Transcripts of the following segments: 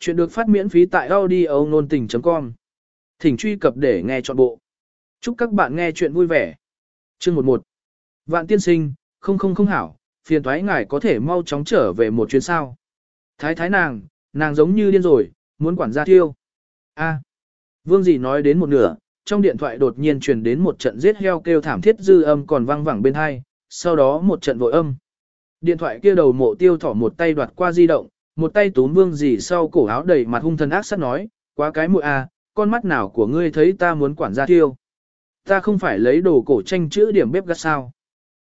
Chuyện được phát miễn phí tại audio nôn tình.com. Thỉnh truy cập để nghe trọn bộ. Chúc các bạn nghe chuyện vui vẻ. Chương 11. Vạn tiên sinh, không không không hảo, phiền thoái ngài có thể mau chóng trở về một chuyến sao. Thái thái nàng, nàng giống như điên rồi, muốn quản gia tiêu. A. Vương gì nói đến một nửa, trong điện thoại đột nhiên truyền đến một trận giết heo kêu thảm thiết dư âm còn vang vẳng bên hai, sau đó một trận vội âm. Điện thoại kia đầu mộ tiêu thỏ một tay đoạt qua di động, một tay túm vương gì sau cổ áo đầy mặt hung thần ác sắt nói, quá cái mụi à, con mắt nào của ngươi thấy ta muốn quản gia tiêu. Ta không phải lấy đồ cổ tranh chữ điểm bếp gắt sao.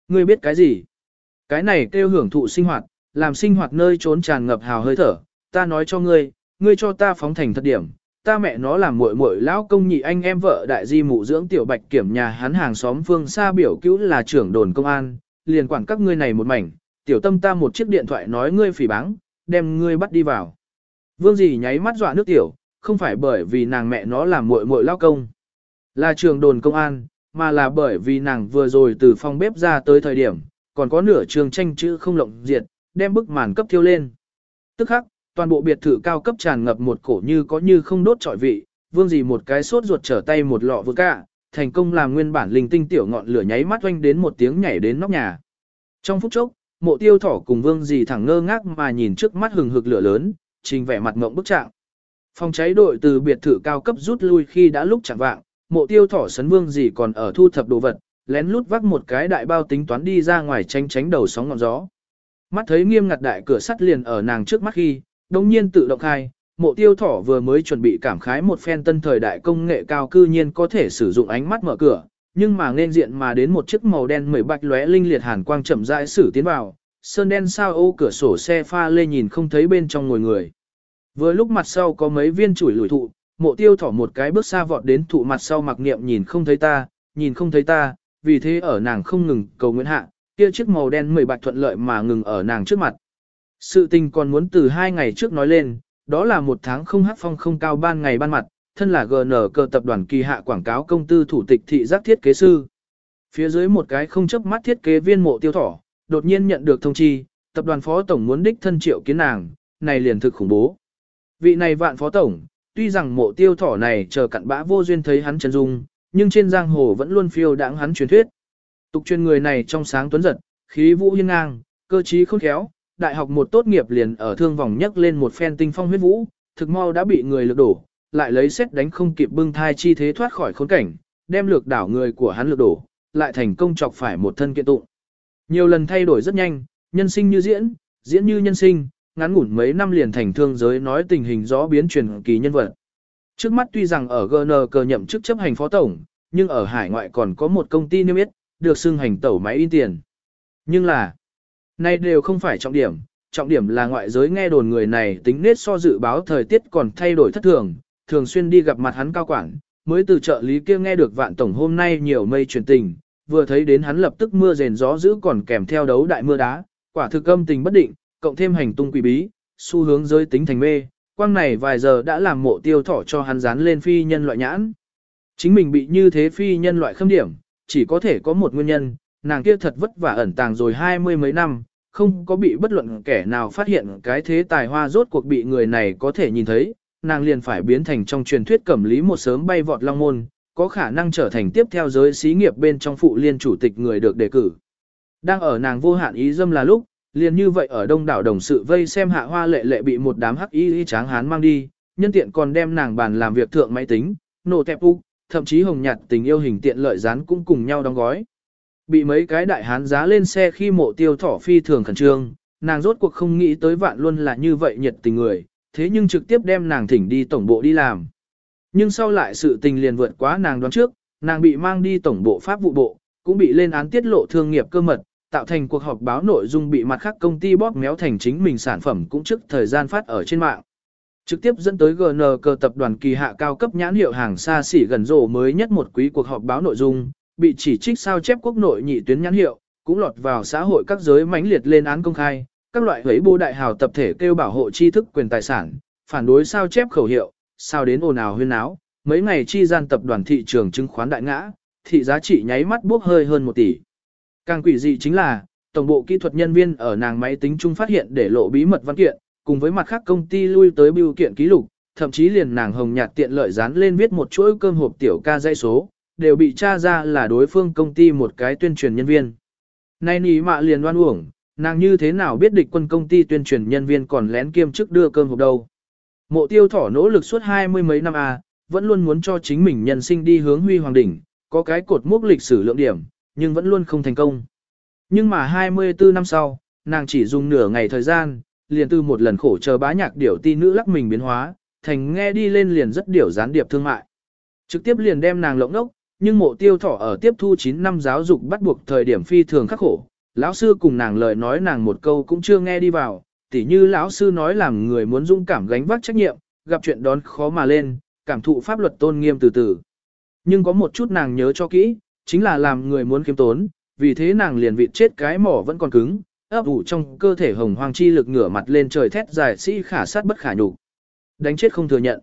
Ngươi biết cái gì? Cái này kêu hưởng thụ sinh hoạt, làm sinh hoạt nơi trốn tràn ngập hào hơi thở, ta nói cho ngươi, ngươi cho ta phóng thành thật điểm, ta mẹ nó làm muội muội lão công nhị anh em vợ đại di mụ dưỡng tiểu bạch kiểm nhà hắn hàng xóm phương xa biểu cứu là trưởng đồn công an, liền quản các ngươi này một mảnh, tiểu tâm ta một chiếc điện thoại nói ngươi phỉ báng, đem ngươi bắt đi vào. Vương dì nháy mắt dọa nước tiểu, không phải bởi vì nàng mẹ nó làm muội muội lao công. Là trường đồn công an, mà là bởi vì nàng vừa rồi từ phòng bếp ra tới thời điểm, còn có nửa trường tranh chữ không lộng diệt, đem bức màn cấp thiêu lên. Tức khắc, toàn bộ biệt thự cao cấp tràn ngập một cổ như có như không đốt trọi vị, vương dì một cái sốt ruột trở tay một lọ vừa cả, thành công làm nguyên bản linh tinh tiểu ngọn lửa nháy mắt oanh đến một tiếng nhảy đến nóc nhà. Trong phút chốc, mộ tiêu thỏ cùng vương gì thẳng ngơ ngác mà nhìn trước mắt hừng hực lửa lớn, trình vẻ mặt ngộng bức trạng. Phòng cháy đội từ biệt thự cao cấp rút lui khi đã lúc chẳng vạng, mộ tiêu thỏ sấn vương gì còn ở thu thập đồ vật, lén lút vác một cái đại bao tính toán đi ra ngoài tránh tránh đầu sóng ngọn gió. Mắt thấy nghiêm ngặt đại cửa sắt liền ở nàng trước mắt khi, đồng nhiên tự động khai, mộ tiêu thỏ vừa mới chuẩn bị cảm khái một phen tân thời đại công nghệ cao cư nhiên có thể sử dụng ánh mắt mở cửa, nhưng mà nên diện mà đến một chiếc màu đen mười bạch lóe linh liệt hàn quang chậm rãi xử tiến vào, sơn đen sao ô cửa sổ xe pha lê nhìn không thấy bên trong ngồi người. Vừa lúc mặt sau có mấy viên chuỗi lùi thụ, mộ tiêu thỏ một cái bước xa vọt đến thụ mặt sau mặc niệm nhìn không thấy ta, nhìn không thấy ta, vì thế ở nàng không ngừng cầu nguyện hạ, kia chiếc màu đen mười bạch thuận lợi mà ngừng ở nàng trước mặt. Sự tình còn muốn từ hai ngày trước nói lên, đó là một tháng không hát phong không cao ban ngày ban mặt, thân là GN cơ tập đoàn kỳ hạ quảng cáo công tư thủ tịch thị giác thiết kế sư. Phía dưới một cái không chấp mắt thiết kế viên mộ tiêu thỏ, đột nhiên nhận được thông chi, tập đoàn phó tổng muốn đích thân triệu kiến nàng, này liền thực khủng bố. Vị này vạn phó tổng, tuy rằng mộ tiêu thỏ này chờ cặn bã vô duyên thấy hắn chân dung, nhưng trên giang hồ vẫn luôn phiêu đáng hắn truyền thuyết. Tục truyền người này trong sáng tuấn giật, khí vũ hiên ngang, cơ trí khôn khéo, đại học một tốt nghiệp liền ở thương vòng nhấc lên một phen tinh phong huyết vũ, thực mau đã bị người lực đổ, lại lấy xét đánh không kịp bưng thai chi thế thoát khỏi khốn cảnh, đem lược đảo người của hắn lược đổ, lại thành công chọc phải một thân kiện tụng. Nhiều lần thay đổi rất nhanh, nhân sinh như diễn, diễn như nhân sinh, ngắn ngủn mấy năm liền thành thương giới nói tình hình rõ biến truyền kỳ nhân vật. Trước mắt tuy rằng ở GN cờ nhậm chức chấp hành phó tổng, nhưng ở hải ngoại còn có một công ty niêm yết, được xưng hành tẩu máy in tiền. Nhưng là, nay đều không phải trọng điểm, trọng điểm là ngoại giới nghe đồn người này tính nết so dự báo thời tiết còn thay đổi thất thường, thường xuyên đi gặp mặt hắn cao quản, mới từ trợ lý kia nghe được vạn tổng hôm nay nhiều mây truyền tình, vừa thấy đến hắn lập tức mưa rền gió dữ còn kèm theo đấu đại mưa đá, quả thực âm tình bất định, cộng thêm hành tung quỷ bí, xu hướng giới tính thành mê, quang này vài giờ đã làm mộ tiêu thỏ cho hắn dán lên phi nhân loại nhãn. Chính mình bị như thế phi nhân loại khâm điểm, chỉ có thể có một nguyên nhân, nàng kia thật vất vả ẩn tàng rồi hai mươi mấy năm, không có bị bất luận kẻ nào phát hiện cái thế tài hoa rốt cuộc bị người này có thể nhìn thấy, nàng liền phải biến thành trong truyền thuyết cẩm lý một sớm bay vọt long môn, có khả năng trở thành tiếp theo giới xí nghiệp bên trong phụ liên chủ tịch người được đề cử. Đang ở nàng vô hạn ý dâm là lúc, liền như vậy ở đông đảo đồng sự vây xem hạ hoa lệ lệ bị một đám hắc y y tráng hán mang đi, nhân tiện còn đem nàng bàn làm việc thượng máy tính, nổ tẹp u, thậm chí hồng nhạt tình yêu hình tiện lợi rán cũng cùng nhau đóng gói. Bị mấy cái đại hán giá lên xe khi mộ tiêu thỏ phi thường khẩn trương, nàng rốt cuộc không nghĩ tới vạn luôn là như vậy nhiệt tình người, thế nhưng trực tiếp đem nàng thỉnh đi tổng bộ đi làm. Nhưng sau lại sự tình liền vượt quá nàng đoán trước, nàng bị mang đi tổng bộ pháp vụ bộ, cũng bị lên án tiết lộ thương nghiệp cơ mật, tạo thành cuộc họp báo nội dung bị mặt khác công ty bóp méo thành chính mình sản phẩm cũng trước thời gian phát ở trên mạng. Trực tiếp dẫn tới GN cờ tập đoàn kỳ hạ cao cấp nhãn hiệu hàng xa xỉ gần rổ mới nhất một quý cuộc họp báo nội dung, bị chỉ trích sao chép quốc nội nhị tuyến nhãn hiệu, cũng lọt vào xã hội các giới mãnh liệt lên án công khai, các loại hấy bô đại hào tập thể kêu bảo hộ tri thức quyền tài sản, phản đối sao chép khẩu hiệu, sao đến ồn ào huyên áo, mấy ngày chi gian tập đoàn thị trường chứng khoán đại ngã, thị giá trị nháy mắt bốc hơi hơn 1 tỷ. Càng quỷ dị chính là, tổng bộ kỹ thuật nhân viên ở nàng máy tính chung phát hiện để lộ bí mật văn kiện, cùng với mặt khác công ty lui tới bưu kiện ký lục, thậm chí liền nàng hồng nhạt tiện lợi dán lên viết một chuỗi cơm hộp tiểu ca dây số, đều bị tra ra là đối phương công ty một cái tuyên truyền nhân viên. Nay nỉ mạ liền oan uổng, nàng như thế nào biết địch quân công ty tuyên truyền nhân viên còn lén kiêm chức đưa cơm hộp đâu. Mộ tiêu thỏ nỗ lực suốt hai mươi mấy năm A, vẫn luôn muốn cho chính mình nhân sinh đi hướng huy hoàng đỉnh, có cái cột mốc lịch sử lượng điểm, nhưng vẫn luôn không thành công. Nhưng mà 24 năm sau, nàng chỉ dùng nửa ngày thời gian, liền từ một lần khổ chờ bá nhạc điểu ti nữ lắc mình biến hóa, thành nghe đi lên liền rất điểu gián điệp thương mại. Trực tiếp liền đem nàng lộng ốc, nhưng mộ tiêu thỏ ở tiếp thu 9 năm giáo dục bắt buộc thời điểm phi thường khắc khổ. Lão sư cùng nàng lời nói nàng một câu cũng chưa nghe đi vào, tỉ như lão sư nói làm người muốn dũng cảm gánh vác trách nhiệm, gặp chuyện đón khó mà lên, cảm thụ pháp luật tôn nghiêm từ từ. Nhưng có một chút nàng nhớ cho kỹ, chính là làm người muốn kiếm tốn, vì thế nàng liền vịt chết cái mỏ vẫn còn cứng, ấp ủ trong cơ thể hồng hoang chi lực ngửa mặt lên trời thét dài sĩ khả sát bất khả nhục. Đánh chết không thừa nhận.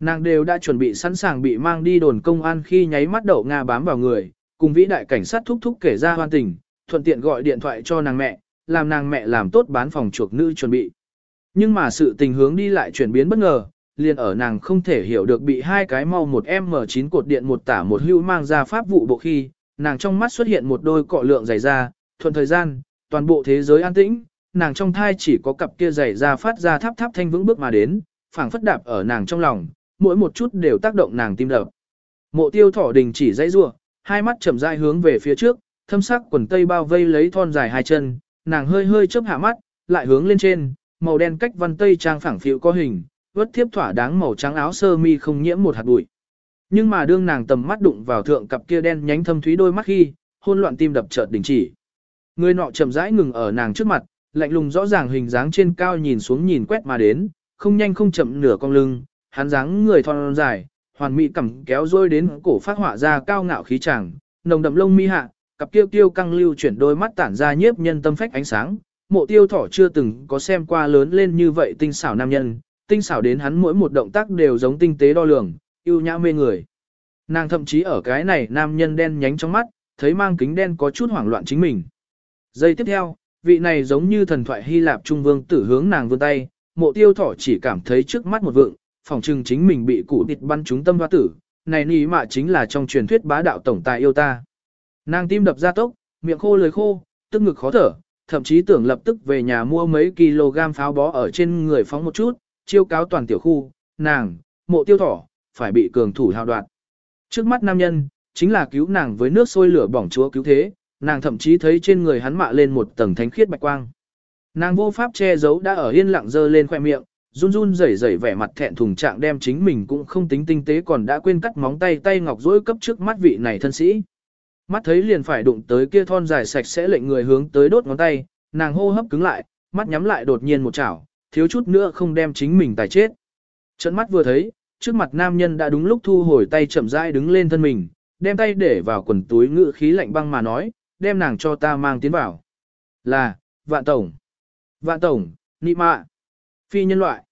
Nàng đều đã chuẩn bị sẵn sàng bị mang đi đồn công an khi nháy mắt đậu Nga bám vào người, cùng vĩ đại cảnh sát thúc thúc kể ra hoan tình, thuận tiện gọi điện thoại cho nàng mẹ, làm nàng mẹ làm tốt bán phòng chuộc nữ chuẩn bị. Nhưng mà sự tình hướng đi lại chuyển biến bất ngờ, liền ở nàng không thể hiểu được bị hai cái mau một M9 cột điện một tả một hưu mang ra pháp vụ bộ khi, nàng trong mắt xuất hiện một đôi cọ lượng dày ra, thuận thời gian, toàn bộ thế giới an tĩnh, nàng trong thai chỉ có cặp kia dày ra phát ra tháp tháp thanh vững bước mà đến, phảng phất đạp ở nàng trong lòng, mỗi một chút đều tác động nàng tim đập. Mộ tiêu thỏ đình chỉ dãy rua, hai mắt chậm rãi hướng về phía trước, thâm sắc quần tây bao vây lấy thon dài hai chân, nàng hơi hơi chớp hạ mắt, lại hướng lên trên, màu đen cách văn tây trang phẳng phiu có hình, vớt thiếp thỏa đáng màu trắng áo sơ mi không nhiễm một hạt bụi. Nhưng mà đương nàng tầm mắt đụng vào thượng cặp kia đen nhánh thâm thúy đôi mắt khi, hôn loạn tim đập chợt đình chỉ. Người nọ chậm rãi ngừng ở nàng trước mặt, lạnh lùng rõ ràng hình dáng trên cao nhìn xuống nhìn quét mà đến, không nhanh không chậm nửa cong lưng, hắn dáng người thon dài, hoàn mỹ cằm kéo rôi đến cổ phát họa ra cao ngạo khí chàng, nồng đậm lông mi hạ, cặp tiêu tiêu căng lưu chuyển đôi mắt tản ra nhiếp nhân tâm phách ánh sáng. Mộ tiêu thỏ chưa từng có xem qua lớn lên như vậy tinh xảo nam nhân, tinh xảo đến hắn mỗi một động tác đều giống tinh tế đo lường, yêu nhã mê người. Nàng thậm chí ở cái này nam nhân đen nhánh trong mắt, thấy mang kính đen có chút hoảng loạn chính mình. Giây tiếp theo, vị này giống như thần thoại Hy Lạp Trung Vương tử hướng nàng vươn tay, mộ tiêu thỏ chỉ cảm thấy trước mắt một vượng, phòng trừng chính mình bị cụ địch bắn trúng tâm hoa tử, này ní mạ chính là trong truyền thuyết bá đạo tổng tài yêu ta. Nàng tim đập ra tốc, miệng khô lời khô, tức ngực khó thở, thậm chí tưởng lập tức về nhà mua mấy kg pháo bó ở trên người phóng một chút, chiêu cáo toàn tiểu khu, nàng, mộ tiêu thỏ, phải bị cường thủ hào đoạt. Trước mắt nam nhân, chính là cứu nàng với nước sôi lửa bỏng chúa cứu thế, nàng thậm chí thấy trên người hắn mạ lên một tầng thánh khiết bạch quang. Nàng vô pháp che giấu đã ở yên lặng dơ lên khoe miệng, run run rẩy rẩy vẻ mặt thẹn thùng trạng đem chính mình cũng không tính tinh tế còn đã quên cắt móng tay tay ngọc rỗi cấp trước mắt vị này thân sĩ. Mắt thấy liền phải đụng tới kia thon dài sạch sẽ lệnh người hướng tới đốt ngón tay, nàng hô hấp cứng lại, mắt nhắm lại đột nhiên một chảo, thiếu chút nữa không đem chính mình tài chết. Trận mắt vừa thấy, trước mặt nam nhân đã đúng lúc thu hồi tay chậm rãi đứng lên thân mình, đem tay để vào quần túi ngự khí lạnh băng mà nói, đem nàng cho ta mang tiến vào. Là, vạn tổng. Vạn tổng, nị mạ. Phi nhân loại.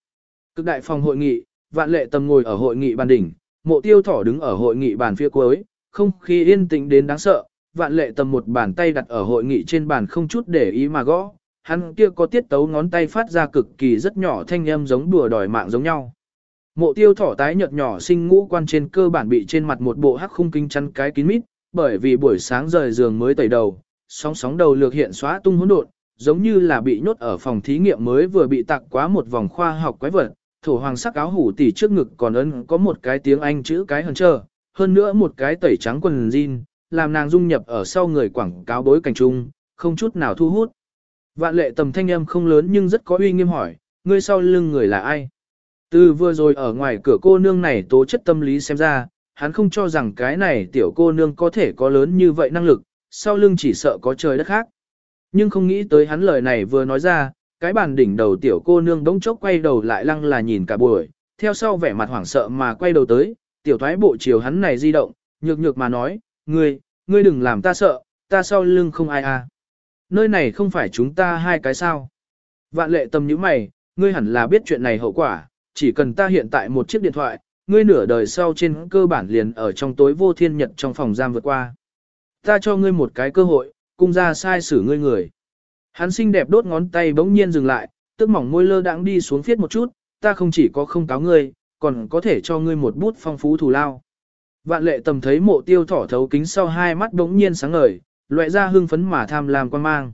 Cực đại phòng hội nghị, vạn lệ tầm ngồi ở hội nghị bàn đỉnh, mộ tiêu thỏ đứng ở hội nghị bàn phía cuối, không khí yên tĩnh đến đáng sợ, vạn lệ tầm một bàn tay đặt ở hội nghị trên bàn không chút để ý mà gõ, hắn kia có tiết tấu ngón tay phát ra cực kỳ rất nhỏ thanh âm giống đùa đòi mạng giống nhau. Mộ tiêu thỏ tái nhợt nhỏ sinh ngũ quan trên cơ bản bị trên mặt một bộ hắc khung kinh chăn cái kín mít, bởi vì buổi sáng rời giường mới tẩy đầu, sóng sóng đầu lược hiện xóa tung hỗn độn, giống như là bị nhốt ở phòng thí nghiệm mới vừa bị tặng quá một vòng khoa học quái vật, thổ hoàng sắc áo hủ tỉ trước ngực còn ấn có một cái tiếng Anh chữ cái hờn trơ, hơn nữa một cái tẩy trắng quần jean, làm nàng dung nhập ở sau người quảng cáo bối cảnh trung, không chút nào thu hút. Vạn lệ tầm thanh âm không lớn nhưng rất có uy nghiêm hỏi, ngươi sau lưng người là ai? Từ vừa rồi ở ngoài cửa cô nương này tố chất tâm lý xem ra, hắn không cho rằng cái này tiểu cô nương có thể có lớn như vậy năng lực, sau lưng chỉ sợ có trời đất khác. Nhưng không nghĩ tới hắn lời này vừa nói ra, cái bàn đỉnh đầu tiểu cô nương đống chốc quay đầu lại lăng là nhìn cả buổi, theo sau vẻ mặt hoảng sợ mà quay đầu tới, tiểu thoái bộ chiều hắn này di động, nhược nhược mà nói, ngươi, ngươi đừng làm ta sợ, ta sau lưng không ai à. Nơi này không phải chúng ta hai cái sao. Vạn lệ tâm như mày, ngươi hẳn là biết chuyện này hậu quả, chỉ cần ta hiện tại một chiếc điện thoại, ngươi nửa đời sau trên cơ bản liền ở trong tối vô thiên nhật trong phòng giam vượt qua. Ta cho ngươi một cái cơ hội, cung ra sai xử ngươi người. Hắn xinh đẹp đốt ngón tay bỗng nhiên dừng lại, tức mỏng môi lơ đãng đi xuống viết một chút, ta không chỉ có không cáo ngươi, còn có thể cho ngươi một bút phong phú thù lao. Vạn lệ tầm thấy mộ tiêu thỏ thấu kính sau hai mắt bỗng nhiên sáng ngời, loại ra hưng phấn mà tham lam quan mang.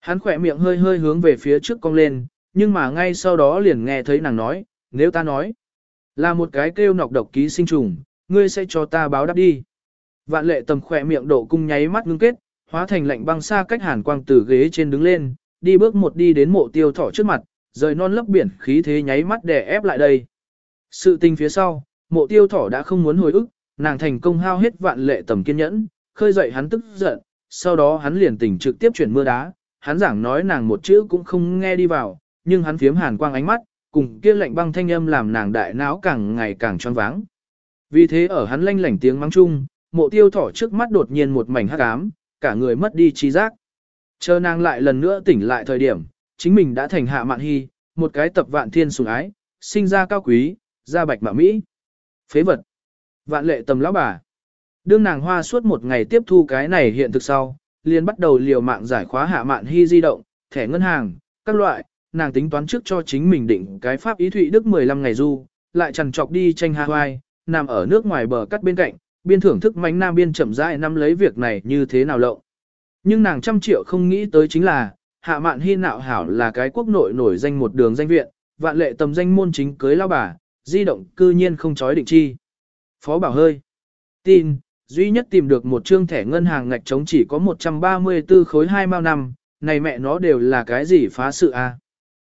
Hắn khỏe miệng hơi hơi hướng về phía trước cong lên, nhưng mà ngay sau đó liền nghe thấy nàng nói, nếu ta nói, là một cái kêu nọc độc ký sinh trùng, ngươi sẽ cho ta báo đáp đi. Vạn lệ tầm khỏe miệng độ cung nháy mắt ngưng kết, hóa thành lạnh băng xa cách hàn quang từ ghế trên đứng lên, đi bước một đi đến mộ tiêu thỏ trước mặt, rời non lấp biển khí thế nháy mắt đè ép lại đây. Sự tình phía sau, mộ tiêu thỏ đã không muốn hồi ức, nàng thành công hao hết vạn lệ tầm kiên nhẫn, khơi dậy hắn tức giận, sau đó hắn liền tỉnh trực tiếp chuyển mưa đá, hắn giảng nói nàng một chữ cũng không nghe đi vào, nhưng hắn phiếm hàn quang ánh mắt, cùng kia lạnh băng thanh âm làm nàng đại não càng ngày càng choáng váng. Vì thế ở hắn lanh lảnh tiếng mắng chung, mộ tiêu thỏ trước mắt đột nhiên một mảnh hắc ám, cả người mất đi trí giác. Chờ nàng lại lần nữa tỉnh lại thời điểm, chính mình đã thành hạ mạn hy, một cái tập vạn thiên sủng ái, sinh ra cao quý, ra bạch mạ Mỹ. Phế vật. Vạn lệ tầm lão bà. Đương nàng hoa suốt một ngày tiếp thu cái này hiện thực sau, liền bắt đầu liều mạng giải khóa hạ mạn hy di động, thẻ ngân hàng, các loại, nàng tính toán trước cho chính mình định cái pháp ý thụy đức 15 ngày du, lại trằn trọc đi tranh Hawaii, nằm ở nước ngoài bờ cắt bên cạnh, biên thưởng thức mánh nam biên chậm rãi năm lấy việc này như thế nào lộng. Nhưng nàng trăm triệu không nghĩ tới chính là, hạ mạn hy nạo hảo là cái quốc nội nổi danh một đường danh viện, vạn lệ tầm danh môn chính cưới lao bà, di động cư nhiên không chói định chi. Phó bảo hơi. Tin, duy nhất tìm được một trương thẻ ngân hàng ngạch trống chỉ có 134 khối 2 mao năm, này mẹ nó đều là cái gì phá sự a? À?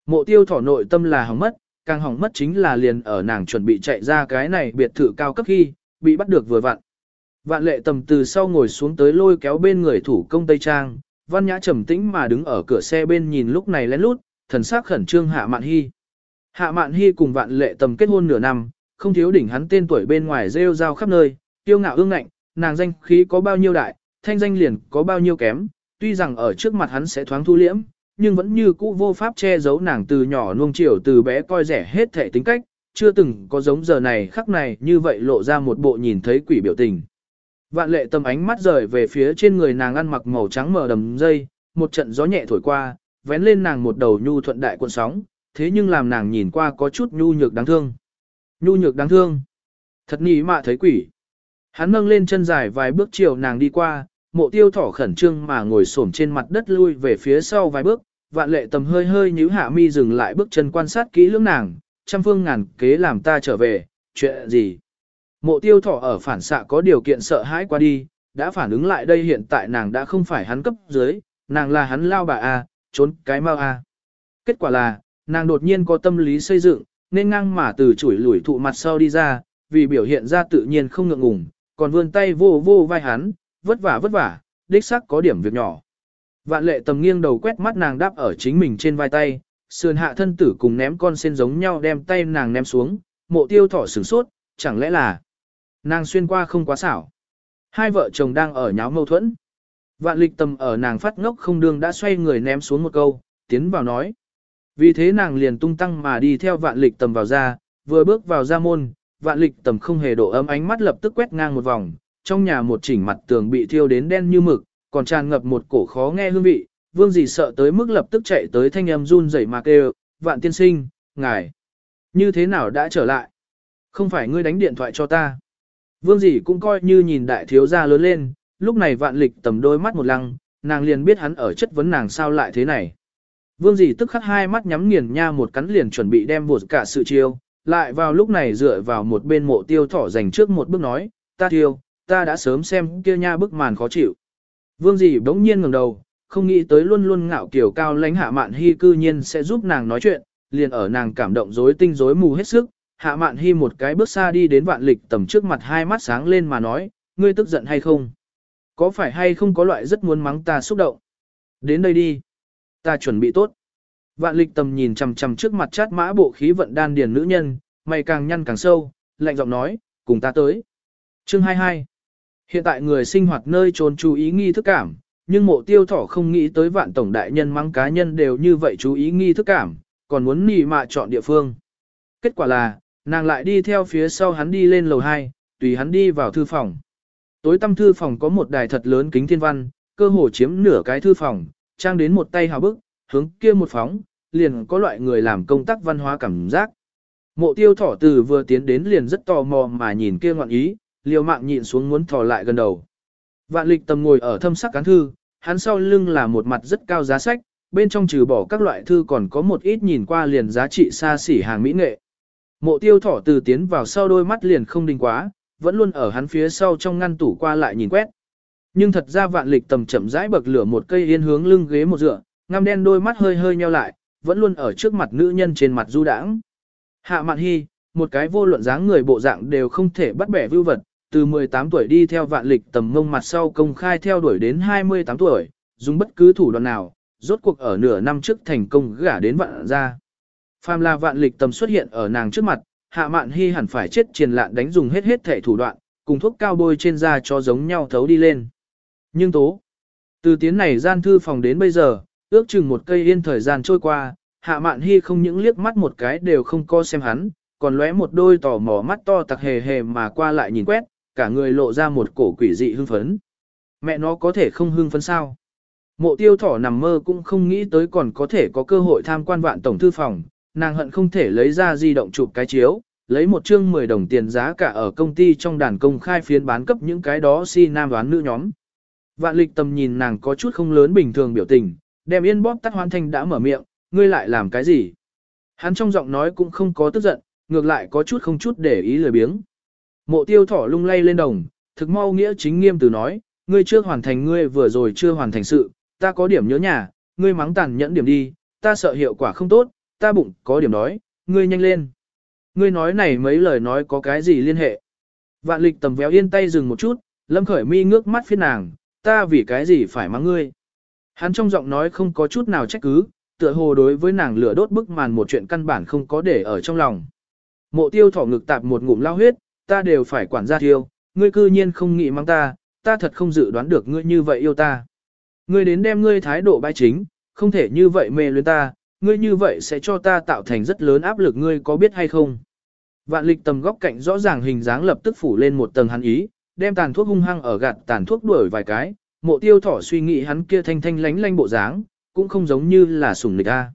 Mộ tiêu thỏ nội tâm là hỏng mất, càng hỏng mất chính là liền ở nàng chuẩn bị chạy ra cái này biệt thự cao cấp khi, bị bắt được vừa vặn. Vạn lệ tầm từ sau ngồi xuống tới lôi kéo bên người thủ công Tây Trang, văn nhã trầm tĩnh mà đứng ở cửa xe bên nhìn lúc này lén lút, thần sắc khẩn trương hạ mạn hy. Hạ mạn hy cùng vạn lệ tầm kết hôn nửa năm, không thiếu đỉnh hắn tên tuổi bên ngoài rêu rao khắp nơi, kiêu ngạo ương ngạnh, nàng danh khí có bao nhiêu đại, thanh danh liền có bao nhiêu kém, tuy rằng ở trước mặt hắn sẽ thoáng thu liễm, nhưng vẫn như cũ vô pháp che giấu nàng từ nhỏ nuông chiều từ bé coi rẻ hết thể tính cách, chưa từng có giống giờ này khắc này như vậy lộ ra một bộ nhìn thấy quỷ biểu tình. Vạn lệ tâm ánh mắt rời về phía trên người nàng ăn mặc màu trắng mờ đầm dây, một trận gió nhẹ thổi qua, vén lên nàng một đầu nhu thuận đại cuộn sóng, thế nhưng làm nàng nhìn qua có chút nhu nhược đáng thương. Nhu nhược đáng thương. Thật nỉ mạ thấy quỷ. Hắn nâng lên chân dài vài bước chiều nàng đi qua, mộ tiêu thỏ khẩn trương mà ngồi xổm trên mặt đất lui về phía sau vài bước, vạn lệ tầm hơi hơi nhíu hạ mi dừng lại bước chân quan sát kỹ lưỡng nàng, trăm phương ngàn kế làm ta trở về, chuyện gì? Mộ tiêu thỏ ở phản xạ có điều kiện sợ hãi qua đi, đã phản ứng lại đây hiện tại nàng đã không phải hắn cấp dưới, nàng là hắn lao bà A, trốn cái mau A. Kết quả là, nàng đột nhiên có tâm lý xây dựng, nên ngang mà từ chuỗi lủi thụ mặt sau đi ra, vì biểu hiện ra tự nhiên không ngượng ngùng, còn vươn tay vô vô vai hắn, vất vả vất vả, đích xác có điểm việc nhỏ. Vạn lệ tầm nghiêng đầu quét mắt nàng đáp ở chính mình trên vai tay, sườn hạ thân tử cùng ném con sen giống nhau đem tay nàng ném xuống, mộ tiêu thỏ sửng sốt, chẳng lẽ là nàng xuyên qua không quá xảo. Hai vợ chồng đang ở nháo mâu thuẫn. Vạn lịch tầm ở nàng phát ngốc không đương đã xoay người ném xuống một câu, tiến vào nói. Vì thế nàng liền tung tăng mà đi theo vạn lịch tầm vào ra, vừa bước vào ra môn, vạn lịch tầm không hề độ ấm ánh mắt lập tức quét ngang một vòng, trong nhà một chỉnh mặt tường bị thiêu đến đen như mực, còn tràn ngập một cổ khó nghe hương vị, vương gì sợ tới mức lập tức chạy tới thanh âm run rẩy mà kêu, vạn tiên sinh, ngài, như thế nào đã trở lại? Không phải ngươi đánh điện thoại cho ta. Vương dì cũng coi như nhìn đại thiếu gia lớn lên, lúc này vạn lịch tầm đôi mắt một lăng, nàng liền biết hắn ở chất vấn nàng sao lại thế này. Vương dì tức khắc hai mắt nhắm nghiền nha một cắn liền chuẩn bị đem vụt cả sự chiêu, lại vào lúc này dựa vào một bên mộ tiêu thỏ dành trước một bước nói, ta tiêu, ta đã sớm xem kia nha bức màn khó chịu. Vương dì bỗng nhiên ngẩng đầu, không nghĩ tới luôn luôn ngạo kiểu cao lãnh hạ mạn hy cư nhiên sẽ giúp nàng nói chuyện, liền ở nàng cảm động rối tinh rối mù hết sức, hạ mạn hy một cái bước xa đi đến vạn lịch tầm trước mặt hai mắt sáng lên mà nói, ngươi tức giận hay không? Có phải hay không có loại rất muốn mắng ta xúc động? Đến đây đi. Ta chuẩn bị tốt. Vạn lịch tầm nhìn chằm chằm trước mặt chát mã bộ khí vận đan điền nữ nhân, mày càng nhăn càng sâu, lạnh giọng nói, cùng ta tới. Chương 22 Hiện tại người sinh hoạt nơi trốn chú ý nghi thức cảm, nhưng mộ tiêu thỏ không nghĩ tới vạn tổng đại nhân mắng cá nhân đều như vậy chú ý nghi thức cảm, còn muốn nì mạ chọn địa phương. Kết quả là, nàng lại đi theo phía sau hắn đi lên lầu 2, tùy hắn đi vào thư phòng. Tối tâm thư phòng có một đài thật lớn kính thiên văn, cơ hồ chiếm nửa cái thư phòng, trang đến một tay hào bức, hướng kia một phóng, liền có loại người làm công tác văn hóa cảm giác. Mộ tiêu thỏ từ vừa tiến đến liền rất tò mò mà nhìn kia ngoạn ý, liều mạng nhịn xuống muốn thò lại gần đầu. Vạn lịch tầm ngồi ở thâm sắc cán thư, hắn sau lưng là một mặt rất cao giá sách, bên trong trừ bỏ các loại thư còn có một ít nhìn qua liền giá trị xa xỉ hàng mỹ nghệ. Mộ tiêu thỏ từ tiến vào sau đôi mắt liền không đình quá, vẫn luôn ở hắn phía sau trong ngăn tủ qua lại nhìn quét. Nhưng thật ra vạn lịch tầm chậm rãi bậc lửa một cây yên hướng lưng ghế một dựa, ngăm đen đôi mắt hơi hơi nheo lại, vẫn luôn ở trước mặt nữ nhân trên mặt du đãng. Hạ mạn hy, một cái vô luận dáng người bộ dạng đều không thể bắt bẻ vưu vật, từ 18 tuổi đi theo vạn lịch tầm ngông mặt sau công khai theo đuổi đến 28 tuổi, dùng bất cứ thủ đoạn nào, rốt cuộc ở nửa năm trước thành công gả đến vạn ra. Phàm là vạn lịch tầm xuất hiện ở nàng trước mặt, hạ mạn hy hẳn phải chết triền lạn đánh dùng hết hết thể thủ đoạn, cùng thuốc cao bôi trên da cho giống nhau thấu đi lên. Nhưng tố, từ tiến này gian thư phòng đến bây giờ, ước chừng một cây yên thời gian trôi qua, hạ mạn hy không những liếc mắt một cái đều không co xem hắn, còn lóe một đôi tò mò mắt to tặc hề hề mà qua lại nhìn quét, cả người lộ ra một cổ quỷ dị hưng phấn. Mẹ nó có thể không hưng phấn sao? Mộ tiêu thỏ nằm mơ cũng không nghĩ tới còn có thể có cơ hội tham quan vạn tổng thư phòng, nàng hận không thể lấy ra di động chụp cái chiếu, lấy một chương 10 đồng tiền giá cả ở công ty trong đàn công khai phiến bán cấp những cái đó si nam đoán nữ nhóm. Vạn lịch tầm nhìn nàng có chút không lớn bình thường biểu tình, đem yên bóp tắt hoan thanh đã mở miệng, ngươi lại làm cái gì? Hắn trong giọng nói cũng không có tức giận, ngược lại có chút không chút để ý lười biếng. Mộ tiêu thỏ lung lay lên đồng, thực mau nghĩa chính nghiêm từ nói, ngươi chưa hoàn thành ngươi vừa rồi chưa hoàn thành sự, ta có điểm nhớ nhà, ngươi mắng tàn nhẫn điểm đi, ta sợ hiệu quả không tốt, ta bụng có điểm đói, ngươi nhanh lên. Ngươi nói này mấy lời nói có cái gì liên hệ? Vạn lịch tầm véo yên tay dừng một chút, lâm khởi mi ngước mắt phía nàng, ta vì cái gì phải mắng ngươi? Hắn trong giọng nói không có chút nào trách cứ, tựa hồ đối với nàng lửa đốt bức màn một chuyện căn bản không có để ở trong lòng. Mộ tiêu thỏ ngực tạp một ngụm lao huyết, ta đều phải quản gia thiêu, ngươi cư nhiên không nghĩ mang ta, ta thật không dự đoán được ngươi như vậy yêu ta. Ngươi đến đem ngươi thái độ bãi chính, không thể như vậy mê luyến ta, ngươi như vậy sẽ cho ta tạo thành rất lớn áp lực ngươi có biết hay không. Vạn lịch tầm góc cạnh rõ ràng hình dáng lập tức phủ lên một tầng hắn ý, đem tàn thuốc hung hăng ở gạt tàn thuốc đuổi vài cái, mộ tiêu thỏ suy nghĩ hắn kia thanh thanh lánh lánh bộ dáng, cũng không giống như là sủng nịch a.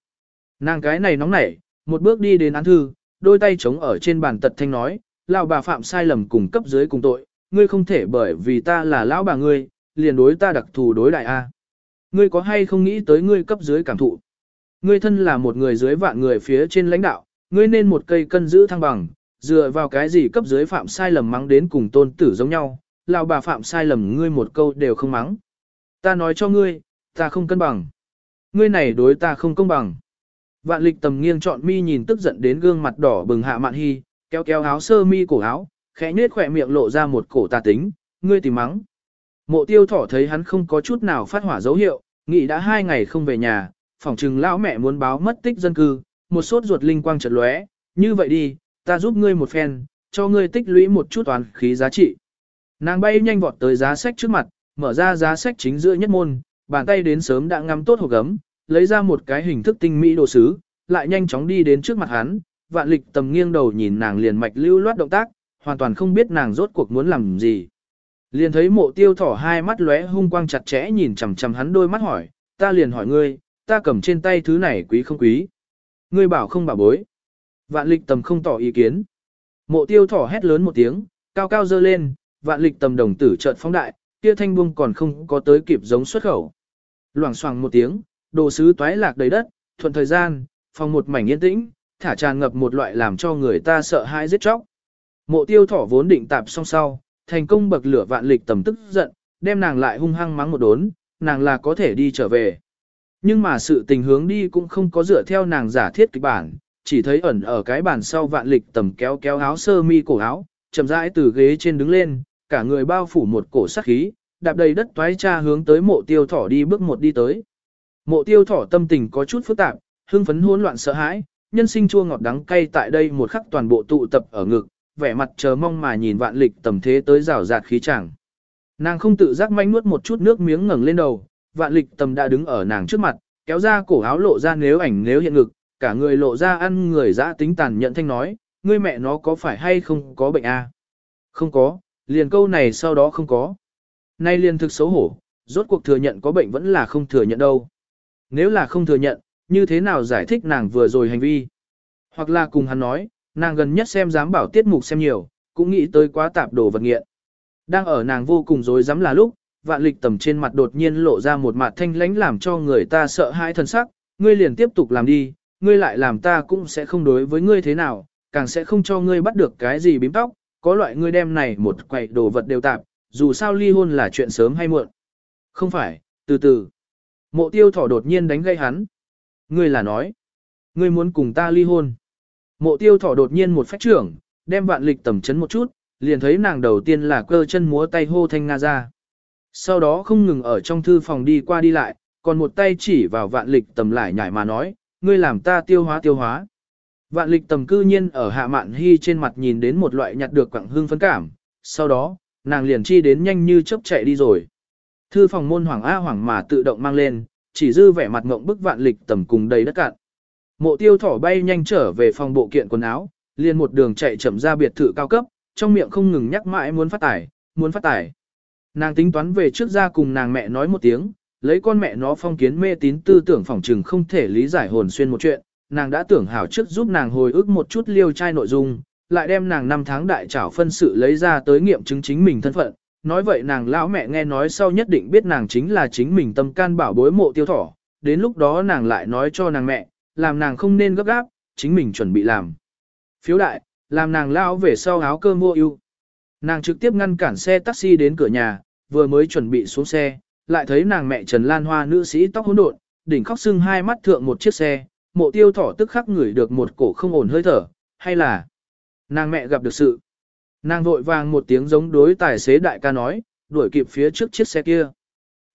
Nàng cái này nóng nảy, một bước đi đến án thư, đôi tay chống ở trên bàn tật thanh nói, lão bà phạm sai lầm cùng cấp dưới cùng tội, ngươi không thể bởi vì ta là lão bà ngươi, liền đối ta đặc thù đối đại a. Ngươi có hay không nghĩ tới ngươi cấp dưới cảm thụ? Ngươi thân là một người dưới vạn người phía trên lãnh đạo, ngươi nên một cây cân giữ thăng bằng, dựa vào cái gì cấp dưới phạm sai lầm mắng đến cùng tôn tử giống nhau, lão bà phạm sai lầm ngươi một câu đều không mắng. Ta nói cho ngươi, ta không cân bằng. Ngươi này đối ta không công bằng. Vạn lịch tầm nghiêng chọn mi nhìn tức giận đến gương mặt đỏ bừng hạ mạn hy, kéo kéo áo sơ mi cổ áo, khẽ nết khỏe miệng lộ ra một cổ tà tính, ngươi tìm mắng. Mộ tiêu thỏ thấy hắn không có chút nào phát hỏa dấu hiệu, nghĩ đã hai ngày không về nhà, phỏng chừng lão mẹ muốn báo mất tích dân cư, một sốt ruột linh quang chợt lóe, như vậy đi, ta giúp ngươi một phen, cho ngươi tích lũy một chút toàn khí giá trị. Nàng bay nhanh vọt tới giá sách trước mặt, mở ra giá sách chính giữa nhất môn, bàn tay đến sớm đã ngắm tốt hộp gấm, lấy ra một cái hình thức tinh mỹ đồ sứ, lại nhanh chóng đi đến trước mặt hắn, vạn lịch tầm nghiêng đầu nhìn nàng liền mạch lưu loát động tác, hoàn toàn không biết nàng rốt cuộc muốn làm gì. Liền thấy mộ tiêu thỏ hai mắt lóe hung quang chặt chẽ nhìn chằm chằm hắn đôi mắt hỏi, ta liền hỏi ngươi, ta cầm trên tay thứ này quý không quý. Ngươi bảo không bảo bối. Vạn lịch tầm không tỏ ý kiến. Mộ tiêu thỏ hét lớn một tiếng, cao cao dơ lên, vạn lịch tầm đồng tử trợn phóng đại, kia thanh buông còn không có tới kịp giống xuất khẩu. Loảng xoảng một tiếng, đồ sứ toái lạc đầy đất, thuận thời gian, phòng một mảnh yên tĩnh, thả tràn ngập một loại làm cho người ta sợ hãi giết chóc. Mộ tiêu thỏ vốn định tạp xong sau, thành công bậc lửa vạn lịch tầm tức giận, đem nàng lại hung hăng mắng một đốn, nàng là có thể đi trở về. Nhưng mà sự tình hướng đi cũng không có dựa theo nàng giả thiết kịch bản, chỉ thấy ẩn ở cái bàn sau vạn lịch tầm kéo kéo áo sơ mi cổ áo, chậm rãi từ ghế trên đứng lên, cả người bao phủ một cổ sắc khí, đạp đầy đất toái cha hướng tới mộ tiêu thỏ đi bước một đi tới. Mộ tiêu thỏ tâm tình có chút phức tạp, hưng phấn hỗn loạn sợ hãi, nhân sinh chua ngọt đắng cay tại đây một khắc toàn bộ tụ tập ở ngực, vẻ mặt chờ mong mà nhìn vạn lịch tầm thế tới rào rạt khí chẳng. Nàng không tự giác manh nuốt một chút nước miếng ngẩng lên đầu, vạn lịch tầm đã đứng ở nàng trước mặt, kéo ra cổ áo lộ ra nếu ảnh nếu hiện ngực, cả người lộ ra ăn người dã tính tàn nhận thanh nói, ngươi mẹ nó có phải hay không có bệnh a? À? Không có, liền câu này sau đó không có. Nay liền thực xấu hổ, rốt cuộc thừa nhận có bệnh vẫn là không thừa nhận đâu. Nếu là không thừa nhận, như thế nào giải thích nàng vừa rồi hành vi. Hoặc là cùng hắn nói, nàng gần nhất xem dám bảo tiết mục xem nhiều, cũng nghĩ tới quá tạp đồ vật nghiện. Đang ở nàng vô cùng dối dám là lúc, vạn lịch tầm trên mặt đột nhiên lộ ra một mặt thanh lãnh làm cho người ta sợ hãi thân sắc, ngươi liền tiếp tục làm đi, ngươi lại làm ta cũng sẽ không đối với ngươi thế nào, càng sẽ không cho ngươi bắt được cái gì bím tóc, có loại ngươi đem này một quậy đồ vật đều tạp, dù sao ly hôn là chuyện sớm hay muộn. Không phải, từ từ. Mộ tiêu thỏ đột nhiên đánh gây hắn. Ngươi là nói, ngươi muốn cùng ta ly hôn. Mộ tiêu thỏ đột nhiên một phách trưởng, đem vạn lịch tầm chấn một chút, liền thấy nàng đầu tiên là cơ chân múa tay hô thanh Nga ra. Sau đó không ngừng ở trong thư phòng đi qua đi lại, còn một tay chỉ vào vạn lịch tầm lại nhảy mà nói, ngươi làm ta tiêu hóa tiêu hóa. Vạn lịch tầm cư nhiên ở hạ mạn hy trên mặt nhìn đến một loại nhặt được quảng hương phấn cảm, sau đó, nàng liền chi đến nhanh như chớp chạy đi rồi. Thư phòng môn hoàng A hoàng mà tự động mang lên, chỉ dư vẻ mặt ngộng bức vạn lịch tầm cùng đầy đất cạn. Mộ tiêu thỏ bay nhanh trở về phòng bộ kiện quần áo, liền một đường chạy chậm ra biệt thự cao cấp, trong miệng không ngừng nhắc mãi muốn phát tải, muốn phát tải. Nàng tính toán về trước ra cùng nàng mẹ nói một tiếng, lấy con mẹ nó phong kiến mê tín tư tưởng phỏng trừng không thể lý giải hồn xuyên một chuyện, nàng đã tưởng hảo trước giúp nàng hồi ức một chút liêu trai nội dung, lại đem nàng năm tháng đại trảo phân sự lấy ra tới nghiệm chứng chính mình thân phận. Nói vậy nàng lão mẹ nghe nói sau nhất định biết nàng chính là chính mình tâm can bảo bối mộ tiêu thỏ, đến lúc đó nàng lại nói cho nàng mẹ, làm nàng không nên gấp gáp, chính mình chuẩn bị làm. Phiếu đại, làm nàng lão về sau áo cơm mua ưu. Nàng trực tiếp ngăn cản xe taxi đến cửa nhà, vừa mới chuẩn bị xuống xe, lại thấy nàng mẹ Trần Lan Hoa nữ sĩ tóc hỗn độn, đỉnh khóc sưng hai mắt thượng một chiếc xe, mộ tiêu thỏ tức khắc ngửi được một cổ không ổn hơi thở, hay là nàng mẹ gặp được sự. Nàng vội vàng một tiếng giống đối tài xế đại ca nói, đuổi kịp phía trước chiếc xe kia.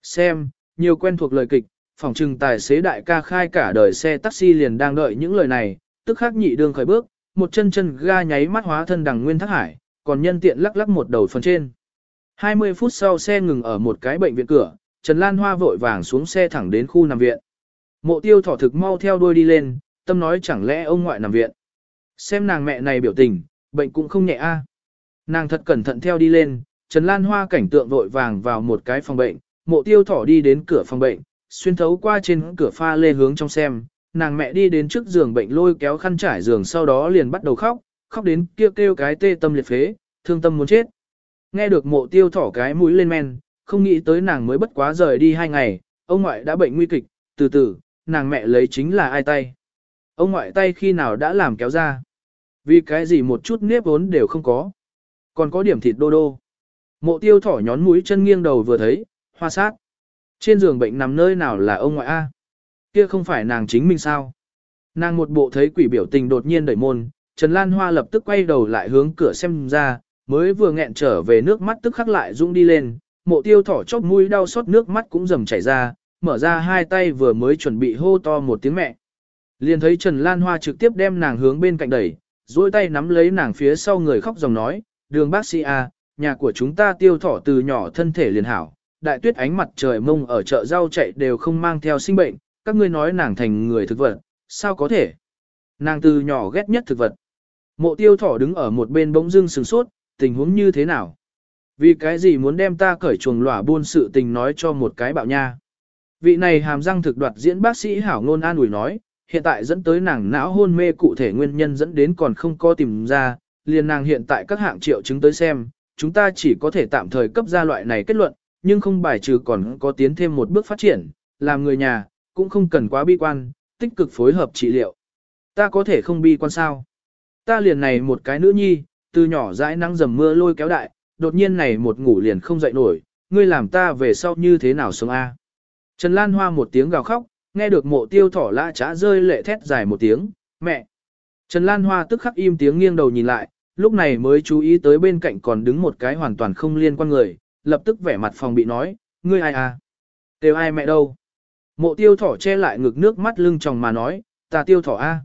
Xem, nhiều quen thuộc lời kịch, phòng trừng tài xế đại ca khai cả đời xe taxi liền đang đợi những lời này, tức khắc nhị đường khởi bước, một chân chân ga nháy mắt hóa thân đằng nguyên thác hải, còn nhân tiện lắc lắc một đầu phần trên. 20 phút sau xe ngừng ở một cái bệnh viện cửa, Trần Lan Hoa vội vàng xuống xe thẳng đến khu nằm viện. Mộ tiêu thỏ thực mau theo đuôi đi lên, tâm nói chẳng lẽ ông ngoại nằm viện. Xem nàng mẹ này biểu tình, bệnh cũng không nhẹ a. Nàng thật cẩn thận theo đi lên, Trần Lan Hoa cảnh tượng vội vàng vào một cái phòng bệnh, mộ tiêu thỏ đi đến cửa phòng bệnh, xuyên thấu qua trên cửa pha lê hướng trong xem, nàng mẹ đi đến trước giường bệnh lôi kéo khăn trải giường sau đó liền bắt đầu khóc, khóc đến kêu kêu cái tê tâm liệt phế, thương tâm muốn chết. Nghe được mộ tiêu thỏ cái mũi lên men, không nghĩ tới nàng mới bất quá rời đi hai ngày, ông ngoại đã bệnh nguy kịch, từ từ, nàng mẹ lấy chính là ai tay. Ông ngoại tay khi nào đã làm kéo ra. Vì cái gì một chút nếp vốn đều không có. Còn có điểm thịt đô đô. Mộ tiêu thỏ nhón mũi chân nghiêng đầu vừa thấy, hoa sát. Trên giường bệnh nằm nơi nào là ông ngoại A. Kia không phải nàng chính mình sao. Nàng một bộ thấy quỷ biểu tình đột nhiên đẩy môn, Trần Lan Hoa lập tức quay đầu lại hướng cửa xem ra, mới vừa nghẹn trở về nước mắt tức khắc lại rung đi lên, mộ tiêu thỏ chóp mũi đau xót nước mắt cũng dầm chảy ra, mở ra hai tay vừa mới chuẩn bị hô to một tiếng mẹ. Liền thấy Trần Lan Hoa trực tiếp đem nàng hướng bên cạnh đẩy, duỗi tay nắm lấy nàng phía sau người khóc dòng nói, đường bác sĩ A, nhà của chúng ta tiêu thỏ từ nhỏ thân thể liền hảo, đại tuyết ánh mặt trời mông ở chợ rau chạy đều không mang theo sinh bệnh, các ngươi nói nàng thành người thực vật, sao có thể? Nàng từ nhỏ ghét nhất thực vật. Mộ tiêu thỏ đứng ở một bên bỗng dưng sừng sốt, tình huống như thế nào? Vì cái gì muốn đem ta cởi chuồng lỏa buôn sự tình nói cho một cái bạo nha? Vị này hàm răng thực đoạt diễn bác sĩ hảo ngôn an ủi nói, hiện tại dẫn tới nàng não hôn mê cụ thể nguyên nhân dẫn đến còn không có tìm ra, liền nàng hiện tại các hạng triệu chứng tới xem, chúng ta chỉ có thể tạm thời cấp ra loại này kết luận, nhưng không bài trừ còn có tiến thêm một bước phát triển, làm người nhà, cũng không cần quá bi quan, tích cực phối hợp trị liệu. Ta có thể không bi quan sao? Ta liền này một cái nữ nhi, từ nhỏ dãi nắng dầm mưa lôi kéo đại, đột nhiên này một ngủ liền không dậy nổi, ngươi làm ta về sau như thế nào sống a? Trần Lan Hoa một tiếng gào khóc, nghe được mộ tiêu thỏ lã trá rơi lệ thét dài một tiếng, mẹ. Trần Lan Hoa tức khắc im tiếng nghiêng đầu nhìn lại, lúc này mới chú ý tới bên cạnh còn đứng một cái hoàn toàn không liên quan người, lập tức vẻ mặt phòng bị nói, ngươi ai à? Tiêu ai mẹ đâu? Mộ tiêu thỏ che lại ngực nước mắt lưng tròng mà nói, ta tiêu thỏ a.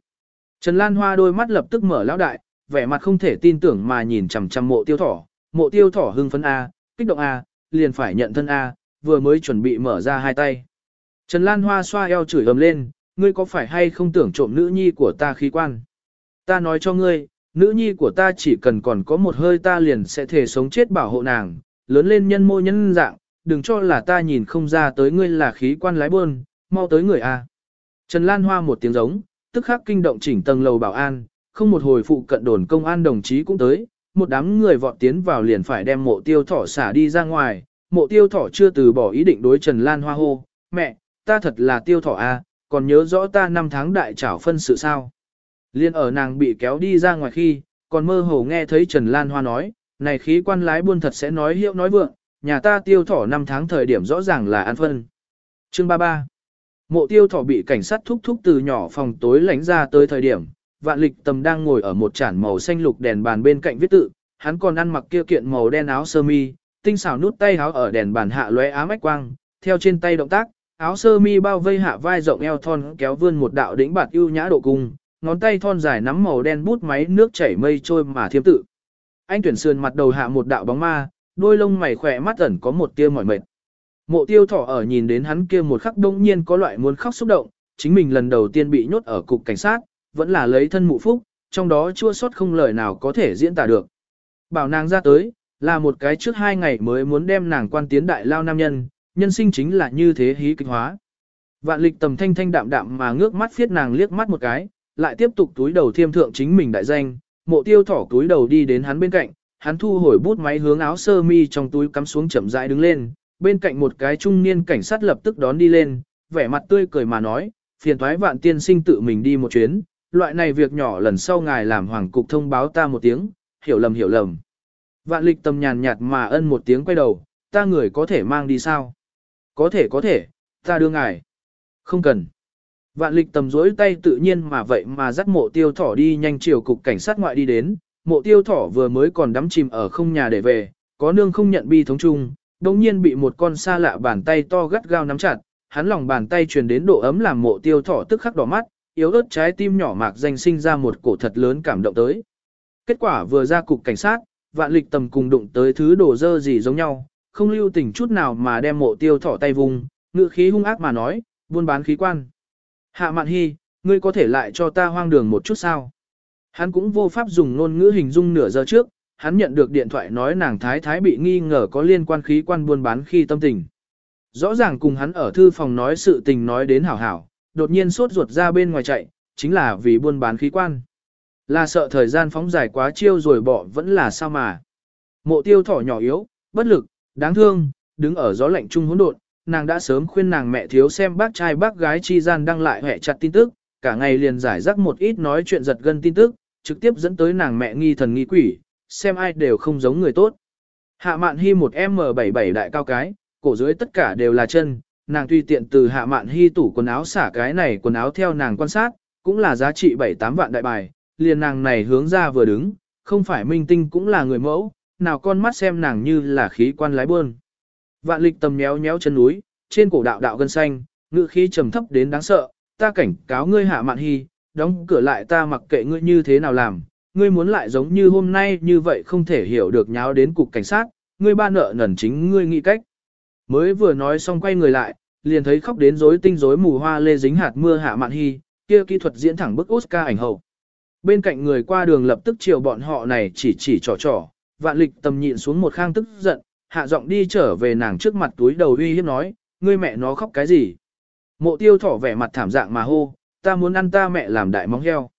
Trần Lan Hoa đôi mắt lập tức mở lão đại, vẻ mặt không thể tin tưởng mà nhìn chằm chằm mộ tiêu thỏ, mộ tiêu thỏ hưng phấn a, kích động a, liền phải nhận thân a, vừa mới chuẩn bị mở ra hai tay. Trần Lan Hoa xoa eo chửi ầm lên, ngươi có phải hay không tưởng trộm nữ nhi của ta khí quan? Ta nói cho ngươi, nữ nhi của ta chỉ cần còn có một hơi ta liền sẽ thể sống chết bảo hộ nàng, lớn lên nhân mô nhân dạng, đừng cho là ta nhìn không ra tới ngươi là khí quan lái buôn, mau tới người a. Trần Lan Hoa một tiếng giống, tức khắc kinh động chỉnh tầng lầu bảo an, không một hồi phụ cận đồn công an đồng chí cũng tới, một đám người vọt tiến vào liền phải đem mộ tiêu thỏ xả đi ra ngoài, mộ tiêu thỏ chưa từ bỏ ý định đối Trần Lan Hoa hô, mẹ, ta thật là tiêu thỏ a, à, còn nhớ rõ ta năm tháng đại trảo phân sự sao. Liên ở nàng bị kéo đi ra ngoài khi, còn mơ hồ nghe thấy Trần Lan Hoa nói, này khí quan lái buôn thật sẽ nói hiệu nói vượng, nhà ta tiêu thỏ năm tháng thời điểm rõ ràng là ăn phân. Chương 33 Mộ tiêu thỏ bị cảnh sát thúc thúc từ nhỏ phòng tối lánh ra tới thời điểm, vạn lịch tầm đang ngồi ở một chản màu xanh lục đèn bàn bên cạnh viết tự, hắn còn ăn mặc kia kiện màu đen áo sơ mi, tinh xảo nút tay áo ở đèn bàn hạ lóe ám ách quang, theo trên tay động tác, áo sơ mi bao vây hạ vai rộng eo thon kéo vươn một đạo đỉnh bạt ưu nhã độ cung, ngón tay thon dài nắm màu đen bút máy nước chảy mây trôi mà thiêm tự. Anh tuyển sườn mặt đầu hạ một đạo bóng ma, đôi lông mày khỏe mắt ẩn có một tia mỏi mệt. Mộ tiêu thỏ ở nhìn đến hắn kia một khắc đông nhiên có loại muốn khóc xúc động, chính mình lần đầu tiên bị nhốt ở cục cảnh sát, vẫn là lấy thân mụ phúc, trong đó chua sót không lời nào có thể diễn tả được. Bảo nàng ra tới, là một cái trước hai ngày mới muốn đem nàng quan tiến đại lao nam nhân, nhân sinh chính là như thế hí kịch hóa. Vạn lịch tầm thanh thanh đạm đạm mà ngước mắt phiết nàng liếc mắt một cái, lại tiếp tục túi đầu thiêm thượng chính mình đại danh, mộ tiêu thỏ túi đầu đi đến hắn bên cạnh, hắn thu hồi bút máy hướng áo sơ mi trong túi cắm xuống chậm rãi đứng lên, bên cạnh một cái trung niên cảnh sát lập tức đón đi lên, vẻ mặt tươi cười mà nói, phiền thoái vạn tiên sinh tự mình đi một chuyến, loại này việc nhỏ lần sau ngài làm hoàng cục thông báo ta một tiếng, hiểu lầm hiểu lầm. Vạn lịch tầm nhàn nhạt mà ân một tiếng quay đầu, ta người có thể mang đi sao? Có thể có thể, ta đưa ngài. Không cần. Vạn lịch tầm dối tay tự nhiên mà vậy mà dắt mộ tiêu thỏ đi nhanh chiều cục cảnh sát ngoại đi đến, mộ tiêu thỏ vừa mới còn đắm chìm ở không nhà để về, có nương không nhận bi thống chung, đồng nhiên bị một con xa lạ bàn tay to gắt gao nắm chặt, hắn lòng bàn tay truyền đến độ ấm làm mộ tiêu thỏ tức khắc đỏ mắt, yếu ớt trái tim nhỏ mạc danh sinh ra một cổ thật lớn cảm động tới. Kết quả vừa ra cục cảnh sát, vạn lịch tầm cùng đụng tới thứ đồ dơ gì giống nhau, không lưu tình chút nào mà đem mộ tiêu thỏ tay vùng, ngự khí hung ác mà nói, buôn bán khí quan. Hạ mạn hy, ngươi có thể lại cho ta hoang đường một chút sao? Hắn cũng vô pháp dùng ngôn ngữ hình dung nửa giờ trước, hắn nhận được điện thoại nói nàng thái thái bị nghi ngờ có liên quan khí quan buôn bán khi tâm tình. Rõ ràng cùng hắn ở thư phòng nói sự tình nói đến hảo hảo, đột nhiên sốt ruột ra bên ngoài chạy, chính là vì buôn bán khí quan. Là sợ thời gian phóng dài quá chiêu rồi bỏ vẫn là sao mà. Mộ tiêu thỏ nhỏ yếu, bất lực, đáng thương, đứng ở gió lạnh trung hỗn độn, nàng đã sớm khuyên nàng mẹ thiếu xem bác trai bác gái chi gian đăng lại hệ chặt tin tức, cả ngày liền giải rắc một ít nói chuyện giật gân tin tức, trực tiếp dẫn tới nàng mẹ nghi thần nghi quỷ, xem ai đều không giống người tốt. Hạ mạn hy một M77 đại cao cái, cổ dưới tất cả đều là chân, nàng tùy tiện từ hạ mạn hy tủ quần áo xả cái này quần áo theo nàng quan sát, cũng là giá trị 7-8 vạn đại bài, liền nàng này hướng ra vừa đứng, không phải minh tinh cũng là người mẫu, nào con mắt xem nàng như là khí quan lái buôn. Vạn lịch tầm méo méo chân núi, trên cổ đạo đạo gân xanh, ngự khí trầm thấp đến đáng sợ, ta cảnh cáo ngươi hạ mạn hy, đóng cửa lại ta mặc kệ ngươi như thế nào làm, ngươi muốn lại giống như hôm nay như vậy không thể hiểu được nháo đến cục cảnh sát, ngươi ba nợ nần chính ngươi nghĩ cách. Mới vừa nói xong quay người lại, liền thấy khóc đến rối tinh rối mù hoa lê dính hạt mưa hạ mạn hy, kia kỹ thuật diễn thẳng bức Oscar ảnh hậu. Bên cạnh người qua đường lập tức chiều bọn họ này chỉ chỉ trò trò, vạn lịch tầm nhịn xuống một khang tức giận, hạ giọng đi trở về nàng trước mặt túi đầu uy hiếp nói, ngươi mẹ nó khóc cái gì? Mộ tiêu thỏ vẻ mặt thảm dạng mà hô, ta muốn ăn ta mẹ làm đại móng heo.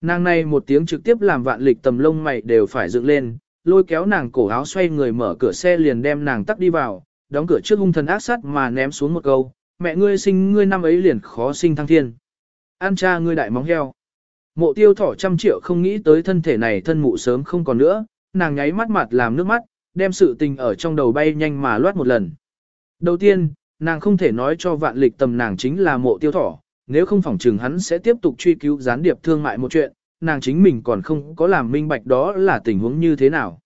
Nàng này một tiếng trực tiếp làm vạn lịch tầm lông mày đều phải dựng lên, lôi kéo nàng cổ áo xoay người mở cửa xe liền đem nàng tắt đi vào, đóng cửa trước hung thần ác sát mà ném xuống một câu, mẹ ngươi sinh ngươi năm ấy liền khó sinh thăng thiên. An cha ngươi đại móng heo. Mộ tiêu thỏ trăm triệu không nghĩ tới thân thể này thân mụ sớm không còn nữa, nàng nháy mắt mặt làm nước mắt, đem sự tình ở trong đầu bay nhanh mà loát một lần. Đầu tiên, nàng không thể nói cho vạn lịch tầm nàng chính là mộ tiêu thỏ, nếu không phỏng chừng hắn sẽ tiếp tục truy cứu gián điệp thương mại một chuyện, nàng chính mình còn không có làm minh bạch đó là tình huống như thế nào.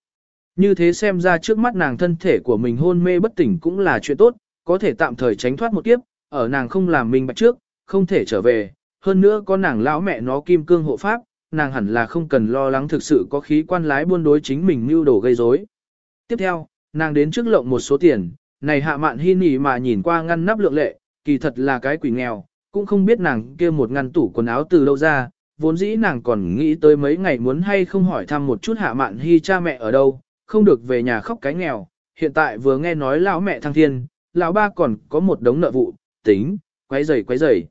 Như thế xem ra trước mắt nàng thân thể của mình hôn mê bất tỉnh cũng là chuyện tốt, có thể tạm thời tránh thoát một kiếp, ở nàng không làm mình bạch trước, không thể trở về, hơn nữa có nàng lão mẹ nó kim cương hộ pháp, nàng hẳn là không cần lo lắng thực sự có khí quan lái buôn đối chính mình mưu đồ gây rối. Tiếp theo, nàng đến trước lộng một số tiền, này hạ mạn hy nỉ mà nhìn qua ngăn nắp lượng lệ, kỳ thật là cái quỷ nghèo, cũng không biết nàng kia một ngăn tủ quần áo từ đâu ra, vốn dĩ nàng còn nghĩ tới mấy ngày muốn hay không hỏi thăm một chút hạ mạn hy cha mẹ ở đâu, không được về nhà khóc cái nghèo, hiện tại vừa nghe nói lão mẹ thăng thiên, lão ba còn có một đống nợ vụ, tính, quấy rầy quấy rầy.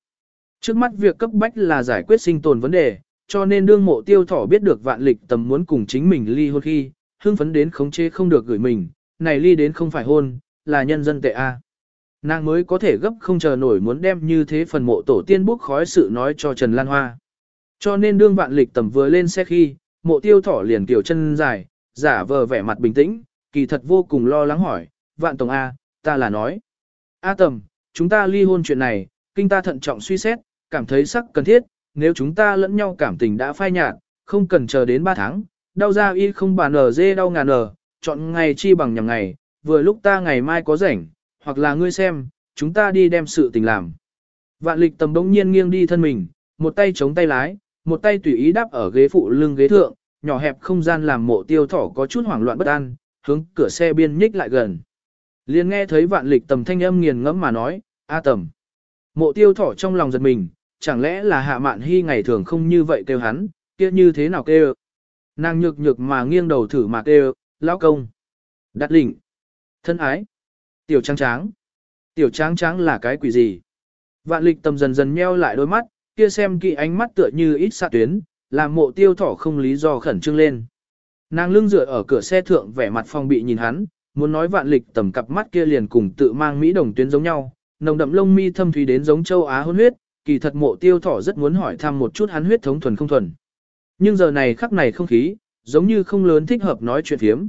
Trước mắt việc cấp bách là giải quyết sinh tồn vấn đề, cho nên đương mộ tiêu thỏ biết được vạn lịch tầm muốn cùng chính mình ly hôn khi, hưng phấn đến khống chế không được gửi mình, này ly đến không phải hôn, là nhân dân tệ A. Nàng mới có thể gấp không chờ nổi muốn đem như thế phần mộ tổ tiên bốc khói sự nói cho Trần Lan Hoa. Cho nên đương vạn lịch tầm vừa lên xe khi, mộ tiêu thỏ liền tiểu chân dài, giả vờ vẻ mặt bình tĩnh, kỳ thật vô cùng lo lắng hỏi, vạn tổng A, ta là nói. A tầm, chúng ta ly hôn chuyện này, kinh ta thận trọng suy xét, cảm thấy sắc cần thiết, nếu chúng ta lẫn nhau cảm tình đã phai nhạt, không cần chờ đến 3 tháng, đau da y không bàn ở dê đau ngàn ở, chọn ngày chi bằng nhằm ngày, vừa lúc ta ngày mai có rảnh, hoặc là ngươi xem, chúng ta đi đem sự tình làm. Vạn lịch tầm đống nhiên nghiêng đi thân mình, một tay chống tay lái, một tay tùy ý đáp ở ghế phụ lưng ghế thượng, nhỏ hẹp không gian làm mộ tiêu thỏ có chút hoảng loạn bất an, hướng cửa xe biên nhích lại gần. liền nghe thấy vạn lịch tầm thanh âm nghiền ngẫm mà nói, A tầm. Mộ tiêu thỏ trong lòng giật mình, chẳng lẽ là hạ mạn hy ngày thường không như vậy kêu hắn, kia như thế nào kêu. Nàng nhược nhược mà nghiêng đầu thử mà kêu, lão công. Đặt lĩnh. Thân ái. Tiểu trắng tráng. Tiểu tráng tráng là cái quỷ gì? Vạn lịch tầm dần dần nheo lại đôi mắt, kia xem kỹ ánh mắt tựa như ít xạ tuyến, làm mộ tiêu thỏ không lý do khẩn trương lên. Nàng lưng dựa ở cửa xe thượng vẻ mặt phong bị nhìn hắn, muốn nói vạn lịch tầm cặp mắt kia liền cùng tự mang Mỹ đồng tuyến giống nhau, nồng đậm lông mi thâm thúy đến giống châu Á hôn huyết, kỳ thật mộ tiêu thỏ rất muốn hỏi thăm một chút hắn huyết thống thuần không thuần. Nhưng giờ này khắc này không khí, giống như không lớn thích hợp nói chuyện thiếm.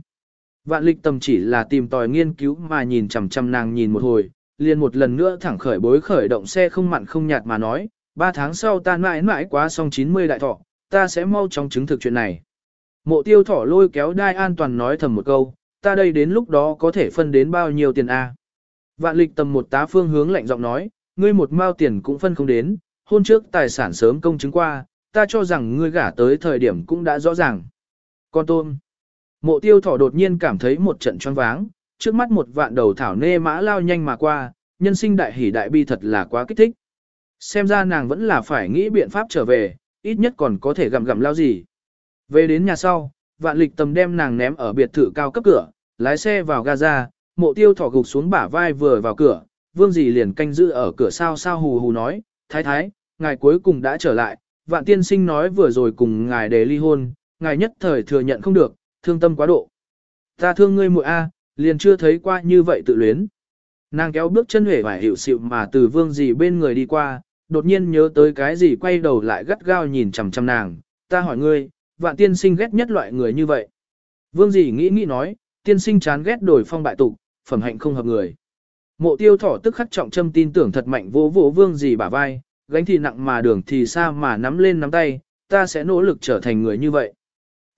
Vạn lịch tầm chỉ là tìm tòi nghiên cứu mà nhìn chằm chằm nàng nhìn một hồi, liền một lần nữa thẳng khởi bối khởi động xe không mặn không nhạt mà nói, ba tháng sau ta mãi mãi quá xong 90 đại thọ, ta sẽ mau chóng chứng thực chuyện này. Mộ tiêu thỏ lôi kéo đai an toàn nói thầm một câu, ta đây đến lúc đó có thể phân đến bao nhiêu tiền A. Vạn lịch tầm một tá phương hướng lạnh giọng nói, ngươi một mao tiền cũng phân không đến, hôn trước tài sản sớm công chứng qua, ta cho rằng ngươi gả tới thời điểm cũng đã rõ ràng. Con tôm. Mộ tiêu thỏ đột nhiên cảm thấy một trận choáng váng, trước mắt một vạn đầu thảo nê mã lao nhanh mà qua, nhân sinh đại hỉ đại bi thật là quá kích thích. Xem ra nàng vẫn là phải nghĩ biện pháp trở về, ít nhất còn có thể gặm gặm lao gì. Về đến nhà sau, vạn lịch tầm đem nàng ném ở biệt thự cao cấp cửa, lái xe vào Gaza, mộ tiêu thỏ gục xuống bả vai vừa vào cửa, vương dì liền canh giữ ở cửa sao sao hù hù nói, thái thái, ngài cuối cùng đã trở lại, vạn tiên sinh nói vừa rồi cùng ngài đề ly hôn, ngài nhất thời thừa nhận không được, thương tâm quá độ. Ta thương ngươi muội a, liền chưa thấy qua như vậy tự luyến. Nàng kéo bước chân hể vải hiểu xịu mà từ vương dì bên người đi qua, đột nhiên nhớ tới cái gì quay đầu lại gắt gao nhìn chằm chằm nàng, ta hỏi ngươi, vạn tiên sinh ghét nhất loại người như vậy. Vương dì nghĩ nghĩ nói, tiên sinh chán ghét đổi phong bại tục, phẩm hạnh không hợp người. Mộ tiêu thỏ tức khắc trọng châm tin tưởng thật mạnh vô vô vương dì bả vai, gánh thì nặng mà đường thì xa mà nắm lên nắm tay, ta sẽ nỗ lực trở thành người như vậy.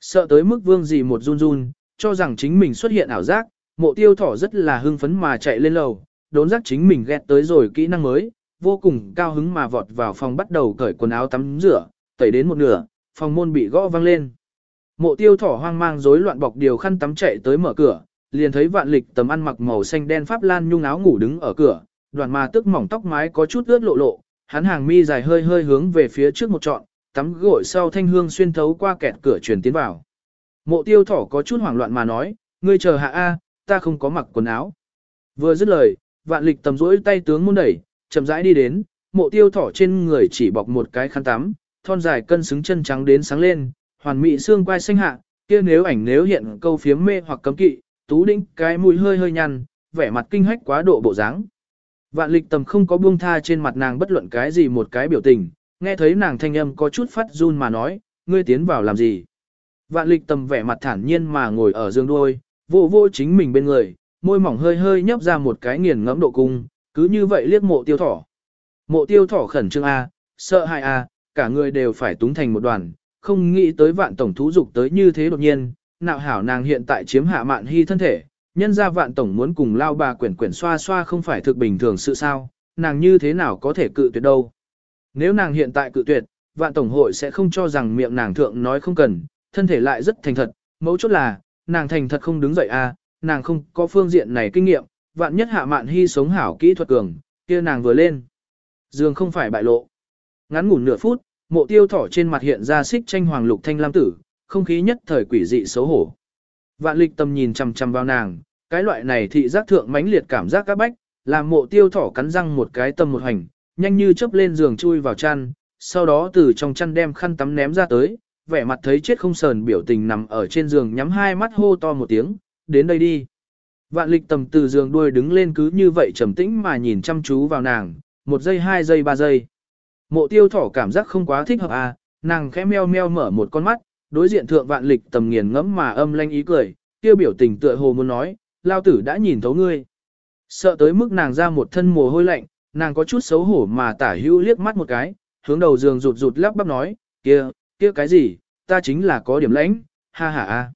Sợ tới mức vương dì một run run, cho rằng chính mình xuất hiện ảo giác, mộ tiêu thỏ rất là hưng phấn mà chạy lên lầu, đốn giác chính mình ghét tới rồi kỹ năng mới, vô cùng cao hứng mà vọt vào phòng bắt đầu cởi quần áo tắm rửa, tẩy đến một nửa, phòng môn bị gõ vang lên. Mộ tiêu thỏ hoang mang rối loạn bọc điều khăn tắm chạy tới mở cửa, liền thấy vạn lịch tầm ăn mặc màu xanh đen pháp lan nhung áo ngủ đứng ở cửa, đoàn mà tức mỏng tóc mái có chút ướt lộ lộ, hắn hàng mi dài hơi hơi hướng về phía trước một trọn, tắm gội sau thanh hương xuyên thấu qua kẹt cửa truyền tiến vào. Mộ tiêu thỏ có chút hoảng loạn mà nói, ngươi chờ hạ A, ta không có mặc quần áo. Vừa dứt lời, vạn lịch tầm rỗi tay tướng môn đẩy, chậm rãi đi đến, mộ tiêu thỏ trên người chỉ bọc một cái khăn tắm, thon dài cân xứng chân trắng đến sáng lên, hoàn mỹ xương quai xanh hạ, kia nếu ảnh nếu hiện câu phiếm mê hoặc cấm kỵ, tú đĩnh cái mũi hơi hơi nhăn, vẻ mặt kinh hách quá độ bộ dáng. Vạn lịch tầm không có buông tha trên mặt nàng bất luận cái gì một cái biểu tình, nghe thấy nàng thanh âm có chút phát run mà nói, ngươi tiến vào làm gì. Vạn lịch tầm vẻ mặt thản nhiên mà ngồi ở giường đuôi, vô vô chính mình bên người, môi mỏng hơi hơi nhấp ra một cái nghiền ngẫm độ cung, cứ như vậy liếc mộ tiêu thỏ. Mộ tiêu thỏ khẩn trương A, sợ hại A, cả người đều phải túng thành một đoàn, không nghĩ tới vạn tổng thú dục tới như thế đột nhiên, nạo hảo nàng hiện tại chiếm hạ mạn hy thân thể, nhân ra vạn tổng muốn cùng lao bà quyển quyển xoa xoa không phải thực bình thường sự sao, nàng như thế nào có thể cự tuyệt đâu. Nếu nàng hiện tại cự tuyệt, vạn tổng hội sẽ không cho rằng miệng nàng thượng nói không cần, thân thể lại rất thành thật, mấu chốt là, nàng thành thật không đứng dậy à, nàng không có phương diện này kinh nghiệm, vạn nhất hạ mạn hy sống hảo kỹ thuật cường, kia nàng vừa lên. Dương không phải bại lộ. Ngắn ngủn nửa phút, mộ tiêu thỏ trên mặt hiện ra xích tranh hoàng lục thanh lam tử, không khí nhất thời quỷ dị xấu hổ. Vạn lịch tâm nhìn chằm chằm vào nàng, cái loại này thị giác thượng mãnh liệt cảm giác các bách, làm mộ tiêu thỏ cắn răng một cái tâm một hành, nhanh như chớp lên giường chui vào chăn, sau đó từ trong chăn đem khăn tắm ném ra tới, vẻ mặt thấy chết không sờn biểu tình nằm ở trên giường nhắm hai mắt hô to một tiếng, đến đây đi. Vạn lịch tầm từ giường đuôi đứng lên cứ như vậy trầm tĩnh mà nhìn chăm chú vào nàng, một giây hai giây ba giây. Mộ tiêu thỏ cảm giác không quá thích hợp à, nàng khẽ meo meo mở một con mắt, đối diện thượng vạn lịch tầm nghiền ngẫm mà âm lanh ý cười, tiêu biểu tình tựa hồ muốn nói, lao tử đã nhìn thấu ngươi. Sợ tới mức nàng ra một thân mồ hôi lạnh, nàng có chút xấu hổ mà tả hữu liếc mắt một cái, hướng đầu giường rụt rụt lắp bắp nói, kia, kia cái gì, ta chính là có điểm lãnh, ha ha a.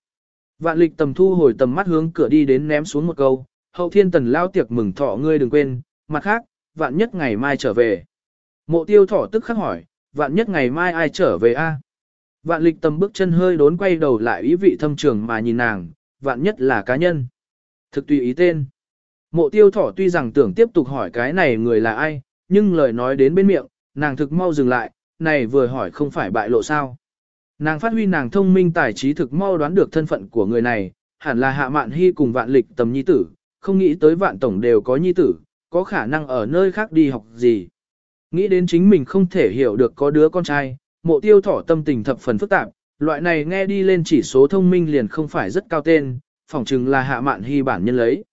Vạn lịch tầm thu hồi tầm mắt hướng cửa đi đến ném xuống một câu, hậu thiên tần lao tiệc mừng thọ ngươi đừng quên, mặt khác, vạn nhất ngày mai trở về. Mộ tiêu thọ tức khắc hỏi, vạn nhất ngày mai ai trở về a? Vạn lịch tầm bước chân hơi đốn quay đầu lại ý vị thâm trường mà nhìn nàng, vạn nhất là cá nhân. Thực tùy ý tên. Mộ tiêu thỏ tuy rằng tưởng tiếp tục hỏi cái này người là ai, nhưng lời nói đến bên miệng, nàng thực mau dừng lại, này vừa hỏi không phải bại lộ sao. Nàng phát huy nàng thông minh tài trí thực mau đoán được thân phận của người này, hẳn là hạ mạn hy cùng vạn lịch tầm nhi tử, không nghĩ tới vạn tổng đều có nhi tử, có khả năng ở nơi khác đi học gì. Nghĩ đến chính mình không thể hiểu được có đứa con trai, mộ tiêu thỏ tâm tình thập phần phức tạp, loại này nghe đi lên chỉ số thông minh liền không phải rất cao tên, phỏng chừng là hạ mạn hy bản nhân lấy.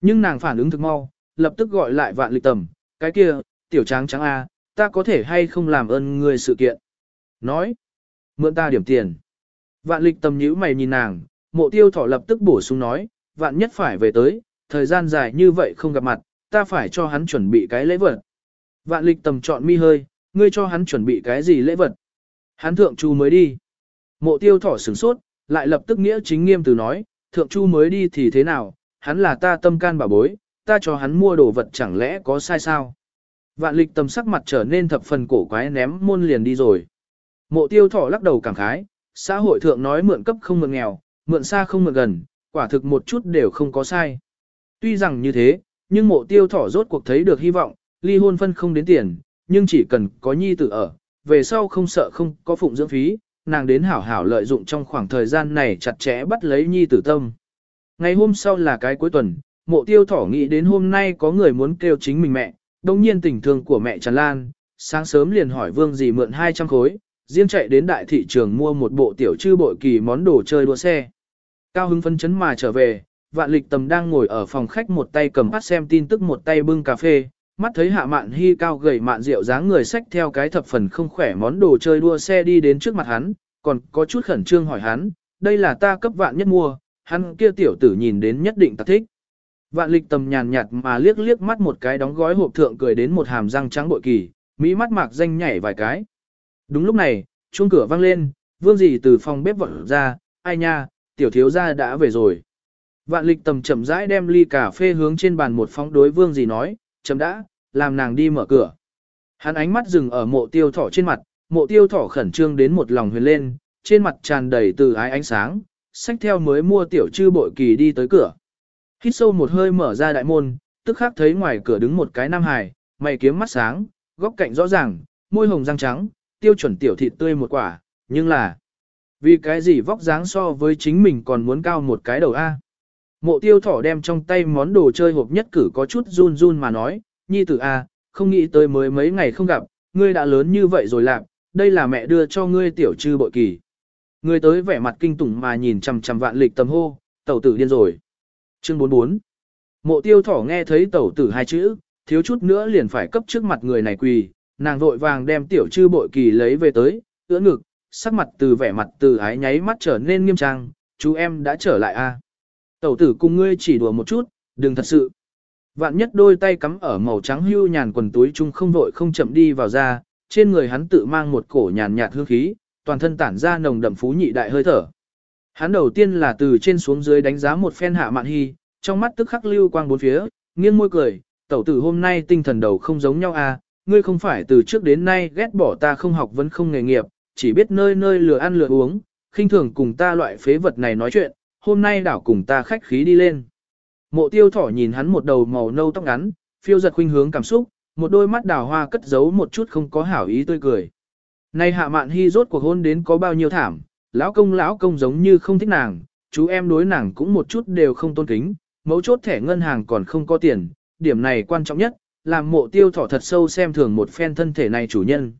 Nhưng nàng phản ứng thực mau, lập tức gọi lại vạn lịch tầm, cái kia, tiểu tráng trắng A, ta có thể hay không làm ơn người sự kiện. Nói, mượn ta điểm tiền. Vạn lịch tầm nhữ mày nhìn nàng, mộ tiêu thỏ lập tức bổ sung nói, vạn nhất phải về tới, thời gian dài như vậy không gặp mặt, ta phải cho hắn chuẩn bị cái lễ vật. Vạn lịch tầm chọn mi hơi, ngươi cho hắn chuẩn bị cái gì lễ vật. Hắn thượng chu mới đi. Mộ tiêu thỏ sửng sốt, lại lập tức nghĩa chính nghiêm từ nói, thượng chu mới đi thì thế nào, hắn là ta tâm can bảo bối, ta cho hắn mua đồ vật chẳng lẽ có sai sao. Vạn lịch tầm sắc mặt trở nên thập phần cổ quái ném môn liền đi rồi. Mộ tiêu thỏ lắc đầu cảm khái, xã hội thượng nói mượn cấp không mượn nghèo, mượn xa không mượn gần, quả thực một chút đều không có sai. Tuy rằng như thế, nhưng mộ tiêu thỏ rốt cuộc thấy được hy vọng, ly hôn phân không đến tiền, nhưng chỉ cần có nhi tử ở, về sau không sợ không có phụng dưỡng phí, nàng đến hảo hảo lợi dụng trong khoảng thời gian này chặt chẽ bắt lấy nhi tử tâm. Ngày hôm sau là cái cuối tuần, mộ tiêu thỏ nghĩ đến hôm nay có người muốn kêu chính mình mẹ, đồng nhiên tình thương của mẹ tràn lan, sáng sớm liền hỏi vương gì mượn 200 khối, riêng chạy đến đại thị trường mua một bộ tiểu trư bội kỳ món đồ chơi đua xe. Cao hứng phấn chấn mà trở về, vạn lịch tầm đang ngồi ở phòng khách một tay cầm bắt xem tin tức một tay bưng cà phê, mắt thấy hạ mạn hy cao gầy mạn rượu dáng người sách theo cái thập phần không khỏe món đồ chơi đua xe đi đến trước mặt hắn, còn có chút khẩn trương hỏi hắn, đây là ta cấp vạn nhất mua, hắn kia tiểu tử nhìn đến nhất định ta thích. Vạn lịch tầm nhàn nhạt mà liếc liếc mắt một cái đóng gói hộp thượng cười đến một hàm răng trắng bội kỳ, mỹ mắt mạc danh nhảy vài cái. Đúng lúc này, chuông cửa vang lên, vương dì từ phòng bếp vọt ra, ai nha, tiểu thiếu gia đã về rồi. Vạn lịch tầm chậm rãi đem ly cà phê hướng trên bàn một phóng đối vương dì nói, chậm đã, làm nàng đi mở cửa. Hắn ánh mắt dừng ở mộ tiêu thỏ trên mặt, mộ tiêu thỏ khẩn trương đến một lòng huyền lên, trên mặt tràn đầy từ ái ánh sáng, sách theo mới mua tiểu trư bội kỳ đi tới cửa. Hít sâu một hơi mở ra đại môn, tức khắc thấy ngoài cửa đứng một cái nam hài, mày kiếm mắt sáng, góc cạnh rõ ràng, môi hồng răng trắng, tiêu chuẩn tiểu thịt tươi một quả, nhưng là vì cái gì vóc dáng so với chính mình còn muốn cao một cái đầu A. Mộ tiêu thỏ đem trong tay món đồ chơi hộp nhất cử có chút run run mà nói, nhi tử A, không nghĩ tới mới mấy ngày không gặp, ngươi đã lớn như vậy rồi lạc, đây là mẹ đưa cho ngươi tiểu trư bội kỳ. Người tới vẻ mặt kinh tủng mà nhìn chằm chằm vạn lịch tầm hô, tẩu tử điên rồi. Chương 44 Mộ tiêu thỏ nghe thấy tẩu tử hai chữ, thiếu chút nữa liền phải cấp trước mặt người này quỳ, nàng vội vàng đem tiểu chư bội kỳ lấy về tới, ưỡn ngực, sắc mặt từ vẻ mặt từ ái nháy mắt trở nên nghiêm trang, chú em đã trở lại a. Tẩu tử cùng ngươi chỉ đùa một chút, đừng thật sự. Vạn nhất đôi tay cắm ở màu trắng hưu nhàn quần túi chung không vội không chậm đi vào ra, trên người hắn tự mang một cổ nhàn nhạt hương khí, toàn thân tản ra nồng đậm phú nhị đại hơi thở. Hắn đầu tiên là từ trên xuống dưới đánh giá một phen hạ mạn hy, trong mắt tức khắc lưu quang bốn phía, nghiêng môi cười, tẩu tử hôm nay tinh thần đầu không giống nhau à, ngươi không phải từ trước đến nay ghét bỏ ta không học vẫn không nghề nghiệp, chỉ biết nơi nơi lừa ăn lừa uống, khinh thường cùng ta loại phế vật này nói chuyện, hôm nay đảo cùng ta khách khí đi lên. Mộ tiêu thỏ nhìn hắn một đầu màu nâu tóc ngắn, phiêu giật khuynh hướng cảm xúc, một đôi mắt đào hoa cất giấu một chút không có hảo ý tươi cười. Nay hạ mạn hy rốt cuộc hôn đến có bao nhiêu thảm, lão công lão công giống như không thích nàng, chú em đối nàng cũng một chút đều không tôn kính, mấu chốt thẻ ngân hàng còn không có tiền, điểm này quan trọng nhất, làm mộ tiêu thỏ thật sâu xem thường một phen thân thể này chủ nhân.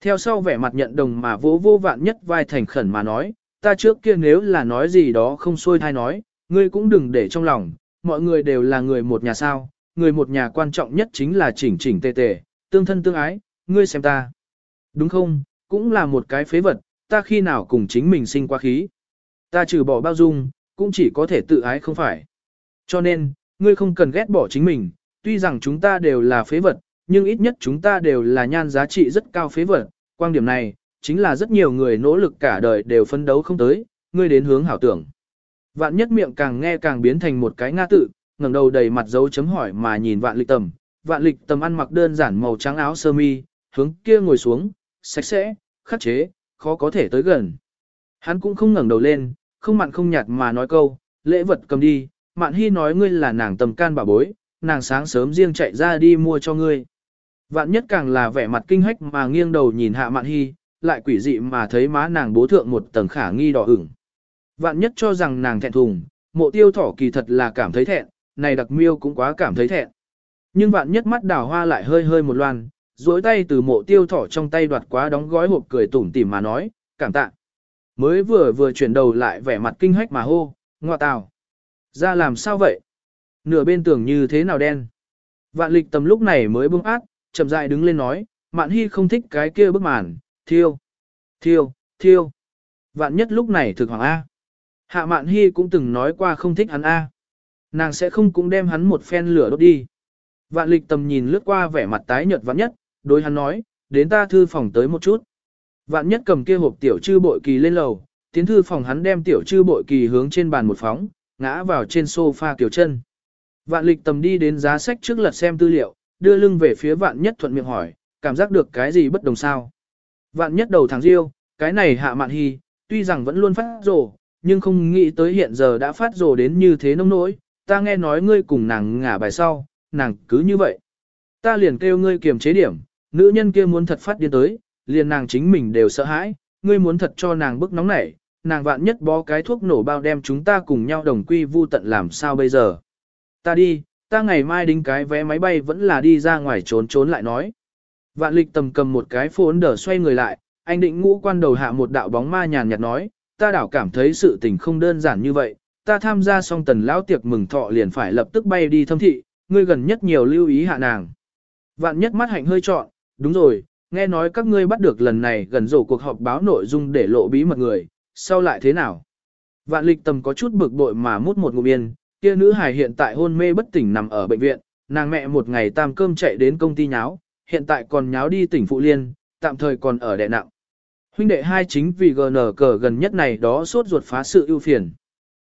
Theo sau vẻ mặt nhận đồng mà vỗ vô vạn nhất vai thành khẩn mà nói, ta trước kia nếu là nói gì đó không xuôi thai nói, ngươi cũng đừng để trong lòng, mọi người đều là người một nhà sao, người một nhà quan trọng nhất chính là chỉnh chỉnh tề tề, tương thân tương ái, ngươi xem ta. Đúng không, cũng là một cái phế vật, ta khi nào cùng chính mình sinh quá khí. Ta trừ bỏ bao dung, cũng chỉ có thể tự ái không phải. Cho nên, ngươi không cần ghét bỏ chính mình, tuy rằng chúng ta đều là phế vật, nhưng ít nhất chúng ta đều là nhan giá trị rất cao phế vật. Quan điểm này, chính là rất nhiều người nỗ lực cả đời đều phân đấu không tới, ngươi đến hướng hảo tưởng. Vạn nhất miệng càng nghe càng biến thành một cái nga tự, ngẩng đầu đầy mặt dấu chấm hỏi mà nhìn vạn lịch tầm. Vạn lịch tầm ăn mặc đơn giản màu trắng áo sơ mi, hướng kia ngồi xuống, sạch sẽ, khắc chế, khó có thể tới gần. Hắn cũng không ngẩng đầu lên, không mặn không nhạt mà nói câu, lễ vật cầm đi, mạn hy nói ngươi là nàng tầm can bà bối, nàng sáng sớm riêng chạy ra đi mua cho ngươi. Vạn nhất càng là vẻ mặt kinh hách mà nghiêng đầu nhìn hạ mạn hy, lại quỷ dị mà thấy má nàng bố thượng một tầng khả nghi đỏ ửng. Vạn nhất cho rằng nàng thẹn thùng, mộ tiêu thỏ kỳ thật là cảm thấy thẹn, này đặc miêu cũng quá cảm thấy thẹn. Nhưng vạn nhất mắt đào hoa lại hơi hơi một loan, duỗi tay từ mộ tiêu thỏ trong tay đoạt quá đóng gói hộp cười tủm tỉm mà nói, cảm tạ. Mới vừa vừa chuyển đầu lại vẻ mặt kinh hách mà hô, ngọa tào. Ra làm sao vậy? Nửa bên tường như thế nào đen? Vạn lịch tầm lúc này mới bưng ác, chậm rãi đứng lên nói, mạn hy không thích cái kia bức màn, thiêu, thiêu, thiêu. Vạn nhất lúc này thực hoàng A. Hạ mạn hy cũng từng nói qua không thích hắn A. Nàng sẽ không cũng đem hắn một phen lửa đốt đi. Vạn lịch tầm nhìn lướt qua vẻ mặt tái nhợt vạn nhất, đối hắn nói, đến ta thư phòng tới một chút. Vạn nhất cầm kia hộp tiểu chư bội kỳ lên lầu, tiến thư phòng hắn đem tiểu chư bội kỳ hướng trên bàn một phóng, ngã vào trên sofa tiểu chân. Vạn lịch tầm đi đến giá sách trước lật xem tư liệu, đưa lưng về phía vạn nhất thuận miệng hỏi, cảm giác được cái gì bất đồng sao. Vạn nhất đầu tháng riêu, cái này hạ mạn hy, tuy rằng vẫn luôn phát rồ, nhưng không nghĩ tới hiện giờ đã phát rồ đến như thế nông nỗi, ta nghe nói ngươi cùng nàng ngả bài sau, nàng cứ như vậy. Ta liền kêu ngươi kiềm chế điểm, nữ nhân kia muốn thật phát điên tới, liền nàng chính mình đều sợ hãi, ngươi muốn thật cho nàng bức nóng nảy, nàng vạn nhất bó cái thuốc nổ bao đem chúng ta cùng nhau đồng quy vu tận làm sao bây giờ. Ta đi, ta ngày mai đính cái vé máy bay vẫn là đi ra ngoài trốn trốn lại nói. Vạn lịch tầm cầm một cái phốn đờ xoay người lại, anh định ngũ quan đầu hạ một đạo bóng ma nhàn nhạt nói, ta đảo cảm thấy sự tình không đơn giản như vậy, ta tham gia xong tần lão tiệc mừng thọ liền phải lập tức bay đi thâm thị, ngươi gần nhất nhiều lưu ý hạ nàng. Vạn nhất mắt hạnh hơi trọn, đúng rồi, nghe nói các ngươi bắt được lần này gần rổ cuộc họp báo nội dung để lộ bí mật người, sau lại thế nào? Vạn lịch tầm có chút bực bội mà mút một ngụm yên, kia nữ hài hiện tại hôn mê bất tỉnh nằm ở bệnh viện, nàng mẹ một ngày tam cơm chạy đến công ty nháo, hiện tại còn nháo đi tỉnh Phụ Liên, tạm thời còn ở đẻ nặng. Huynh đệ hai chính vì GN cờ gần nhất này đó suốt ruột phá sự ưu phiền.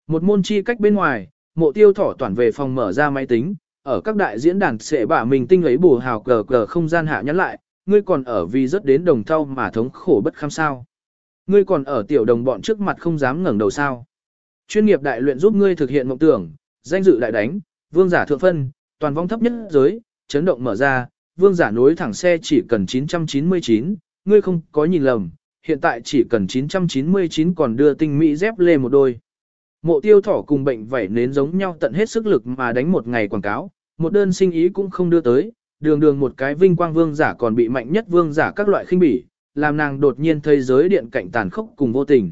Một môn chi cách bên ngoài, mộ tiêu thỏ toàn về phòng mở ra máy tính, ở các đại diễn đàn sẽ bả mình tinh ấy bù hào cờ cờ không gian hạ nhắn lại, ngươi còn ở vì rất đến đồng thau mà thống khổ bất kham sao. Ngươi còn ở tiểu đồng bọn trước mặt không dám ngẩng đầu sao. Chuyên nghiệp đại luyện giúp ngươi thực hiện mộng tưởng, danh dự đại đánh, vương giả thượng phân, toàn vong thấp nhất giới, chấn động mở ra, vương giả nối thẳng xe chỉ cần 999, ngươi không có nhìn lầm, hiện tại chỉ cần 999 còn đưa tinh mỹ dép lê một đôi. Mộ tiêu thỏ cùng bệnh vảy nến giống nhau tận hết sức lực mà đánh một ngày quảng cáo, một đơn sinh ý cũng không đưa tới, đường đường một cái vinh quang vương giả còn bị mạnh nhất vương giả các loại khinh bỉ, làm nàng đột nhiên thấy giới điện cảnh tàn khốc cùng vô tình.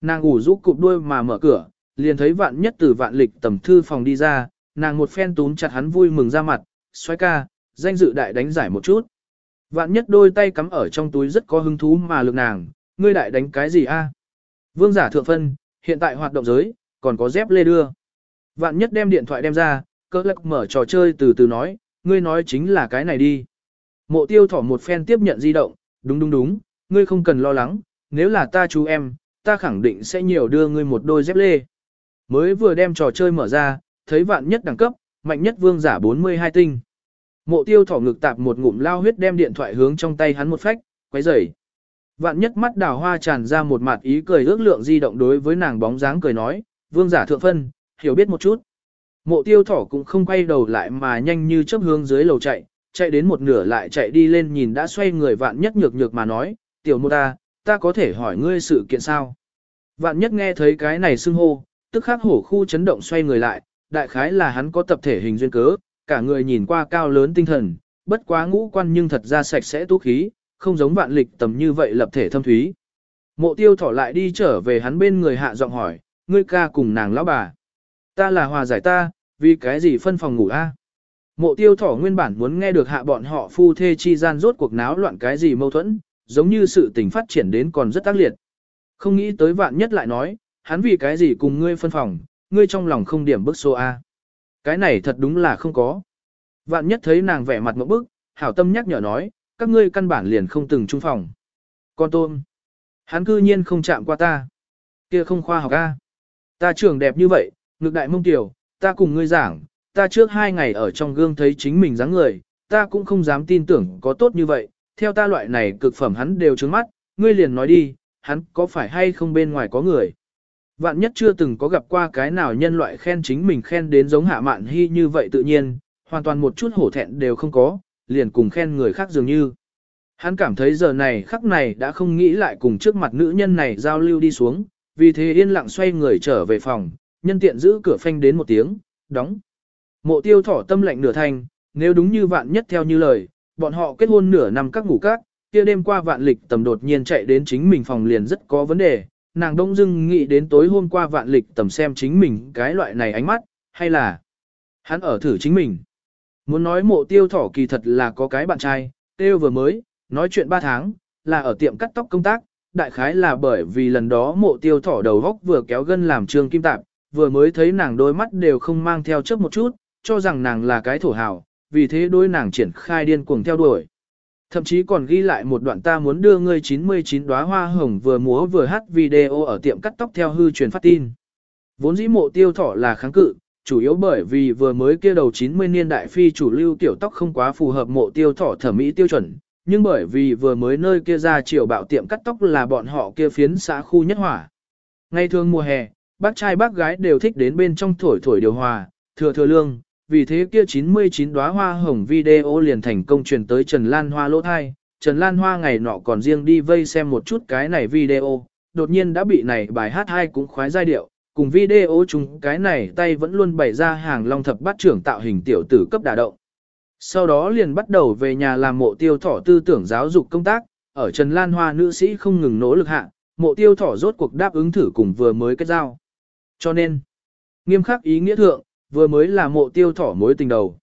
Nàng ủ rũ cụp đuôi mà mở cửa, liền thấy vạn nhất từ vạn lịch tầm thư phòng đi ra, nàng một phen túm chặt hắn vui mừng ra mặt, xoay ca, danh dự đại đánh giải một chút. Vạn nhất đôi tay cắm ở trong túi rất có hứng thú mà lực nàng, ngươi đại đánh cái gì a? Vương giả thượng phân, hiện tại hoạt động giới, còn có dép lê đưa. Vạn nhất đem điện thoại đem ra, cơ lắc mở trò chơi từ từ nói, ngươi nói chính là cái này đi. Mộ tiêu thỏ một phen tiếp nhận di động, đúng đúng đúng, ngươi không cần lo lắng, nếu là ta chú em, ta khẳng định sẽ nhiều đưa ngươi một đôi dép lê. Mới vừa đem trò chơi mở ra, thấy vạn nhất đẳng cấp, mạnh nhất vương giả 42 tinh. Mộ tiêu thỏ ngực tạp một ngụm lao huyết đem điện thoại hướng trong tay hắn một phách, quấy rầy. Vạn nhất mắt đào hoa tràn ra một mặt ý cười ước lượng di động đối với nàng bóng dáng cười nói, vương giả thượng phân, hiểu biết một chút. Mộ tiêu thỏ cũng không quay đầu lại mà nhanh như chớp hướng dưới lầu chạy, chạy đến một nửa lại chạy đi lên nhìn đã xoay người vạn nhất nhược nhược mà nói, tiểu mô ta, ta có thể hỏi ngươi sự kiện sao? Vạn nhất nghe thấy cái này xưng hô, tức khắc hổ khu chấn động xoay người lại, đại khái là hắn có tập thể hình duyên cớ, cả người nhìn qua cao lớn tinh thần, bất quá ngũ quan nhưng thật ra sạch sẽ tú khí, không giống vạn lịch tầm như vậy lập thể thâm thúy. Mộ tiêu thỏ lại đi trở về hắn bên người hạ giọng hỏi, ngươi ca cùng nàng lão bà. Ta là hòa giải ta, vì cái gì phân phòng ngủ a? Mộ tiêu thỏ nguyên bản muốn nghe được hạ bọn họ phu thê chi gian rốt cuộc náo loạn cái gì mâu thuẫn, giống như sự tình phát triển đến còn rất tác liệt. Không nghĩ tới vạn nhất lại nói, hắn vì cái gì cùng ngươi phân phòng, ngươi trong lòng không điểm bức số A. Cái này thật đúng là không có. Vạn nhất thấy nàng vẻ mặt ngậm bức, hảo tâm nhắc nhở nói, các ngươi căn bản liền không từng chung phòng. Con tôm. Hắn cư nhiên không chạm qua ta. Kia không khoa học A. Ta trưởng đẹp như vậy, ngực đại mông tiểu, ta cùng ngươi giảng, ta trước hai ngày ở trong gương thấy chính mình dáng người, ta cũng không dám tin tưởng có tốt như vậy, theo ta loại này cực phẩm hắn đều trướng mắt, ngươi liền nói đi, hắn có phải hay không bên ngoài có người. Vạn nhất chưa từng có gặp qua cái nào nhân loại khen chính mình khen đến giống hạ mạn hy như vậy tự nhiên, hoàn toàn một chút hổ thẹn đều không có, liền cùng khen người khác dường như. Hắn cảm thấy giờ này khắc này đã không nghĩ lại cùng trước mặt nữ nhân này giao lưu đi xuống, vì thế yên lặng xoay người trở về phòng, nhân tiện giữ cửa phanh đến một tiếng, đóng. Mộ tiêu thỏ tâm lệnh nửa thành, nếu đúng như vạn nhất theo như lời, bọn họ kết hôn nửa năm các ngủ các, kia đêm qua vạn lịch tầm đột nhiên chạy đến chính mình phòng liền rất có vấn đề, nàng đông dưng nghĩ đến tối hôm qua vạn lịch tầm xem chính mình cái loại này ánh mắt, hay là hắn ở thử chính mình. Muốn nói mộ tiêu thỏ kỳ thật là có cái bạn trai, tiêu vừa mới, nói chuyện 3 tháng, là ở tiệm cắt tóc công tác, đại khái là bởi vì lần đó mộ tiêu thỏ đầu góc vừa kéo gân làm trương kim tạp, vừa mới thấy nàng đôi mắt đều không mang theo chấp một chút, cho rằng nàng là cái thổ hào, vì thế đôi nàng triển khai điên cuồng theo đuổi. Thậm chí còn ghi lại một đoạn ta muốn đưa ngươi 99 đóa hoa hồng vừa múa vừa hát video ở tiệm cắt tóc theo hư truyền phát tin. Vốn dĩ mộ tiêu thỏ là kháng cự, chủ yếu bởi vì vừa mới kia đầu 90 niên đại phi chủ lưu tiểu tóc không quá phù hợp mộ tiêu thỏ thẩm mỹ tiêu chuẩn, nhưng bởi vì vừa mới nơi kia ra chiều bạo tiệm cắt tóc là bọn họ kia phiến xã khu nhất hỏa. Ngay thường mùa hè, bác trai bác gái đều thích đến bên trong thổi thổi điều hòa, thừa thừa lương, vì thế kia 99 đóa hoa hồng video liền thành công truyền tới Trần Lan Hoa lỗ thai. Trần Lan Hoa ngày nọ còn riêng đi vây xem một chút cái này video, đột nhiên đã bị này bài hát hai cũng khoái giai điệu, cùng video chung cái này tay vẫn luôn bày ra hàng long thập bát trưởng tạo hình tiểu tử cấp đả động. Sau đó liền bắt đầu về nhà làm mộ tiêu thỏ tư tưởng giáo dục công tác, ở Trần Lan Hoa nữ sĩ không ngừng nỗ lực hạ, mộ tiêu thỏ rốt cuộc đáp ứng thử cùng vừa mới kết giao. Cho nên, nghiêm khắc ý nghĩa thượng, vừa mới là mộ tiêu thỏ mối tình đầu.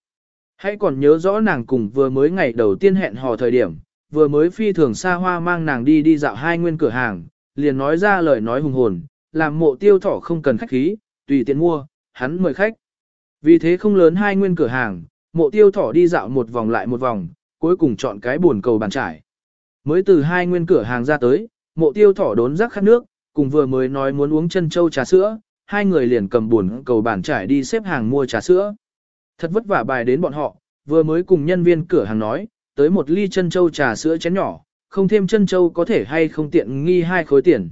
Hãy còn nhớ rõ nàng cùng vừa mới ngày đầu tiên hẹn hò thời điểm, vừa mới phi thường xa hoa mang nàng đi đi dạo hai nguyên cửa hàng, liền nói ra lời nói hùng hồn, làm mộ tiêu thỏ không cần khách khí, tùy tiện mua, hắn mời khách. Vì thế không lớn hai nguyên cửa hàng, mộ tiêu thỏ đi dạo một vòng lại một vòng, cuối cùng chọn cái buồn cầu bàn trải. Mới từ hai nguyên cửa hàng ra tới, mộ tiêu thỏ đốn rắc khát nước, cùng vừa mới nói muốn uống chân châu trà sữa, hai người liền cầm buồn cầu bàn trải đi xếp hàng mua trà sữa. Thật vất vả bài đến bọn họ, vừa mới cùng nhân viên cửa hàng nói, tới một ly chân châu trà sữa chén nhỏ, không thêm chân châu có thể hay không tiện nghi hai khối tiền.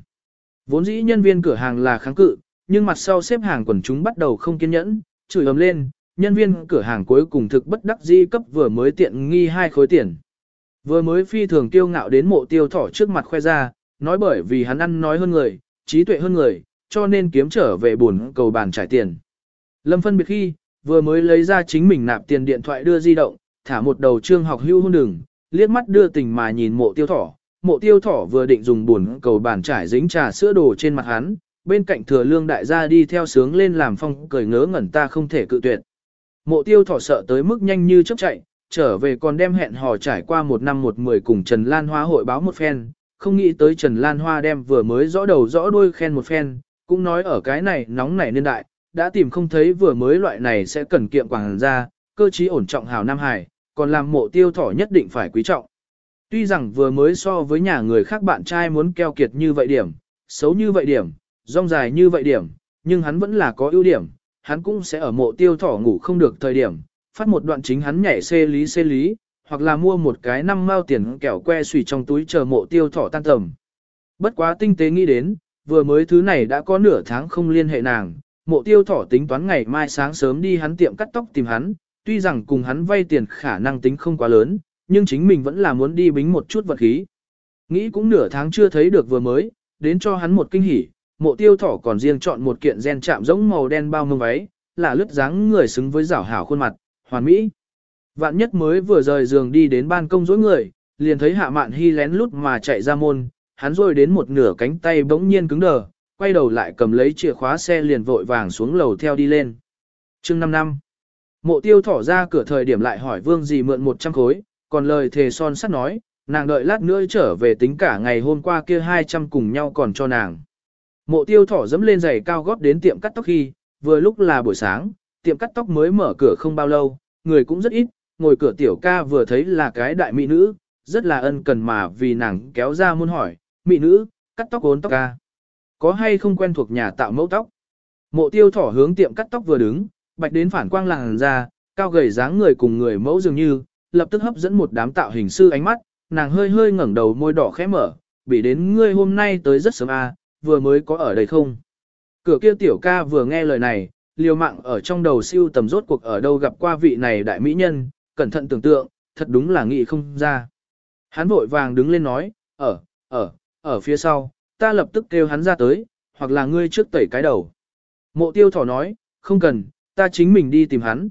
Vốn dĩ nhân viên cửa hàng là kháng cự, nhưng mặt sau xếp hàng quần chúng bắt đầu không kiên nhẫn, chửi ầm lên, nhân viên cửa hàng cuối cùng thực bất đắc dĩ cấp vừa mới tiện nghi hai khối tiền. Vừa mới phi thường tiêu ngạo đến mộ tiêu thỏ trước mặt khoe ra, nói bởi vì hắn ăn nói hơn người, trí tuệ hơn người, cho nên kiếm trở về buồn cầu bàn trải tiền. Lâm phân biệt khi, vừa mới lấy ra chính mình nạp tiền điện thoại đưa di động, thả một đầu trương học hưu hôn đường, liếc mắt đưa tình mà nhìn mộ tiêu thỏ. Mộ tiêu thỏ vừa định dùng buồn cầu bàn trải dính trà sữa đồ trên mặt hắn, bên cạnh thừa lương đại gia đi theo sướng lên làm phong cười ngớ ngẩn ta không thể cự tuyệt. Mộ tiêu thỏ sợ tới mức nhanh như chớp chạy, trở về còn đem hẹn hò trải qua một năm một mười cùng Trần Lan Hoa hội báo một phen, không nghĩ tới Trần Lan Hoa đem vừa mới rõ đầu rõ đuôi khen một phen, cũng nói ở cái này nóng nảy niên đại, đã tìm không thấy vừa mới loại này sẽ cần kiệm quảng ra, cơ trí ổn trọng hào Nam Hải, còn làm mộ tiêu thỏ nhất định phải quý trọng. Tuy rằng vừa mới so với nhà người khác bạn trai muốn keo kiệt như vậy điểm, xấu như vậy điểm, rong dài như vậy điểm, nhưng hắn vẫn là có ưu điểm, hắn cũng sẽ ở mộ tiêu thỏ ngủ không được thời điểm, phát một đoạn chính hắn nhảy xê lý xê lý, hoặc là mua một cái năm mao tiền kẹo que xùy trong túi chờ mộ tiêu thỏ tan tầm. Bất quá tinh tế nghĩ đến, vừa mới thứ này đã có nửa tháng không liên hệ nàng, mộ tiêu thỏ tính toán ngày mai sáng sớm đi hắn tiệm cắt tóc tìm hắn, tuy rằng cùng hắn vay tiền khả năng tính không quá lớn, nhưng chính mình vẫn là muốn đi bính một chút vật khí. Nghĩ cũng nửa tháng chưa thấy được vừa mới, đến cho hắn một kinh hỉ, mộ tiêu thỏ còn riêng chọn một kiện gen chạm giống màu đen bao mông váy, là lướt dáng người xứng với rảo hảo khuôn mặt, hoàn mỹ. Vạn nhất mới vừa rời giường đi đến ban công dối người, liền thấy hạ mạn hy lén lút mà chạy ra môn, hắn rồi đến một nửa cánh tay bỗng nhiên cứng đờ, quay đầu lại cầm lấy chìa khóa xe liền vội vàng xuống lầu theo đi lên. chương 5 năm, mộ tiêu thỏ ra cửa thời điểm lại hỏi vương gì mượn 100 khối, còn lời thề son sắt nói, nàng đợi lát nữa trở về tính cả ngày hôm qua kia 200 cùng nhau còn cho nàng. Mộ tiêu thỏ dẫm lên giày cao gót đến tiệm cắt tóc khi, vừa lúc là buổi sáng, tiệm cắt tóc mới mở cửa không bao lâu, người cũng rất ít, ngồi cửa tiểu ca vừa thấy là cái đại mỹ nữ, rất là ân cần mà vì nàng kéo ra muôn hỏi, mỹ nữ, cắt tóc ốn tóc ca. Có hay không quen thuộc nhà tạo mẫu tóc? Mộ tiêu thỏ hướng tiệm cắt tóc vừa đứng, bạch đến phản quang làng ra, cao gầy dáng người cùng người mẫu dường như, lập tức hấp dẫn một đám tạo hình sư ánh mắt, nàng hơi hơi ngẩng đầu môi đỏ khẽ mở, bị đến ngươi hôm nay tới rất sớm à, vừa mới có ở đây không? Cửa kia tiểu ca vừa nghe lời này, liều mạng ở trong đầu siêu tầm rốt cuộc ở đâu gặp qua vị này đại mỹ nhân, cẩn thận tưởng tượng, thật đúng là nghĩ không ra. Hắn vội vàng đứng lên nói, ở, ở, ở phía sau, ta lập tức kêu hắn ra tới, hoặc là ngươi trước tẩy cái đầu. Mộ tiêu thỏ nói, không cần, ta chính mình đi tìm hắn.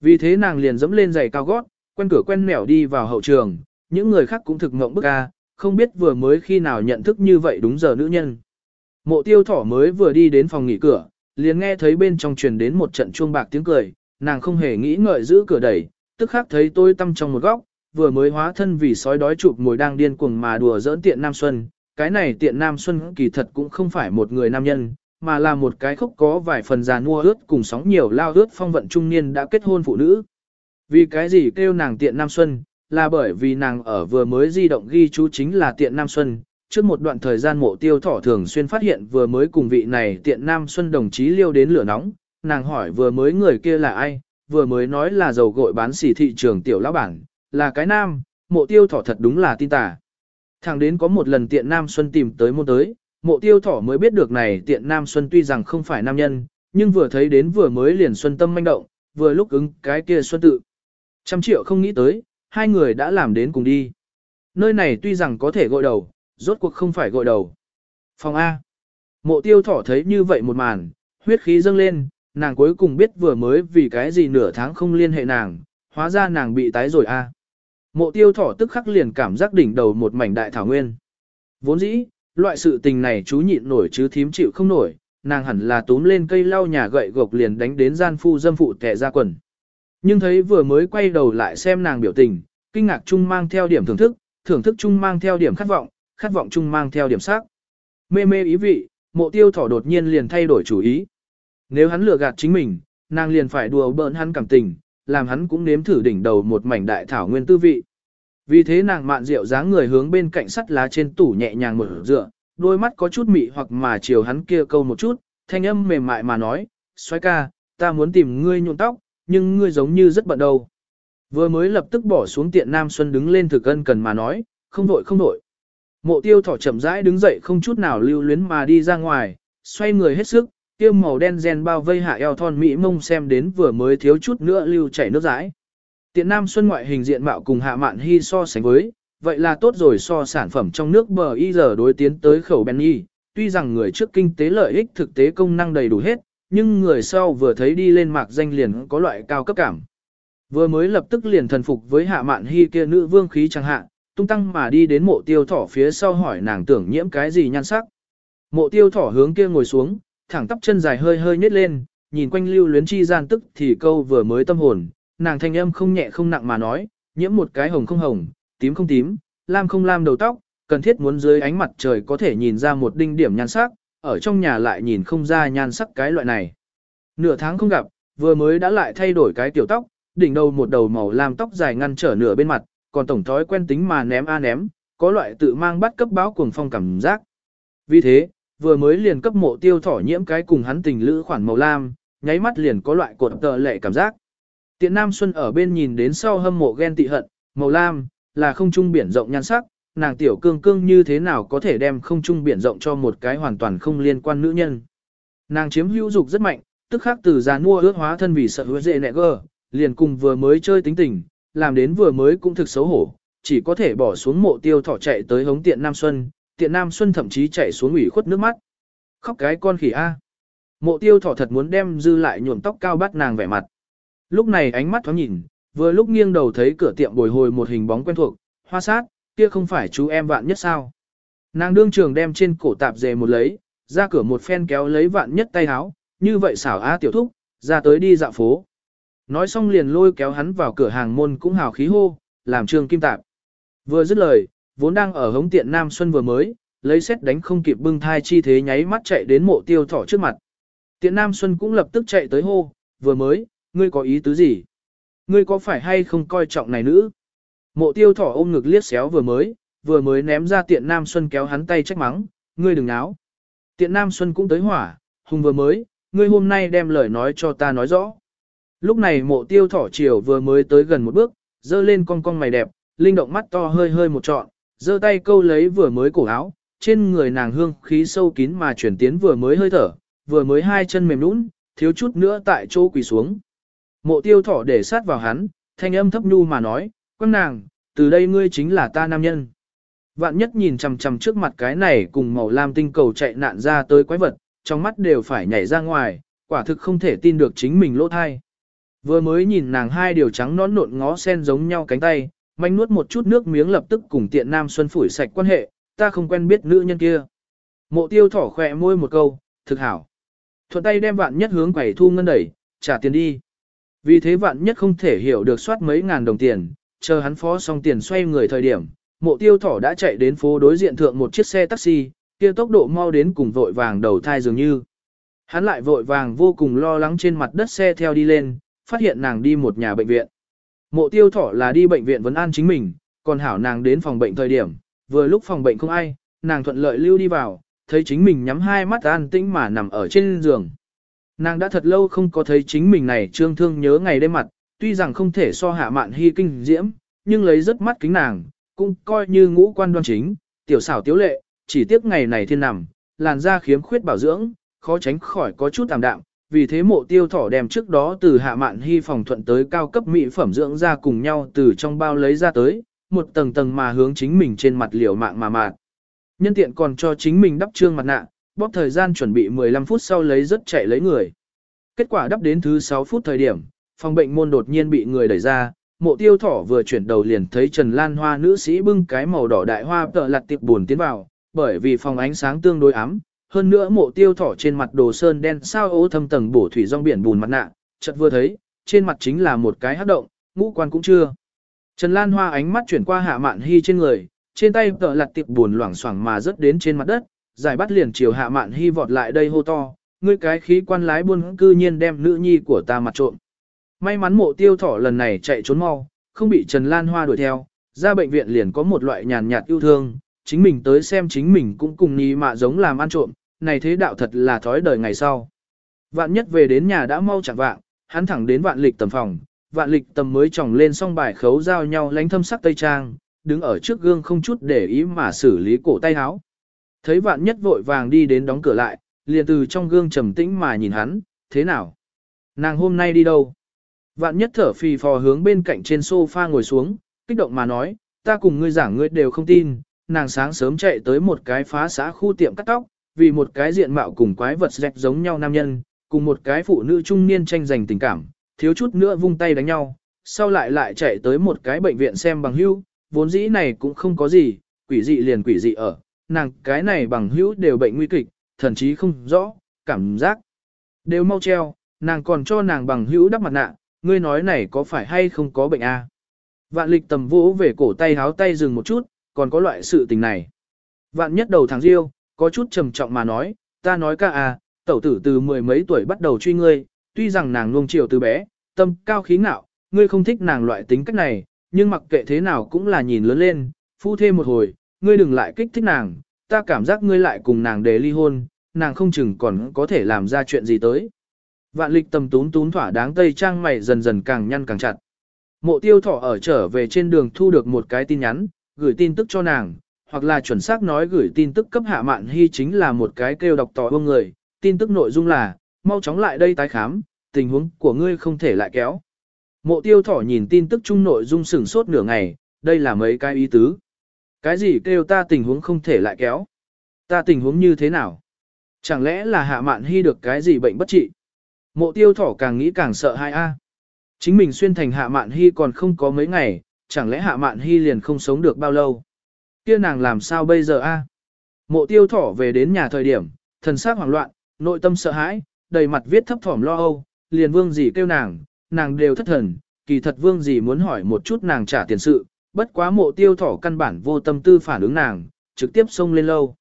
Vì thế nàng liền dẫm lên giày cao gót, quen cửa quen mẻo đi vào hậu trường, những người khác cũng thực mộng bức ca, không biết vừa mới khi nào nhận thức như vậy đúng giờ nữ nhân. Mộ tiêu thỏ mới vừa đi đến phòng nghỉ cửa, liền nghe thấy bên trong truyền đến một trận chuông bạc tiếng cười, nàng không hề nghĩ ngợi giữ cửa đẩy, tức khắc thấy tôi tâm trong một góc, vừa mới hóa thân vì sói đói chụp ngồi đang điên cuồng mà đùa dỡn tiện Nam Xuân. Cái này tiện Nam Xuân kỳ thật cũng không phải một người nam nhân, mà là một cái khúc có vài phần già nua ướt cùng sóng nhiều lao ướt phong vận trung niên đã kết hôn phụ nữ. Vì cái gì kêu nàng tiện Nam Xuân, là bởi vì nàng ở vừa mới di động ghi chú chính là tiện Nam Xuân. Trước một đoạn thời gian mộ tiêu thỏ thường xuyên phát hiện vừa mới cùng vị này tiện Nam Xuân đồng chí liêu đến lửa nóng, nàng hỏi vừa mới người kia là ai, vừa mới nói là dầu gội bán xỉ thị trường tiểu lão bản, là cái nam, mộ tiêu thỏ thật đúng là tin tà. Thẳng đến có một lần tiện Nam Xuân tìm tới môn tới, mộ tiêu thỏ mới biết được này tiện Nam Xuân tuy rằng không phải nam nhân, nhưng vừa thấy đến vừa mới liền Xuân tâm manh động, vừa lúc ứng cái kia Xuân tự. Trăm triệu không nghĩ tới, hai người đã làm đến cùng đi. Nơi này tuy rằng có thể gội đầu, rốt cuộc không phải gội đầu. Phòng A. Mộ tiêu thỏ thấy như vậy một màn, huyết khí dâng lên, nàng cuối cùng biết vừa mới vì cái gì nửa tháng không liên hệ nàng, hóa ra nàng bị tái rồi A. Mộ tiêu thỏ tức khắc liền cảm giác đỉnh đầu một mảnh đại thảo nguyên. Vốn dĩ, loại sự tình này chú nhịn nổi chứ thím chịu không nổi, nàng hẳn là túm lên cây lau nhà gậy gộc liền đánh đến gian phu dâm phụ tệ ra quần. Nhưng thấy vừa mới quay đầu lại xem nàng biểu tình, kinh ngạc chung mang theo điểm thưởng thức, thưởng thức chung mang theo điểm khát vọng, khát vọng chung mang theo điểm sắc. Mê mê ý vị, mộ tiêu thỏ đột nhiên liền thay đổi chủ ý. Nếu hắn lừa gạt chính mình, nàng liền phải đùa bỡn hắn cảm tình, làm hắn cũng nếm thử đỉnh đầu một mảnh đại thảo nguyên tư vị. Vì thế nàng mạn rượu dáng người hướng bên cạnh sắt lá trên tủ nhẹ nhàng mở dựa, đôi mắt có chút mị hoặc mà chiều hắn kia câu một chút, thanh âm mềm mại mà nói, xoay ca, ta muốn tìm ngươi nhuộm tóc, nhưng ngươi giống như rất bận đầu. Vừa mới lập tức bỏ xuống tiện Nam Xuân đứng lên thực ân cần mà nói, không vội không vội. Mộ tiêu thỏ chậm rãi đứng dậy không chút nào lưu luyến mà đi ra ngoài, xoay người hết sức, kia màu đen gen bao vây hạ eo thon mỹ mông xem đến vừa mới thiếu chút nữa lưu chảy nước rãi. Tiện Nam Xuân ngoại hình diện mạo cùng hạ mạn hy so sánh với, vậy là tốt rồi so sản phẩm trong nước bờ y giờ đối tiến tới khẩu Benny, tuy rằng người trước kinh tế lợi ích thực tế công năng đầy đủ hết, nhưng người sau vừa thấy đi lên mạc danh liền có loại cao cấp cảm. Vừa mới lập tức liền thần phục với hạ mạn hy kia nữ vương khí chẳng hạn, tung tăng mà đi đến mộ tiêu thỏ phía sau hỏi nàng tưởng nhiễm cái gì nhan sắc. Mộ tiêu thỏ hướng kia ngồi xuống, thẳng tắp chân dài hơi hơi nhếch lên, nhìn quanh lưu luyến chi gian tức thì câu vừa mới tâm hồn, nàng thanh âm không nhẹ không nặng mà nói, nhiễm một cái hồng không hồng, tím không tím, lam không lam đầu tóc, cần thiết muốn dưới ánh mặt trời có thể nhìn ra một đinh điểm nhan sắc, ở trong nhà lại nhìn không ra nhan sắc cái loại này. Nửa tháng không gặp, vừa mới đã lại thay đổi cái tiểu tóc, đỉnh đầu một đầu màu lam tóc dài ngăn trở nửa bên mặt, còn tổng thói quen tính mà ném a ném, có loại tự mang bắt cấp báo cuồng phong cảm giác. Vì thế, vừa mới liền cấp mộ tiêu thỏ nhiễm cái cùng hắn tình lữ khoản màu lam, nháy mắt liền có loại cột tờ lệ cảm giác. Tiện Nam Xuân ở bên nhìn đến sau hâm mộ ghen tị hận, màu lam, là không trung biển rộng nhan sắc, nàng tiểu cương cương như thế nào có thể đem không trung biển rộng cho một cái hoàn toàn không liên quan nữ nhân. Nàng chiếm hữu dục rất mạnh, tức khắc từ già mua ước hóa thân vì sợ hứa dễ nẹ gơ, liền cùng vừa mới chơi tính tình, làm đến vừa mới cũng thực xấu hổ, chỉ có thể bỏ xuống mộ tiêu thỏ chạy tới hống tiện Nam Xuân, tiện Nam Xuân thậm chí chạy xuống ủy khuất nước mắt. Khóc cái con khỉ A. Mộ tiêu thỏ thật muốn đem dư lại nhuộm tóc cao bắt nàng vẻ mặt. lúc này ánh mắt thoáng nhìn, vừa lúc nghiêng đầu thấy cửa tiệm bồi hồi một hình bóng quen thuộc, hoa sát, kia không phải chú em vạn nhất sao. Nàng đương trường đem trên cổ tạp dề một lấy, ra cửa một phen kéo lấy vạn nhất tay háo, như vậy xảo á tiểu thúc, ra tới đi dạo phố. Nói xong liền lôi kéo hắn vào cửa hàng môn cũng hào khí hô, làm trường kim tạp. Vừa dứt lời, vốn đang ở hống tiện Nam Xuân vừa mới, lấy xét đánh không kịp bưng thai chi thế nháy mắt chạy đến mộ tiêu thỏ trước mặt. Tiện Nam Xuân cũng lập tức chạy tới hô, vừa mới, ngươi có ý tứ gì? Ngươi có phải hay không coi trọng này nữ? Mộ tiêu thỏ ôm ngực liếc xéo vừa mới, vừa mới ném ra tiện Nam Xuân kéo hắn tay trách mắng, ngươi đừng náo. Tiện Nam Xuân cũng tới hỏa, hùng vừa mới, ngươi hôm nay đem lời nói cho ta nói rõ. Lúc này mộ tiêu thỏ chiều vừa mới tới gần một bước, dơ lên con con mày đẹp, linh động mắt to hơi hơi một trọn, dơ tay câu lấy vừa mới cổ áo, trên người nàng hương khí sâu kín mà chuyển tiến vừa mới hơi thở, vừa mới hai chân mềm nũng, thiếu chút nữa tại chỗ quỳ xuống. Mộ tiêu thỏ để sát vào hắn, thanh âm thấp nhu mà nói, quăng nàng, từ đây ngươi chính là ta nam nhân. Vạn nhất nhìn chằm chằm trước mặt cái này cùng màu lam tinh cầu chạy nạn ra tới quái vật, trong mắt đều phải nhảy ra ngoài, quả thực không thể tin được chính mình lỗ thai. Vừa mới nhìn nàng hai điều trắng nón nộn ngó sen giống nhau cánh tay, manh nuốt một chút nước miếng lập tức cùng tiện nam xuân phủi sạch quan hệ, ta không quen biết nữ nhân kia. Mộ tiêu thỏ khỏe môi một câu, thực hảo. Thuận tay đem vạn nhất hướng quẩy thu ngân đẩy, trả tiền đi. Vì thế vạn nhất không thể hiểu được soát mấy ngàn đồng tiền, chờ hắn phó xong tiền xoay người thời điểm, mộ tiêu thỏ đã chạy đến phố đối diện thượng một chiếc xe taxi, kia tốc độ mau đến cùng vội vàng đầu thai dường như. Hắn lại vội vàng vô cùng lo lắng trên mặt đất xe theo đi lên, phát hiện nàng đi một nhà bệnh viện. Mộ tiêu thỏ là đi bệnh viện vấn an chính mình, còn hảo nàng đến phòng bệnh thời điểm, vừa lúc phòng bệnh không ai, nàng thuận lợi lưu đi vào, thấy chính mình nhắm hai mắt an tĩnh mà nằm ở trên giường. Nàng đã thật lâu không có thấy chính mình này trương thương nhớ ngày đêm mặt, tuy rằng không thể so hạ mạn hy kinh diễm, nhưng lấy rất mắt kính nàng, cũng coi như ngũ quan đoan chính, tiểu xảo tiếu lệ, chỉ tiếc ngày này thiên nằm, làn da khiếm khuyết bảo dưỡng, khó tránh khỏi có chút tạm đạm, vì thế mộ tiêu thỏ đem trước đó từ hạ mạn hy phòng thuận tới cao cấp mỹ phẩm dưỡng ra cùng nhau từ trong bao lấy ra tới, một tầng tầng mà hướng chính mình trên mặt liều mạng mà mạt. Nhân tiện còn cho chính mình đắp trương mặt nạ, bóp thời gian chuẩn bị 15 phút sau lấy rất chạy lấy người. Kết quả đắp đến thứ 6 phút thời điểm, phòng bệnh môn đột nhiên bị người đẩy ra, mộ tiêu thỏ vừa chuyển đầu liền thấy Trần Lan Hoa nữ sĩ bưng cái màu đỏ đại hoa tợ lặt tiệp buồn tiến vào, bởi vì phòng ánh sáng tương đối ám, hơn nữa mộ tiêu thỏ trên mặt đồ sơn đen sao ố thâm tầng bổ thủy rong biển bùn mặt nạ, chợt vừa thấy, trên mặt chính là một cái hắc động, ngũ quan cũng chưa. Trần Lan Hoa ánh mắt chuyển qua hạ mạn hy trên người, trên tay tợ lặt tiệp buồn loảng xoảng mà rớt đến trên mặt đất, giải bắt liền chiều hạ mạn hy vọt lại đây hô to, ngươi cái khí quan lái buôn cư nhiên đem nữ nhi của ta mặt trộm. May mắn mộ tiêu thỏ lần này chạy trốn mau, không bị Trần Lan Hoa đuổi theo, ra bệnh viện liền có một loại nhàn nhạt yêu thương, chính mình tới xem chính mình cũng cùng ní mạ giống làm ăn trộm, này thế đạo thật là thói đời ngày sau. Vạn nhất về đến nhà đã mau chẳng vạng, hắn thẳng đến vạn lịch tầm phòng, vạn lịch tầm mới tròng lên xong bài khấu giao nhau lánh thâm sắc tây trang, đứng ở trước gương không chút để ý mà xử lý cổ tay áo. Thấy vạn nhất vội vàng đi đến đóng cửa lại, liền từ trong gương trầm tĩnh mà nhìn hắn, thế nào? Nàng hôm nay đi đâu? Vạn nhất thở phì phò hướng bên cạnh trên sofa ngồi xuống, kích động mà nói, ta cùng ngươi giảng ngươi đều không tin, nàng sáng sớm chạy tới một cái phá xã khu tiệm cắt tóc, vì một cái diện mạo cùng quái vật dẹp giống nhau nam nhân, cùng một cái phụ nữ trung niên tranh giành tình cảm, thiếu chút nữa vung tay đánh nhau, sau lại lại chạy tới một cái bệnh viện xem bằng hữu, vốn dĩ này cũng không có gì, quỷ dị liền quỷ dị ở, nàng cái này bằng hữu đều bệnh nguy kịch, thần chí không rõ, cảm giác đều mau treo, nàng còn cho nàng bằng hữu đắp mặt nạ, ngươi nói này có phải hay không có bệnh a? À? Vạn lịch tầm vỗ về cổ tay háo tay dừng một chút, còn có loại sự tình này. Vạn nhất đầu thằng riêu, có chút trầm trọng mà nói, ta nói ca à, tẩu tử từ mười mấy tuổi bắt đầu truy ngươi, tuy rằng nàng nuông chiều từ bé, tâm cao khí ngạo, ngươi không thích nàng loại tính cách này, nhưng mặc kệ thế nào cũng là nhìn lớn lên, phu thêm một hồi, ngươi đừng lại kích thích nàng, ta cảm giác ngươi lại cùng nàng để ly hôn, nàng không chừng còn có thể làm ra chuyện gì tới. Vạn lịch tầm tún tún thỏa đáng tây trang mày dần dần càng nhăn càng chặt. Mộ tiêu Thỏ ở trở về trên đường thu được một cái tin nhắn, gửi tin tức cho nàng, hoặc là chuẩn xác nói gửi tin tức cấp hạ mạn hy chính là một cái kêu đọc tỏ ông người, tin tức nội dung là, mau chóng lại đây tái khám, tình huống của ngươi không thể lại kéo. Mộ tiêu thỏ nhìn tin tức chung nội dung sửng sốt nửa ngày, đây là mấy cái ý tứ. Cái gì kêu ta tình huống không thể lại kéo? Ta tình huống như thế nào? Chẳng lẽ là hạ mạn hy được cái gì bệnh bất trị? Mộ tiêu thỏ càng nghĩ càng sợ hai a. Chính mình xuyên thành hạ mạn hy còn không có mấy ngày, chẳng lẽ hạ mạn hy liền không sống được bao lâu. Kia nàng làm sao bây giờ a? Mộ tiêu thỏ về đến nhà thời điểm, thần sắc hoảng loạn, nội tâm sợ hãi, đầy mặt viết thấp thỏm lo âu, liền vương gì kêu nàng, nàng đều thất thần, kỳ thật vương gì muốn hỏi một chút nàng trả tiền sự, bất quá mộ tiêu thỏ căn bản vô tâm tư phản ứng nàng, trực tiếp xông lên lâu.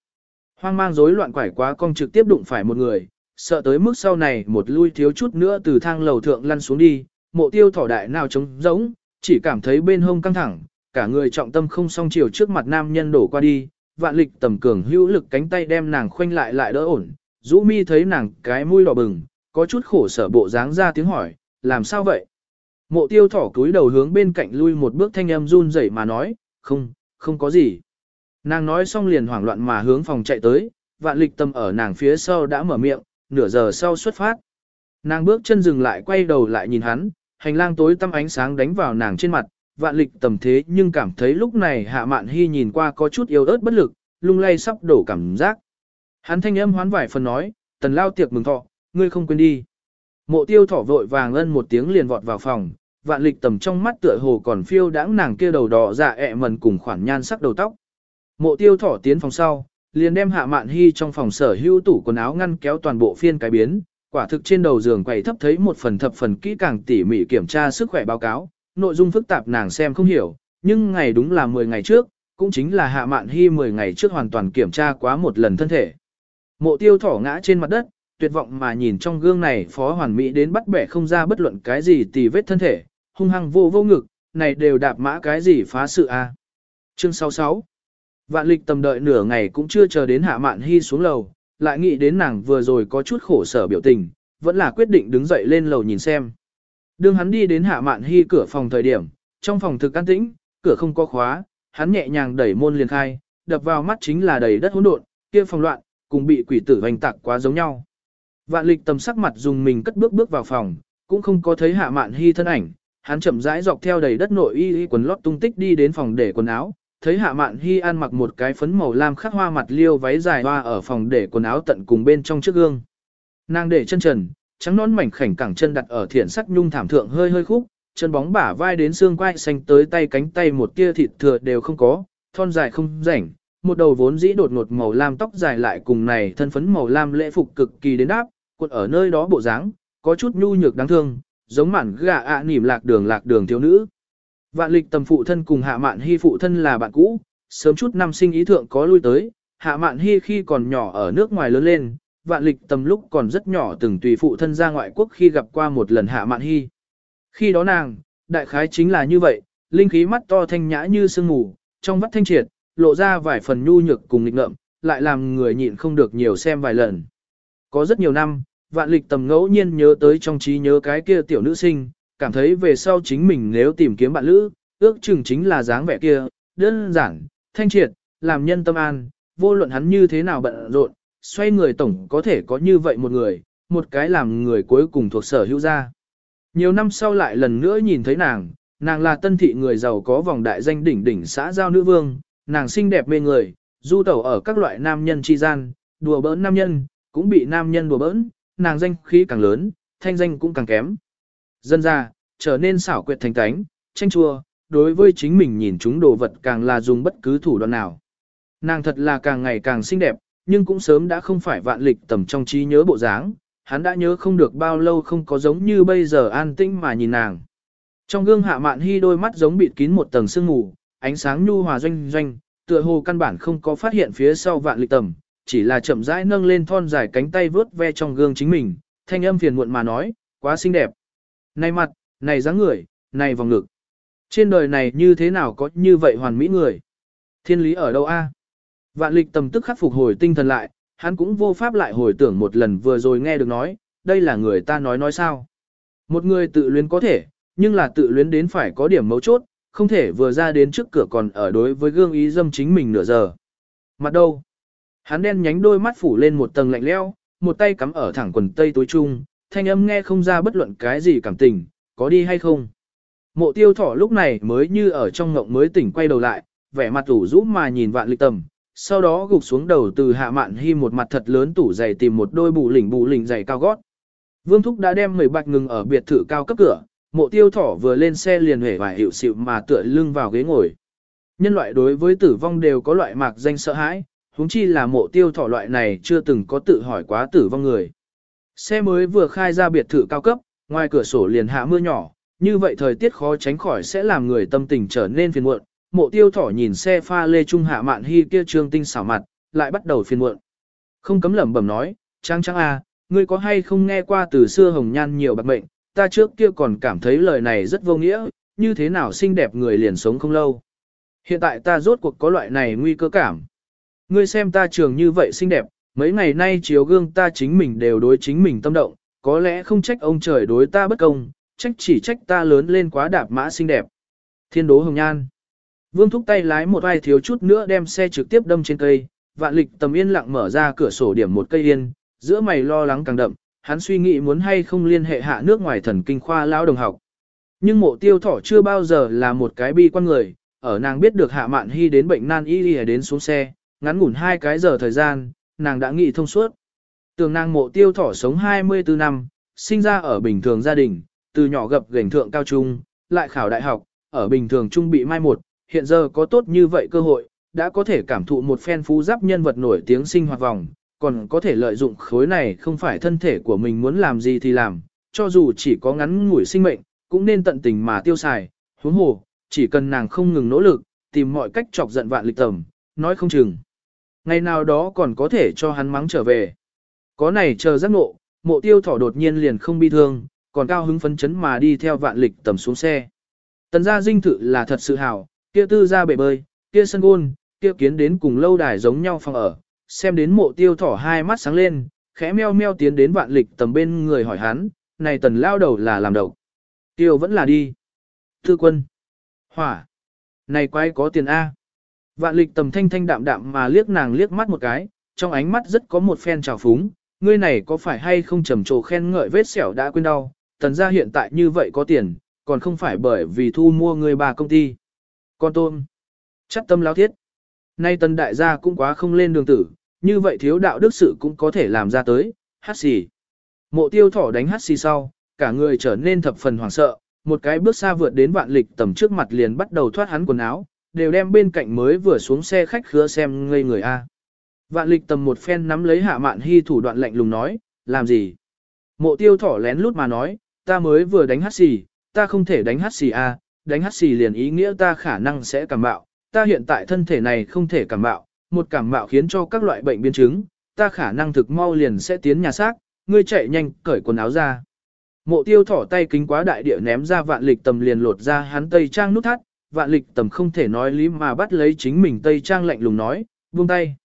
Hoang mang rối loạn quải quá cong trực tiếp đụng phải một người, sợ tới mức sau này một lui thiếu chút nữa từ thang lầu thượng lăn xuống đi, mộ tiêu thỏ đại nào trống rỗng, chỉ cảm thấy bên hông căng thẳng, cả người trọng tâm không song chiều trước mặt nam nhân đổ qua đi, vạn lịch tầm cường hữu lực cánh tay đem nàng khoanh lại lại đỡ ổn, rũ mi thấy nàng cái mũi đỏ bừng, có chút khổ sở bộ dáng ra tiếng hỏi, làm sao vậy? Mộ tiêu thỏ cúi đầu hướng bên cạnh lui một bước thanh âm run rẩy mà nói, không, không có gì. Nàng nói xong liền hoảng loạn mà hướng phòng chạy tới, vạn lịch tâm ở nàng phía sau đã mở miệng, nửa giờ sau xuất phát. Nàng bước chân dừng lại quay đầu lại nhìn hắn, hành lang tối tăm ánh sáng đánh vào nàng trên mặt, vạn lịch tầm thế nhưng cảm thấy lúc này hạ mạn hy nhìn qua có chút yếu ớt bất lực, lung lay sắp đổ cảm giác. Hắn thanh âm hoán vải phần nói, tần lao tiệc mừng thọ, ngươi không quên đi. Mộ tiêu thỏ vội vàng ân một tiếng liền vọt vào phòng, vạn lịch tầm trong mắt tựa hồ còn phiêu đãng nàng kia đầu đỏ dạ ẹ mần cùng khoản nhan sắc đầu tóc. Mộ tiêu thỏ tiến phòng sau, liền đem hạ mạn hy trong phòng sở hữu tủ quần áo ngăn kéo toàn bộ phiên cái biến, quả thực trên đầu giường quầy thấp thấy một phần thập phần kỹ càng tỉ mỉ kiểm tra sức khỏe báo cáo, nội dung phức tạp nàng xem không hiểu, nhưng ngày đúng là 10 ngày trước, cũng chính là hạ mạn hy 10 ngày trước hoàn toàn kiểm tra quá một lần thân thể. Mộ tiêu thỏ ngã trên mặt đất, tuyệt vọng mà nhìn trong gương này phó hoàn mỹ đến bắt bẻ không ra bất luận cái gì tì vết thân thể, hung hăng vô vô ngực, này đều đạp mã cái gì phá sự a. Chương 66 Vạn lịch tầm đợi nửa ngày cũng chưa chờ đến hạ mạn hy xuống lầu, lại nghĩ đến nàng vừa rồi có chút khổ sở biểu tình, vẫn là quyết định đứng dậy lên lầu nhìn xem. Đương hắn đi đến hạ mạn hy cửa phòng thời điểm, trong phòng thực an tĩnh, cửa không có khóa, hắn nhẹ nhàng đẩy môn liền khai, đập vào mắt chính là đầy đất hỗn độn, kia phòng loạn, cùng bị quỷ tử hoành tạc quá giống nhau. Vạn lịch tầm sắc mặt dùng mình cất bước bước vào phòng, cũng không có thấy hạ mạn hy thân ảnh, hắn chậm rãi dọc theo đầy đất nội y y quần lót tung tích đi đến phòng để quần áo, thấy hạ mạn hy ăn mặc một cái phấn màu lam khắc hoa mặt liêu váy dài hoa ở phòng để quần áo tận cùng bên trong chiếc gương. Nàng để chân trần, trắng nón mảnh khảnh cẳng chân đặt ở thiện sắc nhung thảm thượng hơi hơi khúc, chân bóng bả vai đến xương quai xanh tới tay cánh tay một tia thịt thừa đều không có, thon dài không rảnh, một đầu vốn dĩ đột ngột màu lam tóc dài lại cùng này thân phấn màu lam lễ phục cực kỳ đến đáp, cuộn ở nơi đó bộ dáng, có chút nhu nhược đáng thương, giống mản gà ạ à nỉm lạc đường lạc đường thiếu nữ. Vạn lịch tầm phụ thân cùng hạ mạn hy phụ thân là bạn cũ, sớm chút năm sinh ý thượng có lui tới, hạ mạn hy khi còn nhỏ ở nước ngoài lớn lên, vạn lịch tầm lúc còn rất nhỏ từng tùy phụ thân ra ngoại quốc khi gặp qua một lần hạ mạn hy. Khi đó nàng, đại khái chính là như vậy, linh khí mắt to thanh nhã như sương mù, trong vắt thanh triệt, lộ ra vài phần nhu nhược cùng nghịch ngợm, lại làm người nhịn không được nhiều xem vài lần. Có rất nhiều năm, vạn lịch tầm ngẫu nhiên nhớ tới trong trí nhớ cái kia tiểu nữ sinh, cảm thấy về sau chính mình nếu tìm kiếm bạn lữ, ước chừng chính là dáng vẻ kia, đơn giản, thanh triệt, làm nhân tâm an, vô luận hắn như thế nào bận rộn, xoay người tổng có thể có như vậy một người, một cái làm người cuối cùng thuộc sở hữu gia. Nhiều năm sau lại lần nữa nhìn thấy nàng, nàng là tân thị người giàu có vòng đại danh đỉnh đỉnh xã giao nữ vương, nàng xinh đẹp mê người, du tẩu ở các loại nam nhân chi gian, đùa bỡn nam nhân, cũng bị nam nhân đùa bỡn, nàng danh khí càng lớn, thanh danh cũng càng kém. Dân ra, trở nên xảo quyệt thành tánh, tranh chua, đối với chính mình nhìn chúng đồ vật càng là dùng bất cứ thủ đoạn nào. Nàng thật là càng ngày càng xinh đẹp, nhưng cũng sớm đã không phải vạn lịch tầm trong trí nhớ bộ dáng, hắn đã nhớ không được bao lâu không có giống như bây giờ an tĩnh mà nhìn nàng. Trong gương hạ mạn hy đôi mắt giống bịt kín một tầng sương mù, ánh sáng nhu hòa doanh doanh, tựa hồ căn bản không có phát hiện phía sau vạn lịch tầm, chỉ là chậm rãi nâng lên thon dài cánh tay vướt ve trong gương chính mình, thanh âm phiền muộn mà nói, quá xinh đẹp. Này mặt, này dáng người, này vòng ngực. Trên đời này như thế nào có như vậy hoàn mỹ người? Thiên lý ở đâu a? Vạn lịch tầm tức khắc phục hồi tinh thần lại, hắn cũng vô pháp lại hồi tưởng một lần vừa rồi nghe được nói, đây là người ta nói nói sao. Một người tự luyến có thể, nhưng là tự luyến đến phải có điểm mấu chốt, không thể vừa ra đến trước cửa còn ở đối với gương ý dâm chính mình nửa giờ. Mặt đâu? Hắn đen nhánh đôi mắt phủ lên một tầng lạnh leo, một tay cắm ở thẳng quần tây tối trung, thanh âm nghe không ra bất luận cái gì cảm tình, có đi hay không. Mộ tiêu thỏ lúc này mới như ở trong ngộng mới tỉnh quay đầu lại, vẻ mặt ủ rũ mà nhìn vạn lịch tầm, sau đó gục xuống đầu từ hạ mạn hy một mặt thật lớn tủ giày tìm một đôi bù lỉnh bù lỉnh giày cao gót. Vương Thúc đã đem mười bạch ngừng ở biệt thự cao cấp cửa, Mộ tiêu thỏ vừa lên xe liền hể vài hiệu xịu mà tựa lưng vào ghế ngồi. Nhân loại đối với tử vong đều có loại mạc danh sợ hãi, huống chi là mộ tiêu thỏ loại này chưa từng có tự hỏi quá tử vong người. Xe mới vừa khai ra biệt thự cao cấp, ngoài cửa sổ liền hạ mưa nhỏ, như vậy thời tiết khó tránh khỏi sẽ làm người tâm tình trở nên phiền muộn. Mộ tiêu thỏ nhìn xe pha lê trung hạ mạn hy kia trương tinh xảo mặt, lại bắt đầu phiền muộn. Không cấm lẩm bẩm nói, trang trang à, ngươi có hay không nghe qua từ xưa hồng nhan nhiều bạc mệnh, ta trước kia còn cảm thấy lời này rất vô nghĩa, như thế nào xinh đẹp người liền sống không lâu. Hiện tại ta rốt cuộc có loại này nguy cơ cảm. Ngươi xem ta trường như vậy xinh đẹp, mấy ngày nay chiếu gương ta chính mình đều đối chính mình tâm động, có lẽ không trách ông trời đối ta bất công, trách chỉ trách ta lớn lên quá đạp mã xinh đẹp. Thiên đố hồng nhan. Vương thúc tay lái một ai thiếu chút nữa đem xe trực tiếp đâm trên cây, vạn lịch tầm yên lặng mở ra cửa sổ điểm một cây yên, giữa mày lo lắng càng đậm, hắn suy nghĩ muốn hay không liên hệ hạ nước ngoài thần kinh khoa lão đồng học. Nhưng mộ tiêu thỏ chưa bao giờ là một cái bi quan người, ở nàng biết được hạ mạn hy đến bệnh nan y y đến xuống xe, ngắn ngủn hai cái giờ thời gian, nàng đã nghĩ thông suốt. Tường nàng mộ tiêu thỏ sống 24 năm, sinh ra ở bình thường gia đình, từ nhỏ gặp gành thượng cao trung, lại khảo đại học, ở bình thường trung bị mai một, hiện giờ có tốt như vậy cơ hội, đã có thể cảm thụ một phen phú giáp nhân vật nổi tiếng sinh hoạt vòng, còn có thể lợi dụng khối này không phải thân thể của mình muốn làm gì thì làm, cho dù chỉ có ngắn ngủi sinh mệnh, cũng nên tận tình mà tiêu xài, huống hồ, chỉ cần nàng không ngừng nỗ lực, tìm mọi cách chọc giận vạn lịch tầm, nói không chừng. Ngày nào đó còn có thể cho hắn mắng trở về. Có này chờ giác ngộ, mộ tiêu thỏ đột nhiên liền không bi thương, còn cao hứng phấn chấn mà đi theo vạn lịch tầm xuống xe. Tần gia dinh thự là thật sự hảo, kia tư ra bể bơi, kia sân gôn, kia kiến đến cùng lâu đài giống nhau phòng ở, xem đến mộ tiêu thỏ hai mắt sáng lên, khẽ meo meo tiến đến vạn lịch tầm bên người hỏi hắn, này tần lao đầu là làm đầu. Tiêu vẫn là đi. Thư quân. Hỏa. Này quái có tiền A. Vạn lịch tầm thanh thanh đạm đạm mà liếc nàng liếc mắt một cái, trong ánh mắt rất có một phen trào phúng, ngươi này có phải hay không trầm trồ khen ngợi vết sẹo đã quên đau, tần gia hiện tại như vậy có tiền, còn không phải bởi vì thu mua người bà công ty. Con tôm. Chắc tâm lão thiết. Nay tần đại gia cũng quá không lên đường tử, như vậy thiếu đạo đức sự cũng có thể làm ra tới, hát xì. Mộ tiêu thỏ đánh hát xì sau, cả người trở nên thập phần hoảng sợ, một cái bước xa vượt đến vạn lịch tầm trước mặt liền bắt đầu thoát hắn quần áo, đều đem bên cạnh mới vừa xuống xe khách khứa xem ngây người A. Vạn lịch tầm một phen nắm lấy hạ mạn hy thủ đoạn lạnh lùng nói, làm gì? Mộ tiêu thỏ lén lút mà nói, ta mới vừa đánh hát xì, ta không thể đánh hát xì A, đánh hát xì liền ý nghĩa ta khả năng sẽ cảm bạo, ta hiện tại thân thể này không thể cảm bạo, một cảm bạo khiến cho các loại bệnh biến chứng, ta khả năng thực mau liền sẽ tiến nhà xác, ngươi chạy nhanh cởi quần áo ra. Mộ tiêu thỏ tay kính quá đại địa ném ra vạn lịch tầm liền lột ra hắn tây trang nút thắt, vạn lịch tầm không thể nói lý mà bắt lấy chính mình tây trang lạnh lùng nói, buông tay.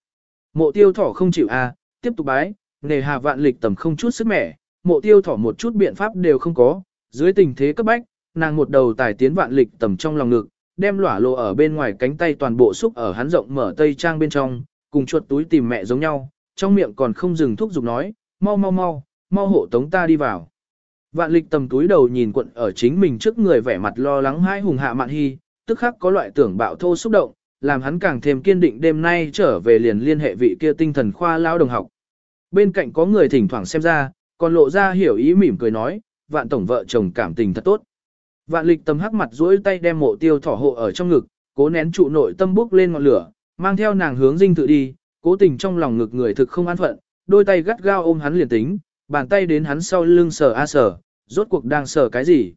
Mộ tiêu thỏ không chịu à, tiếp tục bái, nề hà vạn lịch tầm không chút sức mẻ, mộ tiêu thỏ một chút biện pháp đều không có, dưới tình thế cấp bách, nàng một đầu tài tiến vạn lịch tầm trong lòng ngực, đem lỏa lộ ở bên ngoài cánh tay toàn bộ xúc ở hắn rộng mở tây trang bên trong, cùng chuột túi tìm mẹ giống nhau, trong miệng còn không dừng thúc giục nói, mau mau mau, mau hộ tống ta đi vào. Vạn lịch tầm túi đầu nhìn quận ở chính mình trước người vẻ mặt lo lắng hai hùng hạ mạn hy, tức khắc có loại tưởng bạo thô xúc động, làm hắn càng thêm kiên định đêm nay trở về liền liên hệ vị kia tinh thần khoa lao đồng học. Bên cạnh có người thỉnh thoảng xem ra, còn lộ ra hiểu ý mỉm cười nói, vạn tổng vợ chồng cảm tình thật tốt. Vạn lịch tầm hắc mặt duỗi tay đem mộ tiêu thỏ hộ ở trong ngực, cố nén trụ nội tâm bốc lên ngọn lửa, mang theo nàng hướng dinh tự đi, cố tình trong lòng ngực người thực không an phận, đôi tay gắt gao ôm hắn liền tính, bàn tay đến hắn sau lưng sờ a sờ, rốt cuộc đang sờ cái gì.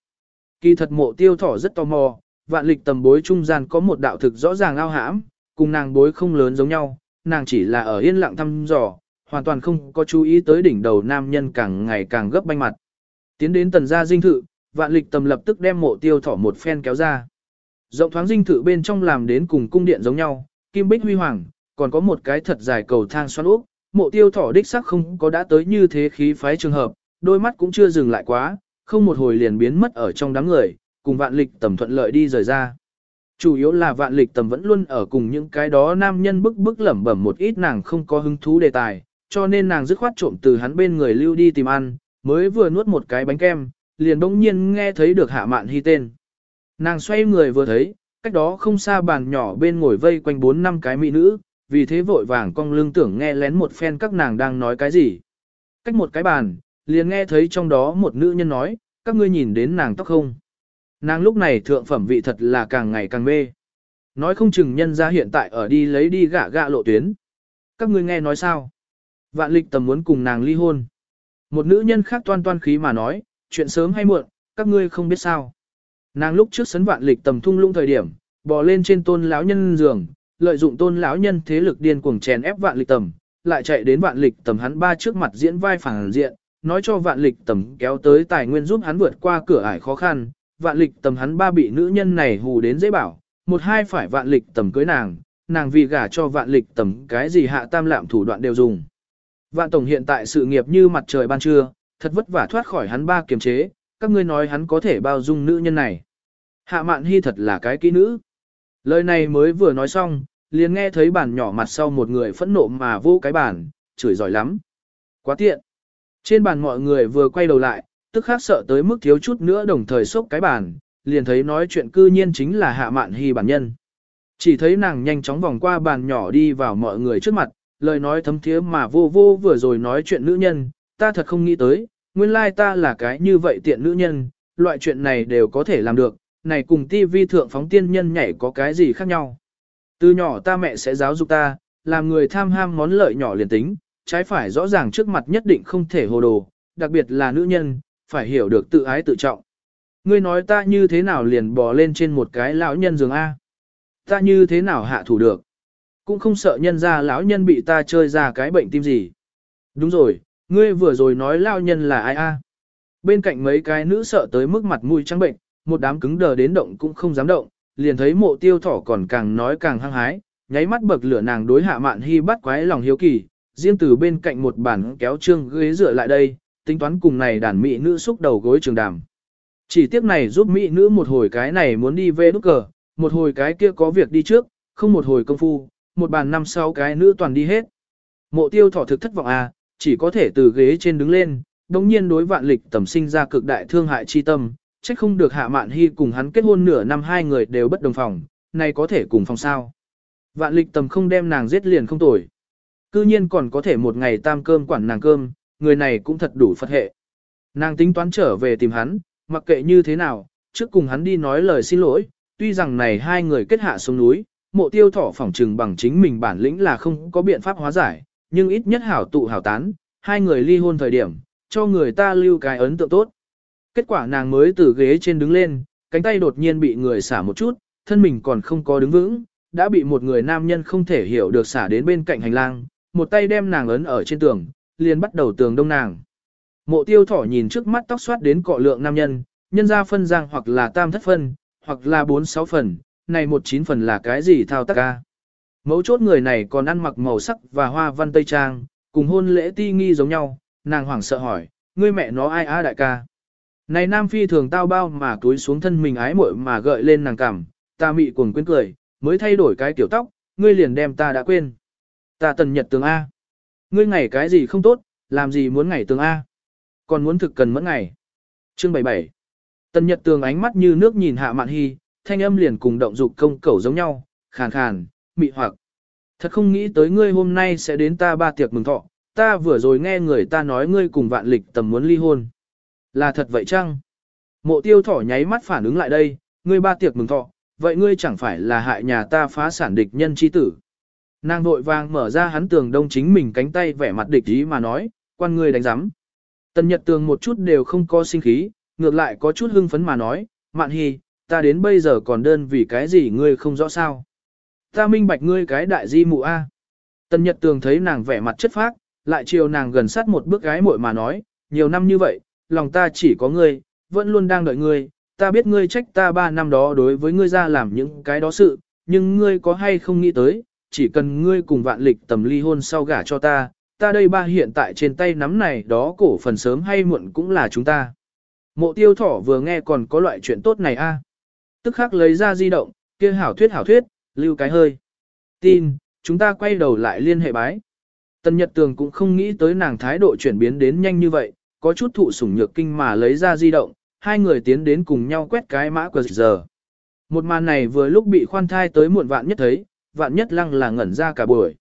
Kỳ thật mộ tiêu thỏ rất tò mò, vạn lịch tầm bối trung gian có một đạo thực rõ ràng ao hãm, cùng nàng bối không lớn giống nhau, nàng chỉ là ở yên lặng thăm dò, hoàn toàn không có chú ý tới đỉnh đầu nam nhân càng ngày càng gấp banh mặt. Tiến đến tần gia dinh thự, vạn lịch tầm lập tức đem mộ tiêu thỏ một phen kéo ra. Rộng thoáng dinh thự bên trong làm đến cùng cung điện giống nhau, kim bích huy hoàng, còn có một cái thật dài cầu thang xoắn úp, mộ tiêu thỏ đích sắc không có đã tới như thế khí phái trường hợp, đôi mắt cũng chưa dừng lại quá, không một hồi liền biến mất ở trong đám người, cùng vạn lịch tầm thuận lợi đi rời ra. Chủ yếu là vạn lịch tầm vẫn luôn ở cùng những cái đó nam nhân bức bức lẩm bẩm một ít nàng không có hứng thú đề tài, cho nên nàng dứt khoát trộm từ hắn bên người lưu đi tìm ăn, mới vừa nuốt một cái bánh kem, liền bỗng nhiên nghe thấy được hạ mạn hy tên. Nàng xoay người vừa thấy, cách đó không xa bàn nhỏ bên ngồi vây quanh bốn năm cái mỹ nữ, vì thế vội vàng cong lưng tưởng nghe lén một phen các nàng đang nói cái gì. Cách một cái bàn, liền nghe thấy trong đó một nữ nhân nói, các ngươi nhìn đến nàng tóc không? Nàng lúc này thượng phẩm vị thật là càng ngày càng mê. Nói không chừng nhân ra hiện tại ở đi lấy đi gạ gạ lộ tuyến. Các ngươi nghe nói sao? Vạn lịch tầm muốn cùng nàng ly hôn. Một nữ nhân khác toan toan khí mà nói, chuyện sớm hay muộn, các ngươi không biết sao. Nàng lúc trước sấn vạn lịch tầm thung lũng thời điểm, bò lên trên tôn lão nhân giường, lợi dụng tôn lão nhân thế lực điên cuồng chèn ép vạn lịch tầm, lại chạy đến vạn lịch tầm hắn ba trước mặt diễn vai phản diện, nói cho vạn lịch tầm kéo tới tài nguyên giúp hắn vượt qua cửa ải khó khăn, vạn lịch tầm hắn ba bị nữ nhân này hù đến dễ bảo, một hai phải vạn lịch tầm cưới nàng, nàng vì gả cho vạn lịch tầm cái gì hạ tam lạm thủ đoạn đều dùng. Vạn tổng hiện tại sự nghiệp như mặt trời ban trưa, thật vất vả thoát khỏi hắn ba kiềm chế, các ngươi nói hắn có thể bao dung nữ nhân này. Hạ mạn hy thật là cái kỹ nữ. Lời này mới vừa nói xong, liền nghe thấy bản nhỏ mặt sau một người phẫn nộ mà vô cái bản, chửi giỏi lắm. Quá tiện. Trên bàn mọi người vừa quay đầu lại, tức khác sợ tới mức thiếu chút nữa đồng thời sốc cái bàn, liền thấy nói chuyện cư nhiên chính là hạ mạn hy bản nhân. Chỉ thấy nàng nhanh chóng vòng qua bàn nhỏ đi vào mọi người trước mặt, lời nói thấm thiế mà vô vô vừa rồi nói chuyện nữ nhân, ta thật không nghĩ tới, nguyên lai ta là cái như vậy tiện nữ nhân, loại chuyện này đều có thể làm được, này cùng ti vi thượng phóng tiên nhân nhảy có cái gì khác nhau. Từ nhỏ ta mẹ sẽ giáo dục ta, làm người tham ham món lợi nhỏ liền tính, trái phải rõ ràng trước mặt nhất định không thể hồ đồ, đặc biệt là nữ nhân, phải hiểu được tự ái tự trọng. Ngươi nói ta như thế nào liền bò lên trên một cái lão nhân giường A. Ta như thế nào hạ thủ được. Cũng không sợ nhân ra lão nhân bị ta chơi ra cái bệnh tim gì. Đúng rồi, ngươi vừa rồi nói lao nhân là ai A. Bên cạnh mấy cái nữ sợ tới mức mặt mũi trắng bệnh, một đám cứng đờ đến động cũng không dám động, liền thấy mộ tiêu thỏ còn càng nói càng hăng hái, nháy mắt bậc lửa nàng đối hạ mạn hy bắt quái lòng hiếu kỳ, riêng từ bên cạnh một bản kéo trương ghế dựa lại đây, tính toán cùng này đàn mỹ nữ xúc đầu gối trường đàm. Chỉ tiếc này giúp mỹ nữ một hồi cái này muốn đi về nút cờ, một hồi cái kia có việc đi trước, không một hồi công phu, một bàn năm sau cái nữ toàn đi hết. Mộ tiêu thỏ thực thất vọng à, chỉ có thể từ ghế trên đứng lên, đồng nhiên đối vạn lịch tầm sinh ra cực đại thương hại chi tâm, trách không được hạ mạn hy cùng hắn kết hôn nửa năm hai người đều bất đồng phòng, này có thể cùng phòng sao. Vạn lịch tầm không đem nàng giết liền không tồi. Cư nhiên còn có thể một ngày tam cơm quản nàng cơm, người này cũng thật đủ phật hệ. Nàng tính toán trở về tìm hắn, mặc kệ như thế nào, trước cùng hắn đi nói lời xin lỗi, tuy rằng này hai người kết hạ xuống núi, mộ tiêu thỏ phỏng trừng bằng chính mình bản lĩnh là không có biện pháp hóa giải, nhưng ít nhất hảo tụ hảo tán, hai người ly hôn thời điểm, cho người ta lưu cái ấn tượng tốt. Kết quả nàng mới từ ghế trên đứng lên, cánh tay đột nhiên bị người xả một chút, thân mình còn không có đứng vững, đã bị một người nam nhân không thể hiểu được xả đến bên cạnh hành lang, một tay đem nàng ấn ở trên tường, liền bắt đầu tường đông nàng. Mộ tiêu thỏ nhìn trước mắt tóc xoát đến cọ lượng nam nhân, nhân ra phân giang hoặc là tam thất phân, hoặc là bốn sáu phần, này một chín phần là cái gì thao tác ca. Mấu chốt người này còn ăn mặc màu sắc và hoa văn tây trang, cùng hôn lễ ti nghi giống nhau, nàng hoảng sợ hỏi, ngươi mẹ nó ai á đại ca. Này nam phi thường tao bao mà túi xuống thân mình ái muội mà gợi lên nàng cảm, ta mị cuồng quyến cười, mới thay đổi cái kiểu tóc, ngươi liền đem ta đã quên. Ta tần nhật tường A. Ngươi ngày cái gì không tốt, làm gì muốn ngày tường A. Còn muốn thực cần mẫn ngày. Chương 77 Tần nhật tường ánh mắt như nước nhìn hạ mạn hy, thanh âm liền cùng động dục công cẩu giống nhau, khàn khàn, mị hoặc. Thật không nghĩ tới ngươi hôm nay sẽ đến ta ba tiệc mừng thọ, ta vừa rồi nghe người ta nói ngươi cùng vạn lịch tầm muốn ly hôn. Là thật vậy chăng? Mộ tiêu thỏ nháy mắt phản ứng lại đây, ngươi ba tiệc mừng thọ, vậy ngươi chẳng phải là hại nhà ta phá sản địch nhân chi tử. Nàng vội vàng mở ra hắn tường đông chính mình cánh tay vẻ mặt địch ý mà nói, quan ngươi đánh giám. Tần nhật tường một chút đều không có sinh khí, ngược lại có chút hưng phấn mà nói, mạn hy, ta đến bây giờ còn đơn vì cái gì ngươi không rõ sao. Ta minh bạch ngươi cái đại di mụ A. Tần nhật tường thấy nàng vẻ mặt chất phác, lại chiều nàng gần sát một bước gái muội mà nói, nhiều năm như vậy, lòng ta chỉ có ngươi, vẫn luôn đang đợi ngươi, ta biết ngươi trách ta ba năm đó đối với ngươi ra làm những cái đó sự, nhưng ngươi có hay không nghĩ tới, chỉ cần ngươi cùng vạn lịch tầm ly hôn sau gả cho ta, ta đây ba hiện tại trên tay nắm này đó cổ phần sớm hay muộn cũng là chúng ta. Mộ tiêu thỏ vừa nghe còn có loại chuyện tốt này a Tức khắc lấy ra di động, kia hảo thuyết hảo thuyết, lưu cái hơi. Tin, chúng ta quay đầu lại liên hệ bái. Tần Nhật Tường cũng không nghĩ tới nàng thái độ chuyển biến đến nhanh như vậy, có chút thụ sủng nhược kinh mà lấy ra di động, hai người tiến đến cùng nhau quét cái mã của giờ. Một màn này vừa lúc bị khoan thai tới muộn vạn nhất thấy, vạn nhất lăng là ngẩn ra cả buổi.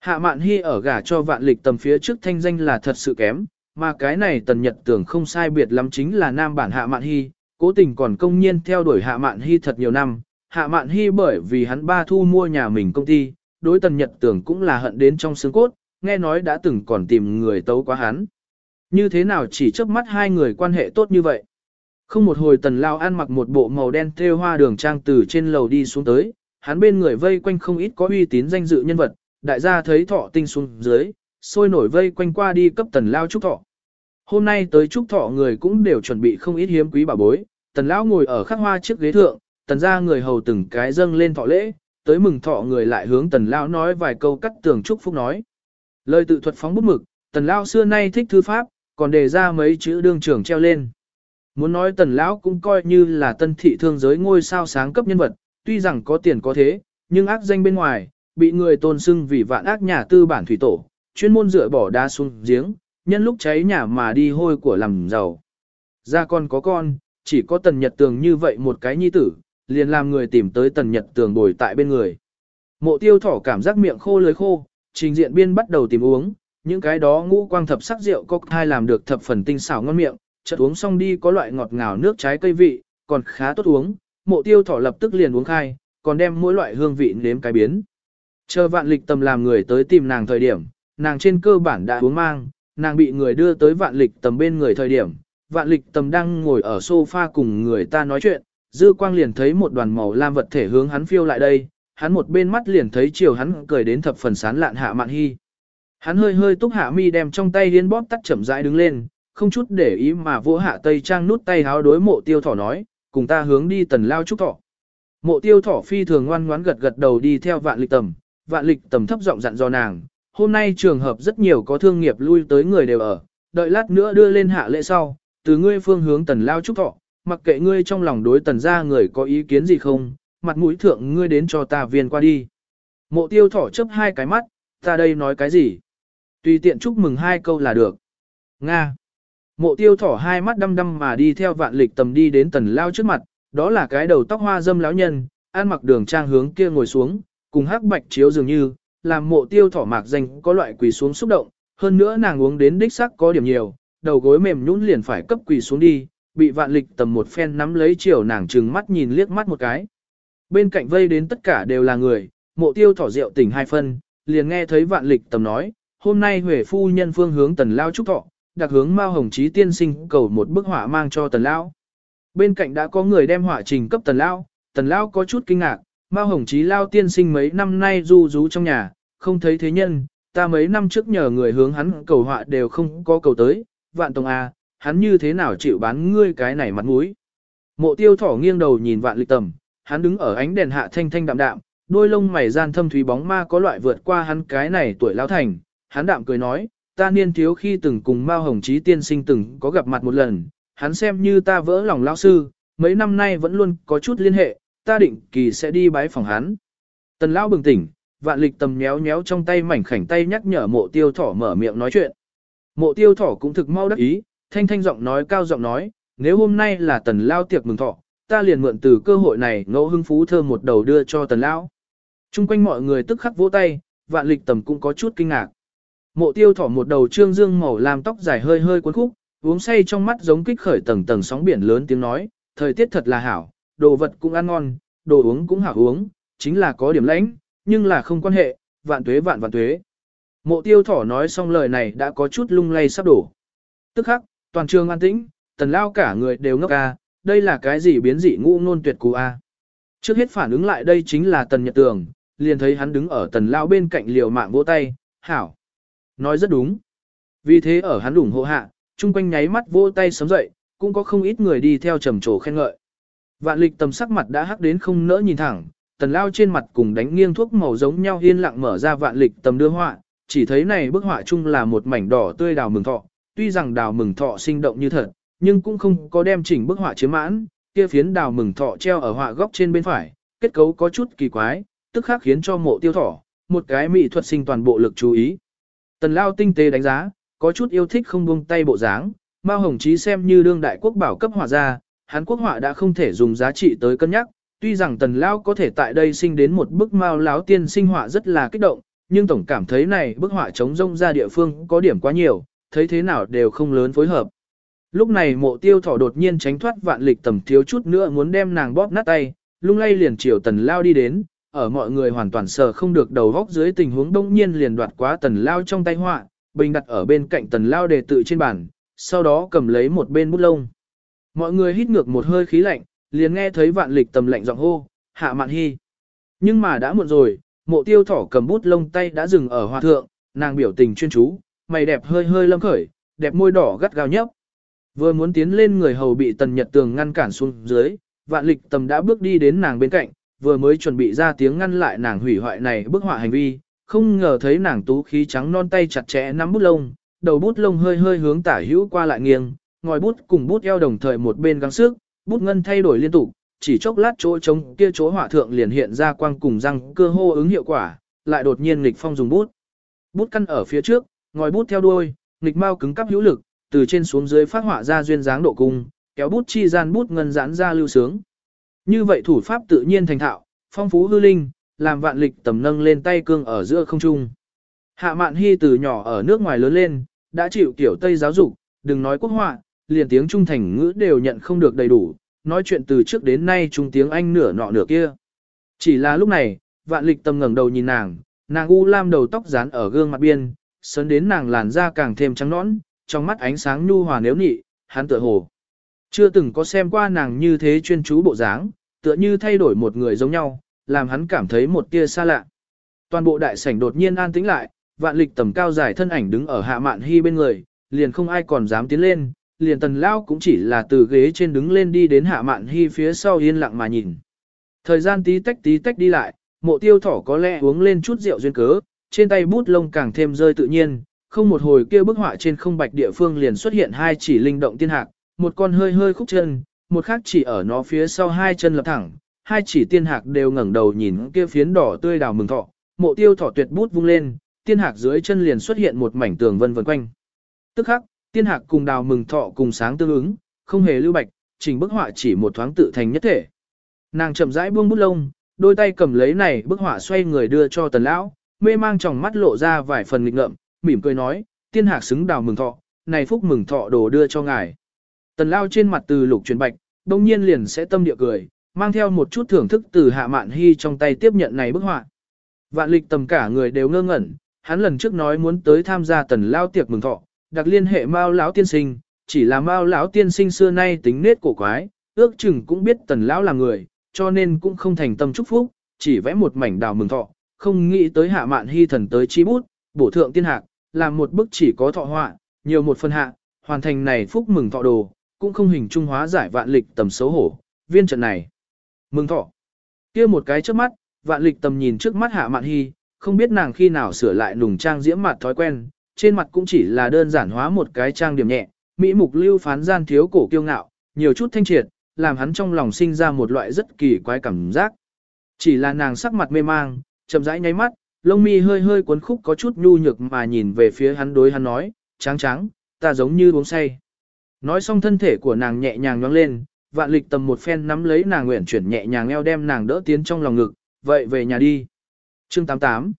Hạ mạn hy ở gả cho vạn lịch tầm phía trước thanh danh là thật sự kém, mà cái này tần nhật tưởng không sai biệt lắm chính là nam bản hạ mạn hy, cố tình còn công nhiên theo đuổi Hạ Mạn Hy thật nhiều năm. Hạ Mạn Hy bởi vì hắn ba thu mua nhà mình công ty, đối tần nhật tưởng cũng là hận đến trong xương cốt, nghe nói đã từng còn tìm người tấu quá hắn. Như thế nào chỉ trước mắt hai người quan hệ tốt như vậy? Không một hồi tần lao ăn mặc một bộ màu đen thêu hoa đường trang từ trên lầu đi xuống tới, hắn bên người vây quanh không ít có uy tín danh dự nhân vật, đại gia thấy thọ tinh xuống dưới, sôi nổi vây quanh qua đi cấp tần lao trúc thọ. Hôm nay tới trúc thọ người cũng đều chuẩn bị không ít hiếm quý bảo bối, tần lão ngồi ở khắc hoa chiếc ghế thượng, tần ra người hầu từng cái dâng lên thọ lễ, tới mừng thọ người lại hướng tần lão nói vài câu cắt tường chúc phúc nói. Lời tự thuật phóng bút mực, tần lão xưa nay thích thư pháp, còn đề ra mấy chữ đương trưởng treo lên. Muốn nói tần lão cũng coi như là tân thị thương giới ngôi sao sáng cấp nhân vật, tuy rằng có tiền có thế, nhưng ác danh bên ngoài, bị người tôn xưng vì vạn ác nhà tư bản thủy tổ, chuyên môn dựa bỏ đá xuống giếng, nhân lúc cháy nhà mà đi hôi của làm giàu. Ra con có con, chỉ có tần nhật tường như vậy một cái nhi tử, liền làm người tìm tới tần nhật tường bồi tại bên người. Mộ tiêu thỏ cảm giác miệng khô lưới khô, trình diện biên bắt đầu tìm uống, những cái đó ngũ quang thập sắc rượu cocktail làm được thập phần tinh xảo ngon miệng, chợt uống xong đi có loại ngọt ngào nước trái cây vị, còn khá tốt uống, mộ tiêu thỏ lập tức liền uống khai, còn đem mỗi loại hương vị nếm cái biến. Chờ vạn lịch tầm làm người tới tìm nàng thời điểm, nàng trên cơ bản đã uống mang, nàng bị người đưa tới vạn lịch tầm bên người thời điểm, vạn lịch tầm đang ngồi ở sofa cùng người ta nói chuyện, dư quang liền thấy một đoàn màu lam vật thể hướng hắn phiêu lại đây, hắn một bên mắt liền thấy chiều hắn cười đến thập phần sán lạn hạ mạn hy. Hắn hơi hơi túc hạ mi đem trong tay liên bóp tắt chậm rãi đứng lên, không chút để ý mà vỗ hạ tây trang nút tay háo đối mộ tiêu thỏ nói, cùng ta hướng đi tần lao trúc thọ. Mộ tiêu thỏ phi thường ngoan ngoãn gật gật đầu đi theo vạn lịch tầm, vạn lịch tầm thấp giọng dặn dò nàng, hôm nay trường hợp rất nhiều có thương nghiệp lui tới người đều ở, đợi lát nữa đưa lên hạ lễ sau, từ ngươi phương hướng tần lao trúc thọ, mặc kệ ngươi trong lòng đối tần gia người có ý kiến gì không, mặt mũi thượng ngươi đến cho ta viên qua đi. Mộ tiêu thỏ chấp hai cái mắt, ta đây nói cái gì? Tùy tiện chúc mừng hai câu là được. Nga. Mộ tiêu thỏ hai mắt đăm đăm mà đi theo vạn lịch tầm đi đến tần lao trước mặt, đó là cái đầu tóc hoa dâm lão nhân, ăn mặc đường trang hướng kia ngồi xuống, cùng hắc bạch chiếu dường như, làm mộ tiêu thỏ mạc danh có loại quỳ xuống xúc động, hơn nữa nàng uống đến đích sắc có điểm nhiều, đầu gối mềm nhũn liền phải cấp quỳ xuống đi, bị vạn lịch tầm một phen nắm lấy chiều nàng trừng mắt nhìn liếc mắt một cái. Bên cạnh vây đến tất cả đều là người, mộ tiêu thỏ rượu tỉnh hai phân, liền nghe thấy vạn lịch tầm nói, hôm nay Huệ phu nhân phương hướng tần lao trúc thọ, đặc hướng Mao Hồng Chí tiên sinh cầu một bức họa mang cho tần lao. Bên cạnh đã có người đem họa trình cấp tần lao, tần lao có chút kinh ngạc, Mao Hồng Chí lao tiên sinh mấy năm nay du rú trong nhà, không thấy thế nhân, ta mấy năm trước nhờ người hướng hắn cầu họa đều không có cầu tới, vạn tông à hắn như thế nào chịu bán ngươi cái này mặt mũi. Mộ tiêu thỏ nghiêng đầu nhìn vạn lịch tầm, hắn đứng ở ánh đèn hạ thanh thanh đạm đạm, đôi lông mày gian thâm thúy bóng ma có loại vượt qua hắn cái này tuổi lão thành, hắn đạm cười nói, ta niên thiếu khi từng cùng Mao Hồng Chí tiên sinh từng có gặp mặt một lần, hắn xem như ta vỡ lòng lão sư, mấy năm nay vẫn luôn có chút liên hệ, ta định kỳ sẽ đi bái phòng hắn. Tần lão bừng tỉnh, vạn lịch tầm nhéo nhéo trong tay mảnh khảnh tay nhắc nhở mộ tiêu thỏ mở miệng nói chuyện. Mộ tiêu thỏ cũng thực mau đắc ý, thanh thanh giọng nói cao giọng nói, nếu hôm nay là tần lao tiệc mừng thọ, ta liền mượn từ cơ hội này ngẫu hưng phú thơ một đầu đưa cho tần lão. Trung quanh mọi người tức khắc vỗ tay, vạn lịch tầm cũng có chút kinh ngạc. Mộ tiêu thỏ một đầu trương dương màu làm tóc dài hơi hơi cuốn khúc, uống say trong mắt giống kích khởi tầng tầng sóng biển lớn tiếng nói, thời tiết thật là hảo, đồ vật cũng ăn ngon, đồ uống cũng hảo uống, chính là có điểm lãnh, nhưng là không quan hệ, vạn tuế vạn vạn tuế. Mộ tiêu thỏ nói xong lời này đã có chút lung lay sắp đổ. Tức khắc, toàn trường an tĩnh, tần lao cả người đều ngốc a, đây là cái gì biến dị ngu ngôn tuyệt cú a. Trước hết phản ứng lại đây chính là tần nhật tường, liền thấy hắn đứng ở tần lao bên cạnh liều mạng vỗ tay, hảo. Nói rất đúng. Vì thế ở hắn ủng hộ hạ, chung quanh nháy mắt vỗ tay sớm dậy, cũng có không ít người đi theo trầm trồ khen ngợi. Vạn lịch tầm sắc mặt đã hắc đến không nỡ nhìn thẳng, tần lao trên mặt cùng đánh nghiêng thuốc màu giống nhau yên lặng mở ra vạn lịch tầm đưa họa, chỉ thấy này bức họa chung là một mảnh đỏ tươi đào mừng thọ, tuy rằng đào mừng thọ sinh động như thật, nhưng cũng không có đem chỉnh bức họa chiếm mãn, kia phiến đào mừng thọ treo ở họa góc trên bên phải, kết cấu có chút kỳ quái, tức khác khiến cho mộ tiêu thỏ, một cái mỹ thuật sinh toàn bộ lực chú ý. Tần lao tinh tế đánh giá, có chút yêu thích không buông tay bộ dáng, Mao Hồng Chí xem như đương đại quốc bảo cấp họa gia, Hán quốc họa đã không thể dùng giá trị tới cân nhắc, tuy rằng Tần Lao có thể tại đây sinh đến một bức Mao láo tiên sinh họa rất là kích động, nhưng tổng cảm thấy này bức họa chống rông ra địa phương có điểm quá nhiều, thấy thế nào đều không lớn phối hợp. Lúc này mộ tiêu thỏ đột nhiên tránh thoát vạn lịch tầm thiếu chút nữa muốn đem nàng bóp nát tay, lung lay liền chiều tần lao đi đến, ở mọi người hoàn toàn sờ không được đầu góc dưới tình huống đông nhiên liền đoạt quá tần lao trong tay họa, bình đặt ở bên cạnh tần lao đề tự trên bàn, sau đó cầm lấy một bên bút lông. Mọi người hít ngược một hơi khí lạnh, liền nghe thấy vạn lịch tầm lạnh giọng hô, hạ mạn hy. Nhưng mà đã muộn rồi, mộ tiêu thỏ cầm bút lông tay đã dừng ở hoa thượng, nàng biểu tình chuyên chú, mày đẹp hơi hơi lâm khởi, đẹp môi đỏ gắt gao nhấp. Vừa muốn tiến lên người hầu bị tần nhật tường ngăn cản xuống dưới, vạn lịch tầm đã bước đi đến nàng bên cạnh, vừa mới chuẩn bị ra tiếng ngăn lại nàng hủy hoại này bức họa hành vi, không ngờ thấy nàng tú khí trắng non tay chặt chẽ nắm bút lông, đầu bút lông hơi hơi hướng tả hữu qua lại nghiêng, ngòi bút cùng bút eo đồng thời một bên gắng sức, bút ngân thay đổi liên tục, chỉ chốc lát chỗ trống kia chỗ hỏa thượng liền hiện ra quang cùng răng cơ hô ứng hiệu quả, lại đột nhiên nghịch phong dùng bút. Bút căn ở phía trước, ngòi bút theo đuôi, nghịch mau cứng cắp hữu lực, từ trên xuống dưới phát họa ra duyên dáng độ cung, kéo bút chi gian bút ngân giãn ra lưu sướng. Như vậy thủ pháp tự nhiên thành thạo, phong phú hư linh, làm vạn lịch tầm nâng lên tay cương ở giữa không trung. Hạ mạn Hi từ nhỏ ở nước ngoài lớn lên, đã chịu kiểu Tây giáo dục, đừng nói quốc họa, liền tiếng trung thành ngữ đều nhận không được đầy đủ, nói chuyện từ trước đến nay trung tiếng Anh nửa nọ nửa kia. Chỉ là lúc này, vạn lịch tầm ngẩng đầu nhìn nàng, nàng u lam đầu tóc dán ở gương mặt biên, sấn đến nàng làn da càng thêm trắng nõn, trong mắt ánh sáng nhu hòa nếu nị, hắn tựa hồ. Chưa từng có xem qua nàng như thế chuyên chú bộ dáng, tựa như thay đổi một người giống nhau, làm hắn cảm thấy một tia xa lạ. Toàn bộ đại sảnh đột nhiên an tĩnh lại, vạn lịch tầm cao dài thân ảnh đứng ở hạ mạn hy bên người, liền không ai còn dám tiến lên, liền tần lao cũng chỉ là từ ghế trên đứng lên đi đến hạ mạn hy phía sau yên lặng mà nhìn. Thời gian tí tách tí tách đi lại, mộ tiêu thỏ có lẽ uống lên chút rượu duyên cớ, trên tay bút lông càng thêm rơi tự nhiên, không một hồi kia bức họa trên không bạch địa phương liền xuất hiện hai chỉ linh động tiên hạc, một con hơi hơi khúc chân, một khác chỉ ở nó phía sau hai chân lập thẳng, hai chỉ tiên hạc đều ngẩng đầu nhìn kia phiến đỏ tươi đào mừng thọ, mộ tiêu thọ tuyệt bút vung lên, tiên hạc dưới chân liền xuất hiện một mảnh tường vân vân quanh. Tức khắc, tiên hạc cùng đào mừng thọ cùng sáng tương ứng, không hề lưu bạch, chỉnh bức họa chỉ một thoáng tự thành nhất thể. Nàng chậm rãi buông bút lông, đôi tay cầm lấy này bức họa xoay người đưa cho tần lão, mê mang trong mắt lộ ra vài phần nghịch ngợm, mỉm cười nói, tiên hạc xứng đào mừng thọ, này phúc mừng thọ đồ đưa cho ngài. Tần lao trên mặt từ lục truyền bạch, đông nhiên liền sẽ tâm địa cười, mang theo một chút thưởng thức từ hạ mạn hy trong tay tiếp nhận này bức họa. Vạn lịch tầm cả người đều ngơ ngẩn, hắn lần trước nói muốn tới tham gia tần lao tiệc mừng thọ, đặc liên hệ mao lão tiên sinh, chỉ là mao lão tiên sinh xưa nay tính nết cổ quái, ước chừng cũng biết tần lão là người, cho nên cũng không thành tâm chúc phúc, chỉ vẽ một mảnh đào mừng thọ, không nghĩ tới hạ mạn hy thần tới chi bút, bổ thượng tiên hạc, làm một bức chỉ có thọ họa, nhiều một phần hạ, hoàn thành này phúc mừng thọ đồ, cũng không hình trung hóa giải vạn lịch tầm xấu hổ, viên trận này. Mừng thọ. kia một cái trước mắt, vạn lịch tầm nhìn trước mắt hạ mạn hy, không biết nàng khi nào sửa lại nùng trang diễm mặt thói quen, trên mặt cũng chỉ là đơn giản hóa một cái trang điểm nhẹ, mỹ mục lưu phán gian thiếu cổ kiêu ngạo, nhiều chút thanh triệt, làm hắn trong lòng sinh ra một loại rất kỳ quái cảm giác. Chỉ là nàng sắc mặt mê mang, chậm rãi nháy mắt, lông mi hơi hơi cuốn khúc có chút nhu nhược mà nhìn về phía hắn đối hắn nói, trắng trắng, ta giống như uống say. Nói xong thân thể của nàng nhẹ nhàng nhoáng lên, vạn lịch tầm một phen nắm lấy nàng nguyện chuyển nhẹ nhàng eo đem nàng đỡ tiến trong lòng ngực, vậy về nhà đi. Chương 88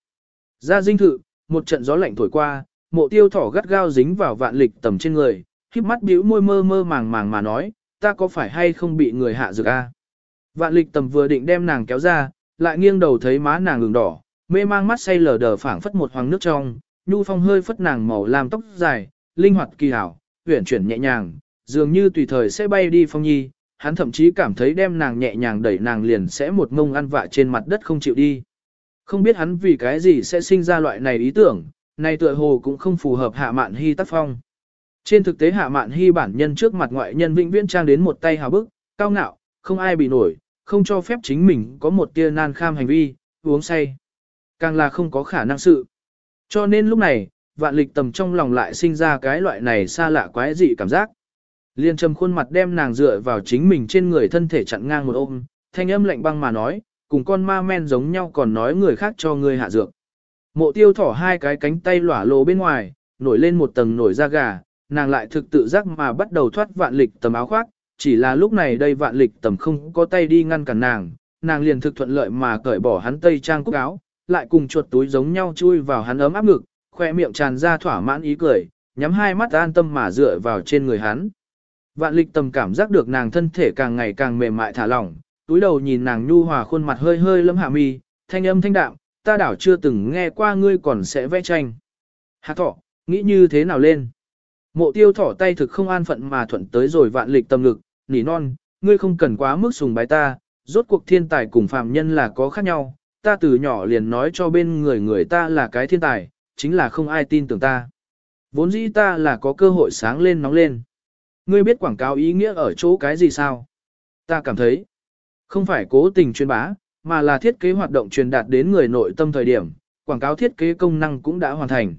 Ra dinh thự, một trận gió lạnh thổi qua, mộ tiêu thỏ gắt gao dính vào vạn lịch tầm trên người, khiếp mắt bĩu môi mơ mơ màng màng mà nói, ta có phải hay không bị người hạ dược a? Vạn lịch tầm vừa định đem nàng kéo ra, lại nghiêng đầu thấy má nàng ửng đỏ, mê mang mắt say lờ đờ phảng phất một hoàng nước trong, nhu phong hơi phất nàng màu làm tóc dài, linh hoạt kỳ hảo, uyển chuyển nhẹ nhàng, dường như tùy thời sẽ bay đi phong nhi, hắn thậm chí cảm thấy đem nàng nhẹ nhàng đẩy nàng liền sẽ một ngông ăn vạ trên mặt đất không chịu đi. Không biết hắn vì cái gì sẽ sinh ra loại này ý tưởng, này tựa hồ cũng không phù hợp hạ mạn hy tác phong. Trên thực tế hạ mạn hy bản nhân trước mặt ngoại nhân vĩnh viễn trang đến một tay hào bức, cao ngạo, không ai bị nổi, không cho phép chính mình có một tia nan kham hành vi, uống say. Càng là không có khả năng sự. Cho nên lúc này, vạn lịch tầm trong lòng lại sinh ra cái loại này xa lạ quái dị cảm giác. Liên trầm khuôn mặt đem nàng dựa vào chính mình trên người thân thể chặn ngang một ôm, thanh âm lạnh băng mà nói, cùng con ma men giống nhau còn nói người khác cho người hạ dược. Mộ tiêu thỏ hai cái cánh tay lỏa lồ bên ngoài, nổi lên một tầng nổi da gà, nàng lại thực tự giác mà bắt đầu thoát vạn lịch tầm áo khoác, chỉ là lúc này đây vạn lịch tầm không có tay đi ngăn cản nàng, nàng liền thực thuận lợi mà cởi bỏ hắn tây trang cúc áo, lại cùng chuột túi giống nhau chui vào hắn ấm áp ngực, khoe miệng tràn ra thỏa mãn ý cười, nhắm hai mắt an tâm mà dựa vào trên người hắn. Vạn lịch tầm cảm giác được nàng thân thể càng ngày càng mềm mại thả lỏng, túi đầu nhìn nàng nhu hòa khuôn mặt hơi hơi lâm hạ mi, thanh âm thanh đạm, ta đảo chưa từng nghe qua ngươi còn sẽ vẽ tranh. Hạ thọ, nghĩ như thế nào lên? Mộ tiêu thỏ tay thực không an phận mà thuận tới rồi vạn lịch tầm ngực, nỉ non, ngươi không cần quá mức sùng bái ta, rốt cuộc thiên tài cùng phàm nhân là có khác nhau, ta từ nhỏ liền nói cho bên người người ta là cái thiên tài, chính là không ai tin tưởng ta. Vốn dĩ ta là có cơ hội sáng lên nóng lên. Ngươi biết quảng cáo ý nghĩa ở chỗ cái gì sao? Ta cảm thấy, không phải cố tình truyền bá, mà là thiết kế hoạt động truyền đạt đến người nội tâm thời điểm, quảng cáo thiết kế công năng cũng đã hoàn thành.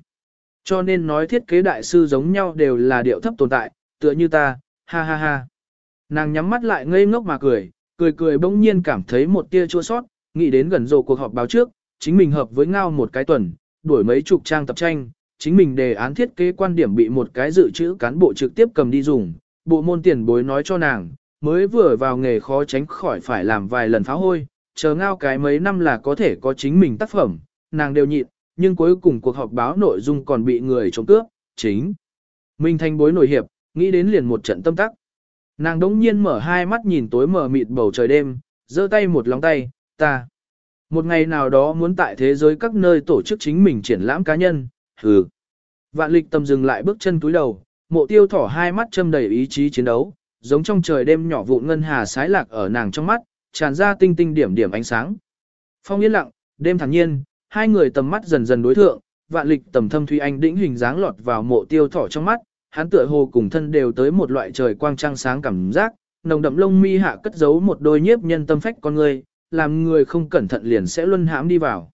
Cho nên nói thiết kế đại sư giống nhau đều là điệu thấp tồn tại, tựa như ta, ha ha ha. Nàng nhắm mắt lại ngây ngốc mà cười, cười cười bỗng nhiên cảm thấy một tia chua sót, nghĩ đến gần rồ cuộc họp báo trước, chính mình hợp với ngao một cái tuần, đuổi mấy chục trang tập tranh, chính mình đề án thiết kế quan điểm bị một cái dự trữ cán bộ trực tiếp cầm đi dùng, bộ môn tiền bối nói cho nàng, mới vừa vào nghề khó tránh khỏi phải làm vài lần phá hôi, chờ ngao cái mấy năm là có thể có chính mình tác phẩm, nàng đều nhịn, nhưng cuối cùng cuộc họp báo nội dung còn bị người chống cướp, chính. Minh thanh bối nổi hiệp, nghĩ đến liền một trận tâm tắc. Nàng đống nhiên mở hai mắt nhìn tối mờ mịt bầu trời đêm, giơ tay một lòng tay, ta. Một ngày nào đó muốn tại thế giới các nơi tổ chức chính mình triển lãm cá nhân, hừ. Vạn lịch tầm dừng lại bước chân túi đầu, mộ tiêu thỏ hai mắt châm đầy ý chí chiến đấu, giống trong trời đêm nhỏ vụn ngân hà sái lạc ở nàng trong mắt, tràn ra tinh tinh điểm điểm ánh sáng. Phong yên lặng, đêm thản nhiên, hai người tầm mắt dần dần đối thượng, vạn lịch tầm thâm thuy anh đĩnh hình dáng lọt vào mộ tiêu thỏ trong mắt, hắn tựa hồ cùng thân đều tới một loại trời quang trăng sáng cảm giác, nồng đậm lông mi hạ cất giấu một đôi nhiếp nhân tâm phách con người, làm người không cẩn thận liền sẽ luân hãm đi vào.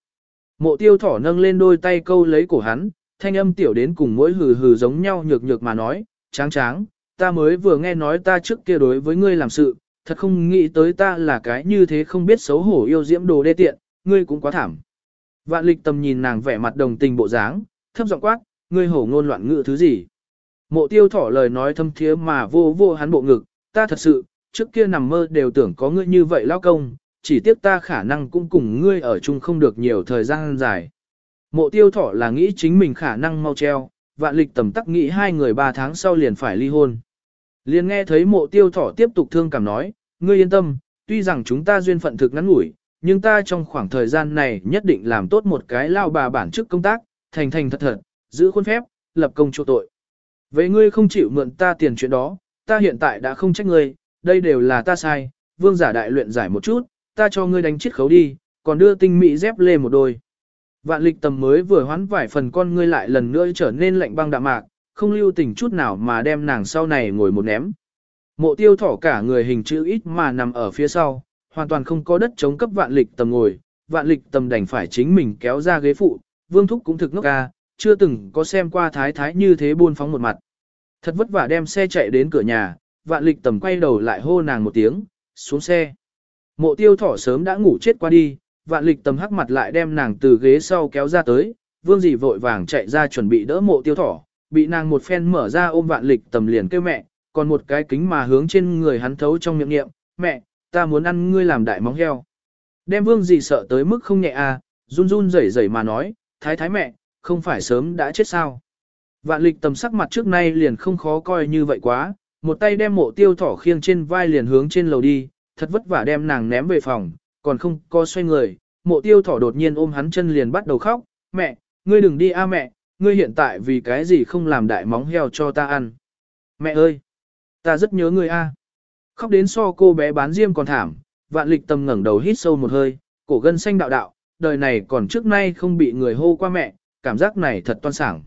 Mộ tiêu thỏ nâng lên đôi tay câu lấy cổ hắn, thanh âm tiểu đến cùng mỗi hừ hừ giống nhau nhược nhược mà nói, tráng tráng, ta mới vừa nghe nói ta trước kia đối với ngươi làm sự, thật không nghĩ tới ta là cái như thế không biết xấu hổ yêu diễm đồ đê tiện, ngươi cũng quá thảm. Vạn lịch tầm nhìn nàng vẻ mặt đồng tình bộ dáng, thấp giọng quát, ngươi hổ ngôn loạn ngữ thứ gì. Mộ tiêu thỏ lời nói thâm thiế mà vô vô hắn bộ ngực, ta thật sự, trước kia nằm mơ đều tưởng có ngươi như vậy lao công, chỉ tiếc ta khả năng cũng cùng ngươi ở chung không được nhiều thời gian dài. Mộ tiêu thỏ là nghĩ chính mình khả năng mau treo, vạn lịch tầm tắc nghĩ hai người ba tháng sau liền phải ly hôn. Liền nghe thấy mộ tiêu thỏ tiếp tục thương cảm nói, ngươi yên tâm, tuy rằng chúng ta duyên phận thực ngắn ngủi, nhưng ta trong khoảng thời gian này nhất định làm tốt một cái lao bà bản chức công tác, thành thành thật thật, giữ khuôn phép, lập công chỗ tội. Vậy ngươi không chịu mượn ta tiền chuyện đó, ta hiện tại đã không trách ngươi, đây đều là ta sai, vương giả đại luyện giải một chút, ta cho ngươi đánh chiết khấu đi, còn đưa tinh mỹ dép lê một đôi. Vạn lịch tầm mới vừa hoán vải phần con ngươi lại lần nữa trở nên lạnh băng đạm mạc, không lưu tình chút nào mà đem nàng sau này ngồi một ném. Mộ tiêu thỏ cả người hình chữ ít mà nằm ở phía sau, hoàn toàn không có đất chống cấp vạn lịch tầm ngồi, vạn lịch tầm đành phải chính mình kéo ra ghế phụ, vương thúc cũng thực ngốc ca, chưa từng có xem qua thái thái như thế buôn phóng một mặt. Thật vất vả đem xe chạy đến cửa nhà, vạn lịch tầm quay đầu lại hô nàng một tiếng, xuống xe. Mộ tiêu thỏ sớm đã ngủ chết qua đi, vạn lịch tầm hắc mặt lại đem nàng từ ghế sau kéo ra tới, vương dì vội vàng chạy ra chuẩn bị đỡ mộ tiêu thỏ, bị nàng một phen mở ra ôm vạn lịch tầm liền kêu mẹ, còn một cái kính mà hướng trên người hắn thấu trong miệng niệm, mẹ, ta muốn ăn ngươi làm đại móng heo. Đem vương dì sợ tới mức không nhẹ à, run run rẩy rẩy mà nói, thái thái mẹ, không phải sớm đã chết sao. Vạn lịch tầm sắc mặt trước nay liền không khó coi như vậy quá, một tay đem mộ tiêu thỏ khiêng trên vai liền hướng trên lầu đi, thật vất vả đem nàng ném về phòng, còn không có xoay người, mộ tiêu thỏ đột nhiên ôm hắn chân liền bắt đầu khóc, mẹ, ngươi đừng đi a mẹ, ngươi hiện tại vì cái gì không làm đại móng heo cho ta ăn. Mẹ ơi, ta rất nhớ ngươi a. Khóc đến so cô bé bán diêm còn thảm, vạn lịch tầm ngẩng đầu hít sâu một hơi, cổ gân xanh đạo đạo, đời này còn trước nay không bị người hô qua mẹ, cảm giác này thật toan sảng.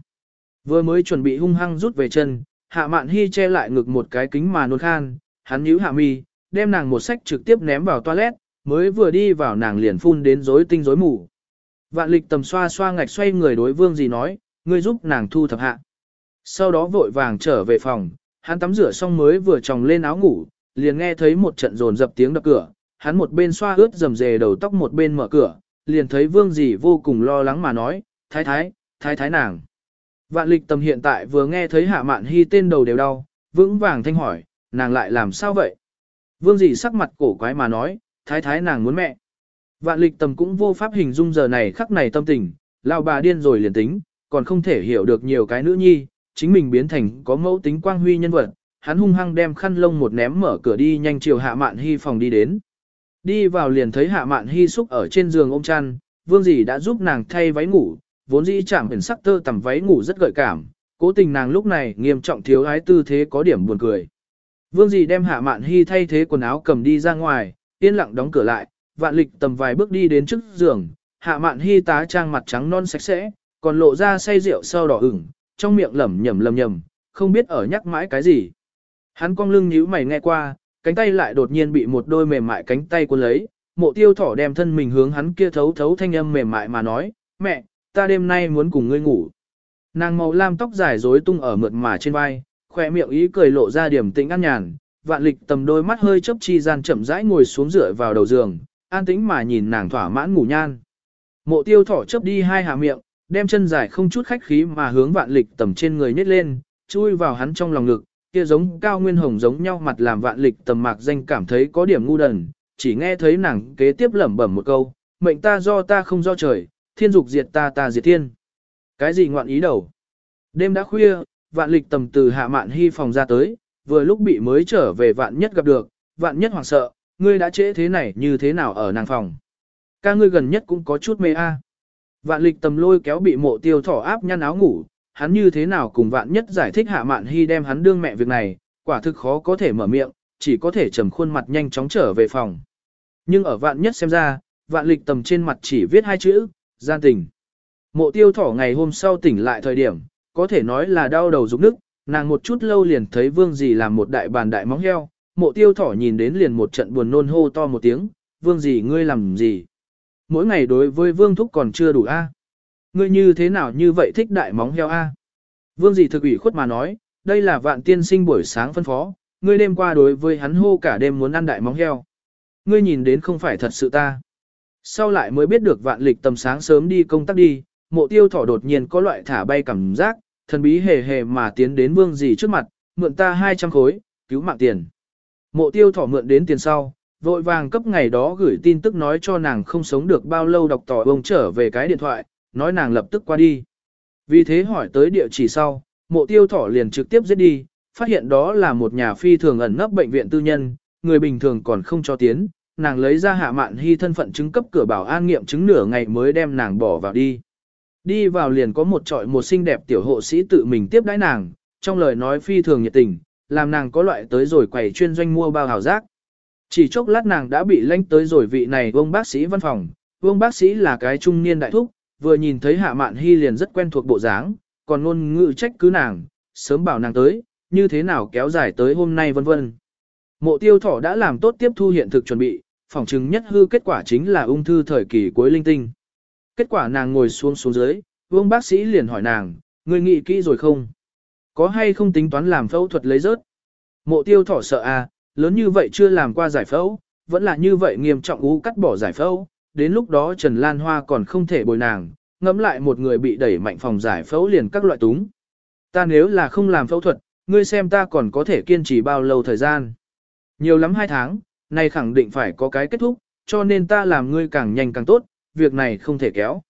Vừa mới chuẩn bị hung hăng rút về chân, hạ mạn hy che lại ngực một cái kính mà nôn khan, hắn nhíu hạ mi, đem nàng một sách trực tiếp ném vào toilet, mới vừa đi vào nàng liền phun đến rối tinh rối mù. Vạn lịch tầm xoa xoa ngạch xoay người đối vương gì nói, ngươi giúp nàng thu thập hạ. Sau đó vội vàng trở về phòng, hắn tắm rửa xong mới vừa tròng lên áo ngủ, liền nghe thấy một trận rồn dập tiếng đập cửa, hắn một bên xoa ướt dầm dề đầu tóc một bên mở cửa, liền thấy vương gì vô cùng lo lắng mà nói, thái thái, thái thái nàng. Vạn lịch tầm hiện tại vừa nghe thấy hạ mạn hy tên đầu đều đau, vững vàng thanh hỏi, nàng lại làm sao vậy? Vương Dị sắc mặt cổ quái mà nói, thái thái nàng muốn mẹ. Vạn lịch tầm cũng vô pháp hình dung giờ này khắc này tâm tình, lao bà điên rồi liền tính, còn không thể hiểu được nhiều cái nữ nhi, chính mình biến thành có mẫu tính quang huy nhân vật, hắn hung hăng đem khăn lông một ném mở cửa đi nhanh chiều hạ mạn hy phòng đi đến. Đi vào liền thấy hạ mạn hy xúc ở trên giường ôm chăn, vương dì đã giúp nàng thay váy ngủ, vốn dĩ chạm biển sắc tơ tầm váy ngủ rất gợi cảm, cố tình nàng lúc này nghiêm trọng thiếu ái tư thế có điểm buồn cười. Vương dì đem hạ mạn hy thay thế quần áo cầm đi ra ngoài, yên lặng đóng cửa lại, vạn lịch tầm vài bước đi đến trước giường, hạ mạn hy tá trang mặt trắng non sạch sẽ, còn lộ ra say rượu sau đỏ ửng, trong miệng lẩm nhẩm lẩm nhẩm, không biết ở nhắc mãi cái gì. Hắn cong lưng nhíu mày nghe qua, cánh tay lại đột nhiên bị một đôi mềm mại cánh tay cuốn lấy, mộ tiêu thỏ đem thân mình hướng hắn kia thấu thấu thanh âm mềm mại mà nói, mẹ, ta đêm nay muốn cùng ngươi ngủ. Nàng màu lam tóc dài rối tung ở mượt mà trên vai, khỏe miệng ý cười lộ ra điểm tĩnh an nhàn, vạn lịch tầm đôi mắt hơi chớp chi gian chậm rãi ngồi xuống dựa vào đầu giường, an tĩnh mà nhìn nàng thỏa mãn ngủ nhan. Mộ tiêu thỏ chớp đi hai hạ miệng, đem chân dài không chút khách khí mà hướng vạn lịch tầm trên người nhét lên, chui vào hắn trong lòng ngực, kia giống cao nguyên hồng giống nhau mặt làm vạn lịch tầm mạc danh cảm thấy có điểm ngu đần, chỉ nghe thấy nàng kế tiếp lẩm bẩm một câu, mệnh ta do ta không do trời, thiên dục diệt ta ta diệt thiên. Cái gì ngoạn ý đầu? Đêm đã khuya, vạn lịch tầm từ hạ mạn hy phòng ra tới, vừa lúc bị mới trở về vạn nhất gặp được, vạn nhất hoảng sợ, ngươi đã trễ thế này như thế nào ở nàng phòng. Ca ngươi gần nhất cũng có chút mê a. Vạn lịch tầm lôi kéo bị mộ tiêu thỏ áp nhăn áo ngủ, hắn như thế nào cùng vạn nhất giải thích hạ mạn hy đem hắn đương mẹ việc này, quả thực khó có thể mở miệng, chỉ có thể trầm khuôn mặt nhanh chóng trở về phòng. Nhưng ở vạn nhất xem ra, vạn lịch tầm trên mặt chỉ viết hai chữ, gian tình. Mộ tiêu thỏ ngày hôm sau tỉnh lại thời điểm, có thể nói là đau đầu rụng nức, nàng một chút lâu liền thấy vương gì làm một đại bàn đại móng heo, mộ tiêu thỏ nhìn đến liền một trận buồn nôn hô to một tiếng, vương gì ngươi làm gì? Mỗi ngày đối với vương thúc còn chưa đủ a Ngươi như thế nào như vậy thích đại móng heo a Vương gì thực ủy khuất mà nói, đây là vạn tiên sinh buổi sáng phân phó, ngươi đêm qua đối với hắn hô cả đêm muốn ăn đại móng heo. Ngươi nhìn đến không phải thật sự ta. Sau lại mới biết được vạn lịch tầm sáng sớm đi công tác đi, mộ tiêu thỏ đột nhiên có loại thả bay cảm giác, thần bí hề hề mà tiến đến vương gì trước mặt, mượn ta 200 khối, cứu mạng tiền. Mộ tiêu thỏ mượn đến tiền sau, vội vàng cấp ngày đó gửi tin tức nói cho nàng không sống được bao lâu đọc tỏ ông trở về cái điện thoại, nói nàng lập tức qua đi. Vì thế hỏi tới địa chỉ sau, mộ tiêu thỏ liền trực tiếp giết đi, phát hiện đó là một nhà phi thường ẩn nấp bệnh viện tư nhân, người bình thường còn không cho tiến, nàng lấy ra hạ mạn hy thân phận chứng cấp cửa bảo an nghiệm chứng nửa ngày mới đem nàng bỏ vào đi. Đi vào liền có một trọi một xinh đẹp tiểu hộ sĩ tự mình tiếp đãi nàng, trong lời nói phi thường nhiệt tình, làm nàng có loại tới rồi quầy chuyên doanh mua bao hào giác. Chỉ chốc lát nàng đã bị lãnh tới rồi vị này vương bác sĩ văn phòng, vương bác sĩ là cái trung niên đại thúc, vừa nhìn thấy hạ mạn hy liền rất quen thuộc bộ dáng, còn ngôn ngữ trách cứ nàng, sớm bảo nàng tới, như thế nào kéo dài tới hôm nay vân vân. Mộ tiêu thỏ đã làm tốt tiếp thu hiện thực chuẩn bị, phỏng chứng nhất hư kết quả chính là ung thư thời kỳ cuối linh tinh. Kết quả nàng ngồi xuống xuống dưới, vương bác sĩ liền hỏi nàng, người nghĩ kỹ rồi không? Có hay không tính toán làm phẫu thuật lấy rớt? Mộ tiêu thỏ sợ à, lớn như vậy chưa làm qua giải phẫu, vẫn là như vậy nghiêm trọng ú cắt bỏ giải phẫu, đến lúc đó Trần Lan Hoa còn không thể bồi nàng, ngẫm lại một người bị đẩy mạnh phòng giải phẫu liền các loại túng. Ta nếu là không làm phẫu thuật, ngươi xem ta còn có thể kiên trì bao lâu thời gian. Nhiều lắm hai tháng, này khẳng định phải có cái kết thúc, cho nên ta làm ngươi càng nhanh càng tốt, việc này không thể kéo.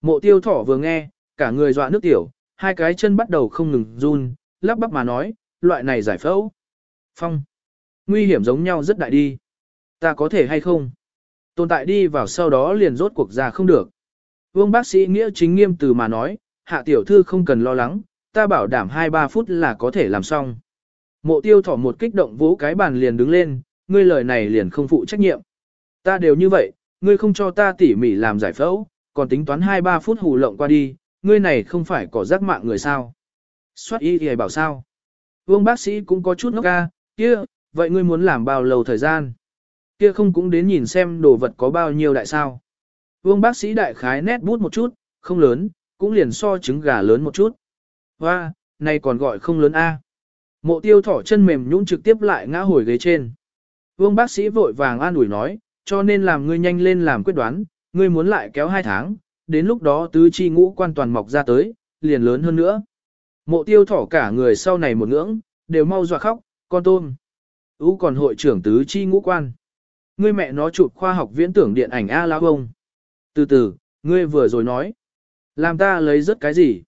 Mộ tiêu thỏ vừa nghe, cả người dọa nước tiểu, hai cái chân bắt đầu không ngừng run, lắp bắp mà nói, loại này giải phẫu. Phong. Nguy hiểm giống nhau rất đại đi. Ta có thể hay không? Tồn tại đi vào sau đó liền rốt cuộc ra không được. Vương bác sĩ nghĩa chính nghiêm từ mà nói, hạ tiểu thư không cần lo lắng, ta bảo đảm 2-3 phút là có thể làm xong. Mộ tiêu thỏ một kích động vỗ cái bàn liền đứng lên, ngươi lời này liền không phụ trách nhiệm. Ta đều như vậy, ngươi không cho ta tỉ mỉ làm giải phẫu, còn tính toán 2-3 phút hù lộng qua đi, ngươi này không phải có giác mạng người sao. Xoát y thì bảo sao. Vương bác sĩ cũng có chút ngốc ca, kia, vậy ngươi muốn làm bao lâu thời gian? Kia không cũng đến nhìn xem đồ vật có bao nhiêu đại sao. Vương bác sĩ đại khái nét bút một chút, không lớn, cũng liền so trứng gà lớn một chút. Hoa, này còn gọi không lớn A. Mộ tiêu thỏ chân mềm nhũn trực tiếp lại ngã hồi ghế trên. Vương bác sĩ vội vàng an ủi nói, cho nên làm ngươi nhanh lên làm quyết đoán, ngươi muốn lại kéo hai tháng, đến lúc đó tứ chi ngũ quan toàn mọc ra tới, liền lớn hơn nữa. Mộ tiêu thỏ cả người sau này một ngưỡng, đều mau dọa khóc, con tôm. Ú còn hội trưởng tứ chi ngũ quan. Ngươi mẹ nó chụp khoa học viễn tưởng điện ảnh A lão ông. Từ từ, ngươi vừa rồi nói. Làm ta lấy rất cái gì?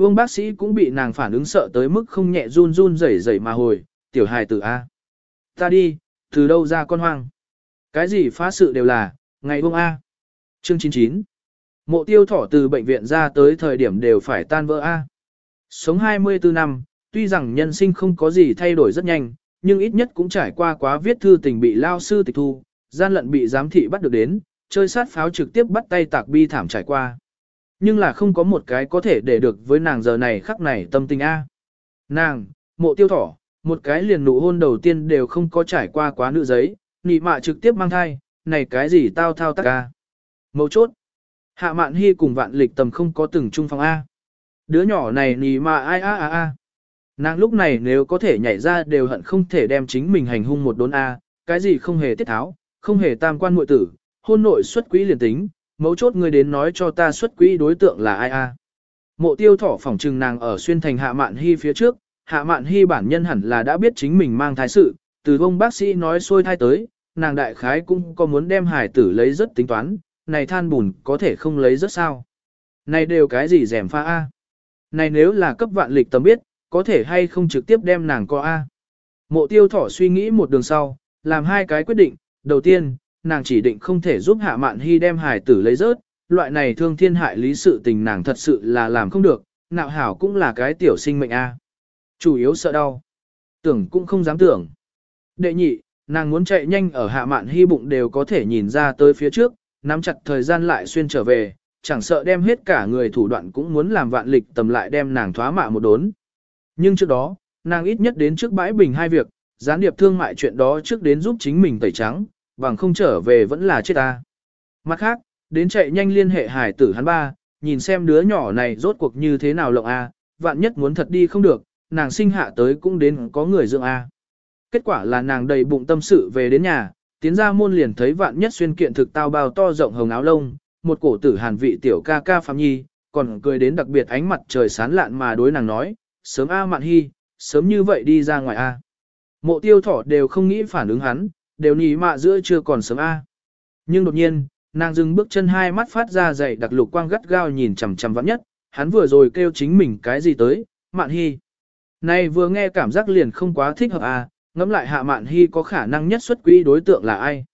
Vương bác sĩ cũng bị nàng phản ứng sợ tới mức không nhẹ run run rẩy rẩy mà hồi, tiểu hài tử A. Ta đi, từ đâu ra con hoang. Cái gì phá sự đều là, ngày bông A. Chương 99 Mộ tiêu thỏ từ bệnh viện ra tới thời điểm đều phải tan vỡ A. Sống 24 năm, tuy rằng nhân sinh không có gì thay đổi rất nhanh, nhưng ít nhất cũng trải qua quá viết thư tình bị lao sư tịch thu, gian lận bị giám thị bắt được đến, chơi sát pháo trực tiếp bắt tay tạc bi thảm trải qua. Nhưng là không có một cái có thể để được với nàng giờ này khắc này tâm tình A. Nàng, mộ tiêu thỏ, một cái liền nụ hôn đầu tiên đều không có trải qua quá nữ giấy, nị mạ trực tiếp mang thai, này cái gì tao thao tác A. Mấu chốt. Hạ mạn hy cùng vạn lịch tầm không có từng trung phòng A. Đứa nhỏ này nị mạ ai a a a. Nàng lúc này nếu có thể nhảy ra đều hận không thể đem chính mình hành hung một đốn A, cái gì không hề tiết tháo, không hề tam quan muội tử, hôn nội xuất quỹ liền tính, mấu chốt ngươi đến nói cho ta xuất quỹ đối tượng là ai a? Mộ tiêu thỏ phỏng trừng nàng ở xuyên thành hạ mạn hy phía trước, hạ mạn hy bản nhân hẳn là đã biết chính mình mang thai sự, từ ông bác sĩ nói xuôi thai tới, nàng đại khái cũng có muốn đem hải tử lấy rất tính toán, này than bùn có thể không lấy rất sao. Này đều cái gì rèm pha a? Này nếu là cấp vạn lịch tầm biết, có thể hay không trực tiếp đem nàng co a? Mộ tiêu thỏ suy nghĩ một đường sau, làm hai cái quyết định, đầu tiên, nàng chỉ định không thể giúp hạ mạn hy đem hài tử lấy rớt, loại này thương thiên hại lý sự tình nàng thật sự là làm không được, nạo hảo cũng là cái tiểu sinh mệnh a. Chủ yếu sợ đau. Tưởng cũng không dám tưởng. Đệ nhị, nàng muốn chạy nhanh ở hạ mạn hy bụng đều có thể nhìn ra tới phía trước, nắm chặt thời gian lại xuyên trở về, chẳng sợ đem hết cả người thủ đoạn cũng muốn làm vạn lịch tầm lại đem nàng thoá mạ một đốn. Nhưng trước đó, nàng ít nhất đến trước bãi bình hai việc, gián điệp thương mại chuyện đó trước đến giúp chính mình tẩy trắng, bằng không trở về vẫn là chết ta. Mặt khác, đến chạy nhanh liên hệ hải tử hắn ba, nhìn xem đứa nhỏ này rốt cuộc như thế nào lộng a, vạn nhất muốn thật đi không được, nàng sinh hạ tới cũng đến có người dưỡng a. Kết quả là nàng đầy bụng tâm sự về đến nhà, tiến ra môn liền thấy vạn nhất xuyên kiện thực tao bao to rộng hồng áo lông, một cổ tử hàn vị tiểu ca ca phạm nhi, còn cười đến đặc biệt ánh mặt trời sán lạn mà đối nàng nói, sớm a mạn hy, sớm như vậy đi ra ngoài a. Mộ tiêu thỏ đều không nghĩ phản ứng hắn, đều nỉ mạ giữa chưa còn sớm A. Nhưng đột nhiên, nàng dừng bước chân hai mắt phát ra dày đặc lục quang gắt gao nhìn chằm chằm vãn nhất, hắn vừa rồi kêu chính mình cái gì tới, mạn hy. Này vừa nghe cảm giác liền không quá thích hợp A, ngẫm lại hạ mạn hy có khả năng nhất xuất quỹ đối tượng là ai.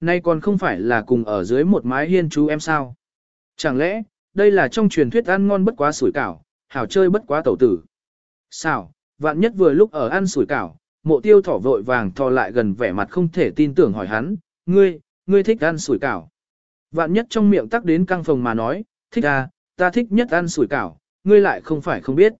Nay còn không phải là cùng ở dưới một mái hiên chú em sao. Chẳng lẽ, đây là trong truyền thuyết ăn ngon bất quá sủi cảo, hảo chơi bất quá tẩu tử. Sao, vạn nhất vừa lúc ở ăn sủi cảo, mộ tiêu thỏ vội vàng thò lại gần vẻ mặt không thể tin tưởng hỏi hắn, ngươi, ngươi thích ăn sủi cảo. Vạn nhất trong miệng tắc đến căng phòng mà nói, thích à, ta thích nhất ăn sủi cảo, ngươi lại không phải không biết.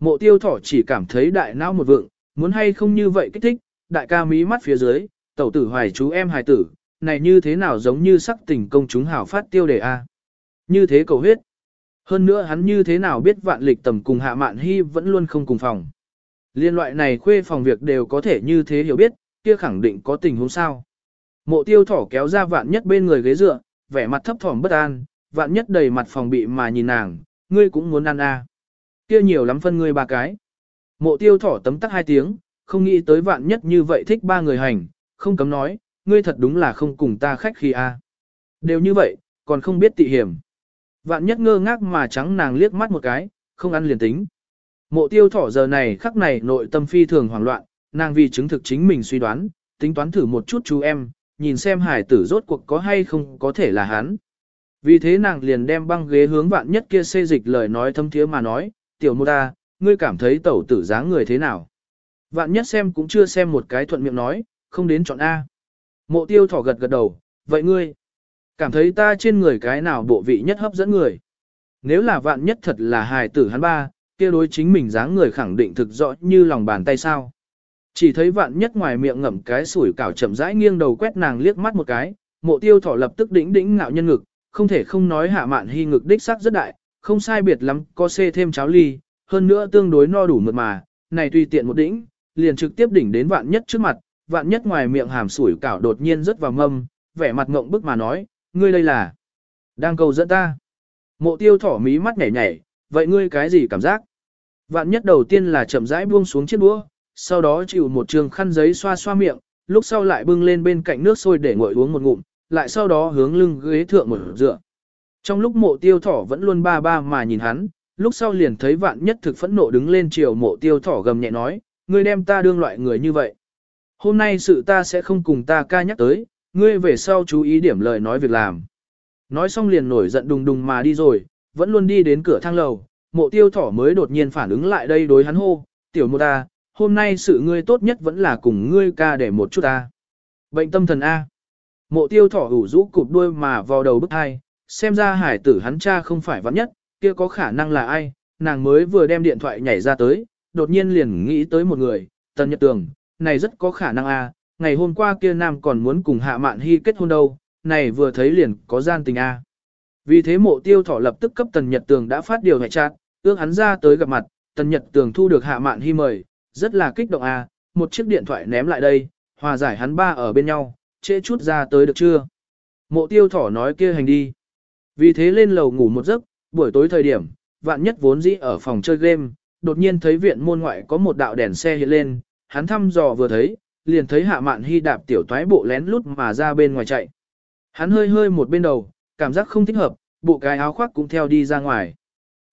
Mộ tiêu thỏ chỉ cảm thấy đại não một vượng, muốn hay không như vậy kích thích, đại ca mí mắt phía dưới, tẩu tử hoài chú em hài tử, này như thế nào giống như sắc tình công chúng hảo phát tiêu đề a Như thế cầu huyết. Hơn nữa hắn như thế nào biết vạn lịch tầm cùng hạ mạn hy vẫn luôn không cùng phòng. Liên loại này khuê phòng việc đều có thể như thế hiểu biết, kia khẳng định có tình huống sao. Mộ tiêu thỏ kéo ra vạn nhất bên người ghế dựa, vẻ mặt thấp thỏm bất an, vạn nhất đầy mặt phòng bị mà nhìn nàng, ngươi cũng muốn ăn à. Kia nhiều lắm phân ngươi ba cái. Mộ tiêu thỏ tấm tắc hai tiếng, không nghĩ tới vạn nhất như vậy thích ba người hành, không cấm nói, ngươi thật đúng là không cùng ta khách khi a. À. Đều như vậy, còn không biết tị hiểm. Vạn nhất ngơ ngác mà trắng nàng liếc mắt một cái, không ăn liền tính. Mộ tiêu thỏ giờ này khắc này nội tâm phi thường hoảng loạn, nàng vì chứng thực chính mình suy đoán, tính toán thử một chút chú em, nhìn xem hải tử rốt cuộc có hay không có thể là hắn. Vì thế nàng liền đem băng ghế hướng vạn nhất kia xê dịch lời nói thâm thiế mà nói, tiểu mô ta, ngươi cảm thấy tẩu tử dáng người thế nào. Vạn nhất xem cũng chưa xem một cái thuận miệng nói, không đến chọn A. Mộ tiêu thỏ gật gật đầu, vậy ngươi, cảm thấy ta trên người cái nào bộ vị nhất hấp dẫn người. Nếu là vạn nhất thật là hài tử hắn ba, kia đối chính mình dáng người khẳng định thực rõ như lòng bàn tay sao. Chỉ thấy vạn nhất ngoài miệng ngậm cái sủi cảo chậm rãi nghiêng đầu quét nàng liếc mắt một cái, mộ tiêu thỏ lập tức đĩnh đĩnh ngạo nhân ngực, không thể không nói hạ mạn hy ngực đích sắc rất đại, không sai biệt lắm, có xê thêm cháo ly, hơn nữa tương đối no đủ mượt mà, này tùy tiện một đỉnh, liền trực tiếp đỉnh đến vạn nhất trước mặt, vạn nhất ngoài miệng hàm sủi cảo đột nhiên rất vào mâm, vẻ mặt ngộng bức mà nói, ngươi đây là đang cầu dẫn ta. Mộ tiêu thỏ mí mắt nhảy nhảy, vậy ngươi cái gì cảm giác? Vạn nhất đầu tiên là chậm rãi buông xuống chiếc đũa, sau đó chịu một trường khăn giấy xoa xoa miệng, lúc sau lại bưng lên bên cạnh nước sôi để nguội uống một ngụm, lại sau đó hướng lưng ghế thượng một dựa. Trong lúc mộ tiêu thỏ vẫn luôn ba ba mà nhìn hắn, lúc sau liền thấy vạn nhất thực phẫn nộ đứng lên chiều mộ tiêu thỏ gầm nhẹ nói, ngươi đem ta đương loại người như vậy. Hôm nay sự ta sẽ không cùng ta ca nhắc tới, ngươi về sau chú ý điểm lời nói việc làm. Nói xong liền nổi giận đùng đùng mà đi rồi, vẫn luôn đi đến cửa thang lầu, mộ tiêu thỏ mới đột nhiên phản ứng lại đây đối hắn hô, tiểu mô ta, hôm nay sự ngươi tốt nhất vẫn là cùng ngươi ca để một chút ta. Bệnh tâm thần A. Mộ tiêu thỏ ủ rũ cụp đuôi mà vào đầu bức hai, xem ra hải tử hắn cha không phải vắn nhất, kia có khả năng là ai, nàng mới vừa đem điện thoại nhảy ra tới, đột nhiên liền nghĩ tới một người, tần nhật tường, này rất có khả năng A, ngày hôm qua kia nam còn muốn cùng hạ mạn hy kết hôn đâu, này vừa thấy liền có gian tình A. Vì thế mộ tiêu thỏ lập tức cấp tần nhật tường đã phát điều hệ chát, ước hắn ra tới gặp mặt, tần nhật tường thu được hạ mạn hy mời, rất là kích động à, một chiếc điện thoại ném lại đây, hòa giải hắn ba ở bên nhau, trễ chút ra tới được chưa? Mộ tiêu thỏ nói kia hành đi. Vì thế lên lầu ngủ một giấc, buổi tối thời điểm, vạn nhất vốn dĩ ở phòng chơi game, đột nhiên thấy viện môn ngoại có một đạo đèn xe hiện lên, hắn thăm dò vừa thấy, liền thấy hạ mạn hy đạp tiểu toái bộ lén lút mà ra bên ngoài chạy. Hắn hơi hơi một bên đầu, cảm giác không thích hợp, bộ cái áo khoác cũng theo đi ra ngoài.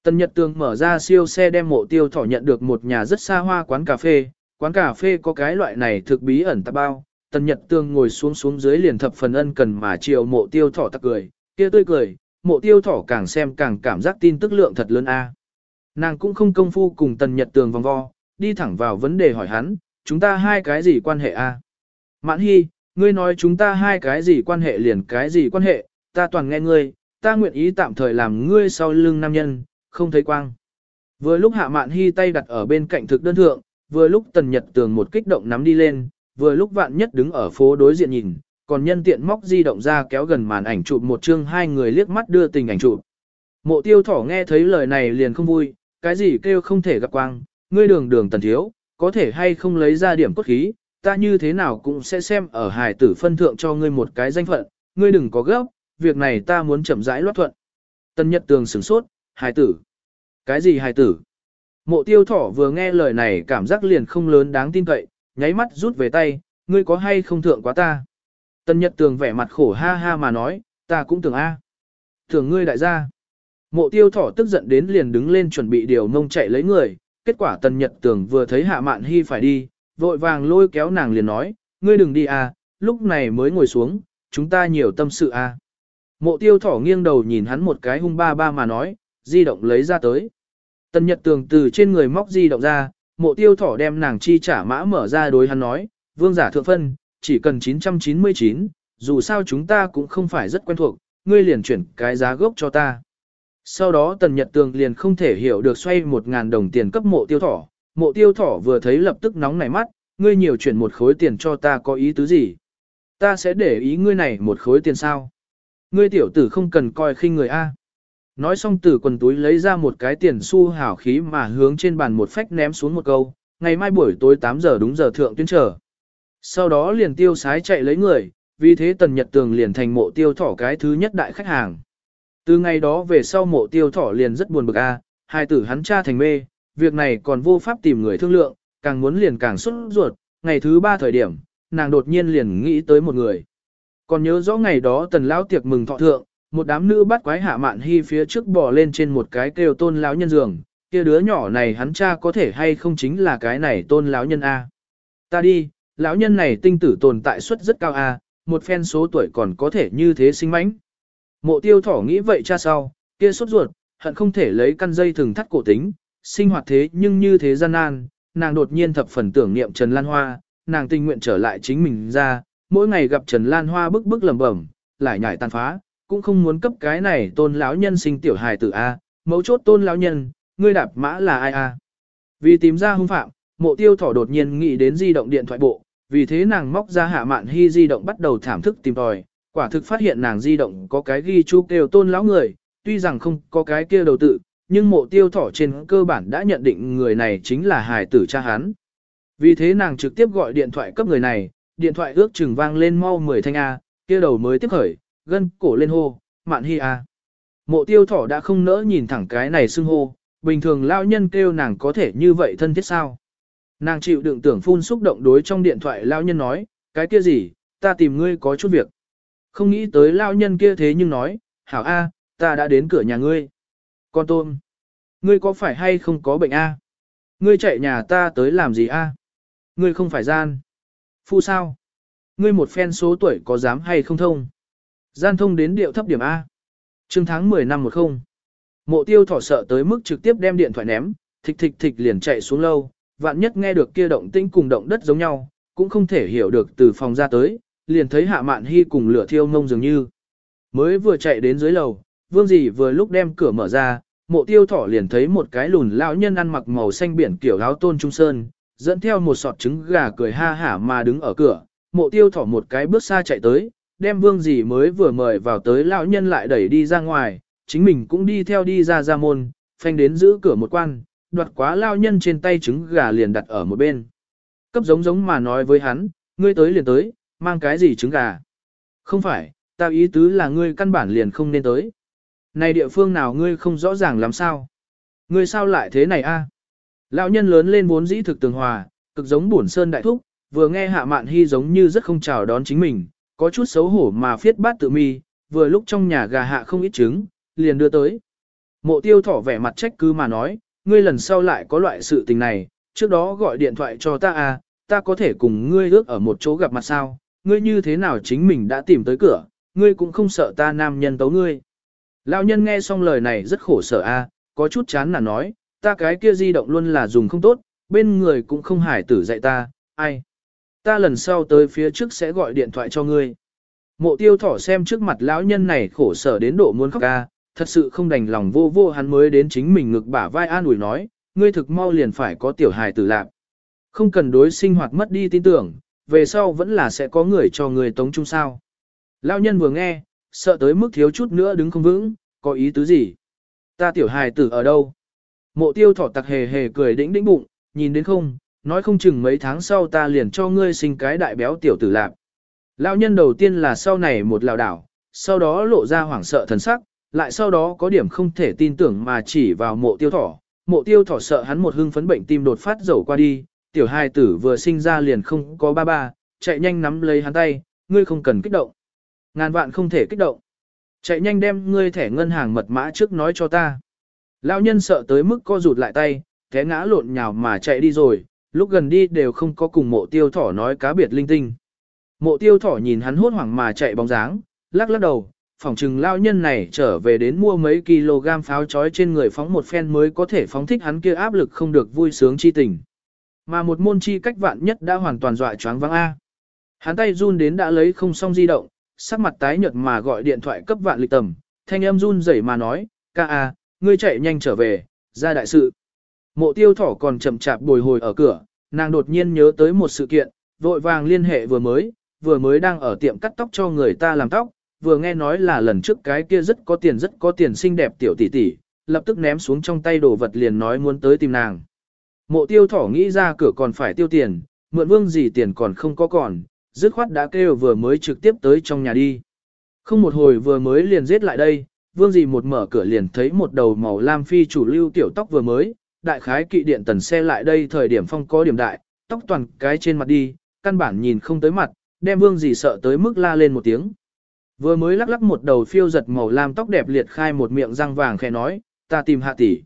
Tần Nhật Tường mở ra siêu xe đem mộ tiêu thỏ nhận được một nhà rất xa hoa quán cà phê, quán cà phê có cái loại này thực bí ẩn tạp bao. Tần Nhật Tường ngồi xuống xuống dưới liền thập phần ân cần mà chiều mộ tiêu thỏ tặc cười, kia tươi cười, mộ tiêu thỏ càng xem càng cảm giác tin tức lượng thật lớn a. Nàng cũng không công phu cùng Tần Nhật Tường vòng vo, đi thẳng vào vấn đề hỏi hắn, chúng ta hai cái gì quan hệ a? Mãn Hy, ngươi nói chúng ta hai cái gì quan hệ liền cái gì quan hệ, ta toàn nghe ngươi, ta nguyện ý tạm thời làm ngươi sau lưng nam nhân, không thấy quang. Vừa lúc hạ mạn hy tay đặt ở bên cạnh thực đơn thượng, vừa lúc tần nhật tường một kích động nắm đi lên, vừa lúc vạn nhất đứng ở phố đối diện nhìn, còn nhân tiện móc di động ra kéo gần màn ảnh chụp một chương hai người liếc mắt đưa tình ảnh chụp. Mộ tiêu thỏ nghe thấy lời này liền không vui, cái gì kêu không thể gặp quang, ngươi đường đường tần thiếu, có thể hay không lấy ra điểm cốt khí, ta như thế nào cũng sẽ xem ở hài tử phân thượng cho ngươi một cái danh phận, ngươi đừng có gấp, việc này ta muốn chậm rãi loát thuận. Tân Nhật Tường sửng sốt, hài tử. Cái gì hài tử? Mộ tiêu thỏ vừa nghe lời này cảm giác liền không lớn đáng tin cậy, nháy mắt rút về tay, ngươi có hay không thượng quá ta? Tân Nhật Tường vẻ mặt khổ ha ha mà nói, ta cũng tưởng A. Tưởng ngươi đại gia. Mộ tiêu thỏ tức giận đến liền đứng lên chuẩn bị điều mông chạy lấy người, kết quả Tân Nhật Tường vừa thấy hạ mạn hy phải đi, vội vàng lôi kéo nàng liền nói, ngươi đừng đi à, lúc này mới ngồi xuống, chúng ta nhiều tâm sự à. Mộ tiêu thỏ nghiêng đầu nhìn hắn một cái hung ba ba mà nói, di động lấy ra tới. Tần Nhật Tường từ trên người móc di động ra, mộ tiêu thỏ đem nàng chi trả mã mở ra đối hắn nói, vương giả thượng phân, chỉ cần 999, dù sao chúng ta cũng không phải rất quen thuộc, ngươi liền chuyển cái giá gốc cho ta. Sau đó Tần Nhật Tường liền không thể hiểu được xoay 1.000 đồng tiền cấp mộ tiêu thỏ, Mộ tiêu thỏ vừa thấy lập tức nóng nảy mắt, ngươi nhiều chuyển một khối tiền cho ta có ý tứ gì? Ta sẽ để ý ngươi này một khối tiền sao? Ngươi tiểu tử không cần coi khinh người A. Nói xong từ quần túi lấy ra một cái tiền xu hảo khí mà hướng trên bàn một phách ném xuống một câu, ngày mai buổi tối 8 giờ đúng giờ thượng tuyến trở. Sau đó liền tiêu sái chạy lấy người, vì thế tần nhật tường liền thành mộ tiêu thỏ cái thứ nhất đại khách hàng. Từ ngày đó về sau mộ tiêu thỏ liền rất buồn bực a, hai tử hắn cha thành mê, việc này còn vô pháp tìm người thương lượng, càng muốn liền càng xuất ruột, ngày thứ ba thời điểm, nàng đột nhiên liền nghĩ tới một người. Còn nhớ rõ ngày đó tần lão tiệc mừng thọ thượng, một đám nữ bắt quái hạ mạn hy phía trước bò lên trên một cái kêu tôn lão nhân giường, kia đứa nhỏ này hắn cha có thể hay không chính là cái này tôn lão nhân A. Ta đi, lão nhân này tinh tử tồn tại suất rất cao A, một phen số tuổi còn có thể như thế sinh mãnh. Mộ tiêu thỏ nghĩ vậy cha sau, kia sốt ruột, hận không thể lấy căn dây thừng thắt cổ tính, sinh hoạt thế nhưng như thế gian nan, nàng đột nhiên thập phần tưởng niệm Trần Lan Hoa, nàng tình nguyện trở lại chính mình ra, mỗi ngày gặp Trần Lan Hoa bức bức lẩm bẩm, lại nhảy tàn phá, cũng không muốn cấp cái này tôn lão nhân sinh tiểu hài tử A, mấu chốt tôn lão nhân, ngươi đạp mã là ai A. Vì tìm ra hung phạm, mộ tiêu thỏ đột nhiên nghĩ đến di động điện thoại bộ, vì thế nàng móc ra hạ mạn hy di động bắt đầu thảm thức tìm tòi, quả thực phát hiện nàng di động có cái ghi chú kêu tôn lão người, tuy rằng không có cái kia đầu tự, nhưng mộ tiêu thỏ trên cơ bản đã nhận định người này chính là hài tử cha hắn. Vì thế nàng trực tiếp gọi điện thoại cấp người này, điện thoại ước chừng vang lên mau 10 thanh A, kia đầu mới tiếp khởi, gân cổ lên hô, mạn hi A. Mộ tiêu thỏ đã không nỡ nhìn thẳng cái này xưng hô, bình thường lao nhân kêu nàng có thể như vậy thân thiết sao. Nàng chịu đựng tưởng phun xúc động đối trong điện thoại lao nhân nói, cái kia gì, ta tìm ngươi có chút việc. Không nghĩ tới lao nhân kia thế nhưng nói, hảo A, ta đã đến cửa nhà ngươi. Con tôm, ngươi có phải hay không có bệnh a? Ngươi chạy nhà ta tới làm gì a? Ngươi không phải gian. Phu sao? Ngươi một phen số tuổi có dám hay không thông? Gian thông đến điệu thấp điểm A. Trương tháng 10 năm một không. Mộ tiêu thỏ sợ tới mức trực tiếp đem điện thoại ném, thịch thịch thịch liền chạy xuống lâu, vạn nhất nghe được kia động tĩnh cùng động đất giống nhau, cũng không thể hiểu được từ phòng ra tới, liền thấy hạ mạn hy cùng lửa thiêu ngông dường như. Mới vừa chạy đến dưới lầu, vương dì vừa lúc đem cửa mở ra, mộ tiêu thỏ liền thấy một cái lùn lão nhân ăn mặc màu xanh biển kiểu áo tôn trung sơn, dẫn theo một sọt trứng gà cười ha hả mà đứng ở cửa, mộ tiêu thỏ một cái bước xa chạy tới, đem vương gì mới vừa mời vào tới lão nhân lại đẩy đi ra ngoài, chính mình cũng đi theo đi ra ra môn, phanh đến giữ cửa một quan, đoạt quá lao nhân trên tay trứng gà liền đặt ở một bên. Cấp giống giống mà nói với hắn, ngươi tới liền tới, mang cái gì trứng gà? Không phải, tao ý tứ là ngươi căn bản liền không nên tới. Này địa phương nào ngươi không rõ ràng làm sao? Ngươi sao lại thế này a? Lão nhân lớn lên vốn dĩ thực tường hòa, cực giống bổn sơn đại thúc, vừa nghe hạ mạn hy giống như rất không chào đón chính mình, có chút xấu hổ mà phiết bát tự mi, vừa lúc trong nhà gà hạ không ít trứng, liền đưa tới. Mộ tiêu thỏ vẻ mặt trách cứ mà nói, ngươi lần sau lại có loại sự tình này, trước đó gọi điện thoại cho ta à, ta có thể cùng ngươi ước ở một chỗ gặp mặt sao, ngươi như thế nào chính mình đã tìm tới cửa, ngươi cũng không sợ ta nam nhân tấu ngươi. Lão nhân nghe xong lời này rất khổ sở a, có chút chán là nói, ta cái kia di động luôn là dùng không tốt, bên người cũng không hải tử dạy ta, ai. Ta lần sau tới phía trước sẽ gọi điện thoại cho ngươi. Mộ tiêu thỏ xem trước mặt lão nhân này khổ sở đến độ muốn khóc ca, thật sự không đành lòng vô vô hắn mới đến chính mình ngực bả vai an ủi nói, ngươi thực mau liền phải có tiểu hài tử lạc. Không cần đối sinh hoạt mất đi tin tưởng, về sau vẫn là sẽ có người cho người tống chung sao. Lão nhân vừa nghe, sợ tới mức thiếu chút nữa đứng không vững, có ý tứ gì? Ta tiểu hài tử ở đâu? Mộ tiêu thỏ tặc hề hề cười đĩnh đĩnh bụng, nhìn đến không, nói không chừng mấy tháng sau ta liền cho ngươi sinh cái đại béo tiểu tử lạp. Lão nhân đầu tiên là sau này một lào đảo, sau đó lộ ra hoảng sợ thần sắc, lại sau đó có điểm không thể tin tưởng mà chỉ vào mộ tiêu thỏ. Mộ tiêu thỏ sợ hắn một hưng phấn bệnh tim đột phát dầu qua đi, tiểu hai tử vừa sinh ra liền không có ba ba, chạy nhanh nắm lấy hắn tay, ngươi không cần kích động. Ngàn vạn không thể kích động. Chạy nhanh đem ngươi thẻ ngân hàng mật mã trước nói cho ta. Lão nhân sợ tới mức co rụt lại tay, té ngã lộn nhào mà chạy đi rồi, lúc gần đi đều không có cùng mộ tiêu thỏ nói cá biệt linh tinh. Mộ tiêu thỏ nhìn hắn hốt hoảng mà chạy bóng dáng, lắc lắc đầu, phỏng chừng lão nhân này trở về đến mua mấy kg pháo chói trên người phóng một phen mới có thể phóng thích hắn kia áp lực không được vui sướng chi tình. Mà một môn chi cách vạn nhất đã hoàn toàn dọa choáng vắng A. Hắn tay run đến đã lấy không xong di động, sắc mặt tái nhợt mà gọi điện thoại cấp vạn lịch tầm, thanh âm run rẩy mà nói, ca a, ngươi chạy nhanh trở về, ra đại sự. Mộ tiêu thỏ còn chậm chạp bồi hồi ở cửa, nàng đột nhiên nhớ tới một sự kiện, vội vàng liên hệ vừa mới, vừa mới đang ở tiệm cắt tóc cho người ta làm tóc, vừa nghe nói là lần trước cái kia rất có tiền rất có tiền xinh đẹp tiểu tỷ tỷ, lập tức ném xuống trong tay đồ vật liền nói muốn tới tìm nàng. Mộ tiêu thỏ nghĩ ra cửa còn phải tiêu tiền, mượn vương gì tiền còn không có còn, dứt khoát đã kêu vừa mới trực tiếp tới trong nhà đi. Không một hồi vừa mới liền giết lại đây, vương dì một mở cửa liền thấy một đầu màu lam phi chủ lưu tiểu tóc vừa mới, đại khái kỵ điện tần xe lại đây thời điểm phong có điểm đại, tóc toàn cái trên mặt đi, căn bản nhìn không tới mặt, đem vương dì sợ tới mức la lên một tiếng. Vừa mới lắc lắc một đầu phiêu giật màu lam tóc đẹp liệt khai một miệng răng vàng khẽ nói, ta tìm hạ tỷ.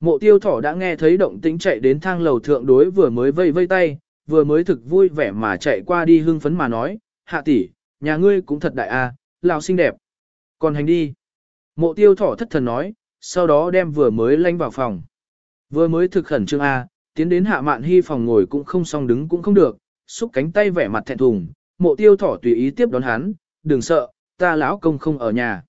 Mộ tiêu thỏ đã nghe thấy động tĩnh chạy đến thang lầu thượng đối vừa mới vây vây tay, vừa mới thực vui vẻ mà chạy qua đi hưng phấn mà nói, hạ tỷ, nhà ngươi cũng thật đại a, à, lão xinh đẹp. Còn hành đi. Mộ tiêu thỏ thất thần nói, sau đó đem vừa mới lanh vào phòng. Vừa mới thực khẩn trương a, tiến đến hạ mạn hy phòng ngồi cũng không xong đứng cũng không được, xúc cánh tay vẻ mặt thẹn thùng, mộ tiêu thỏ tùy ý tiếp đón hắn, đừng sợ, ta lão công không ở nhà.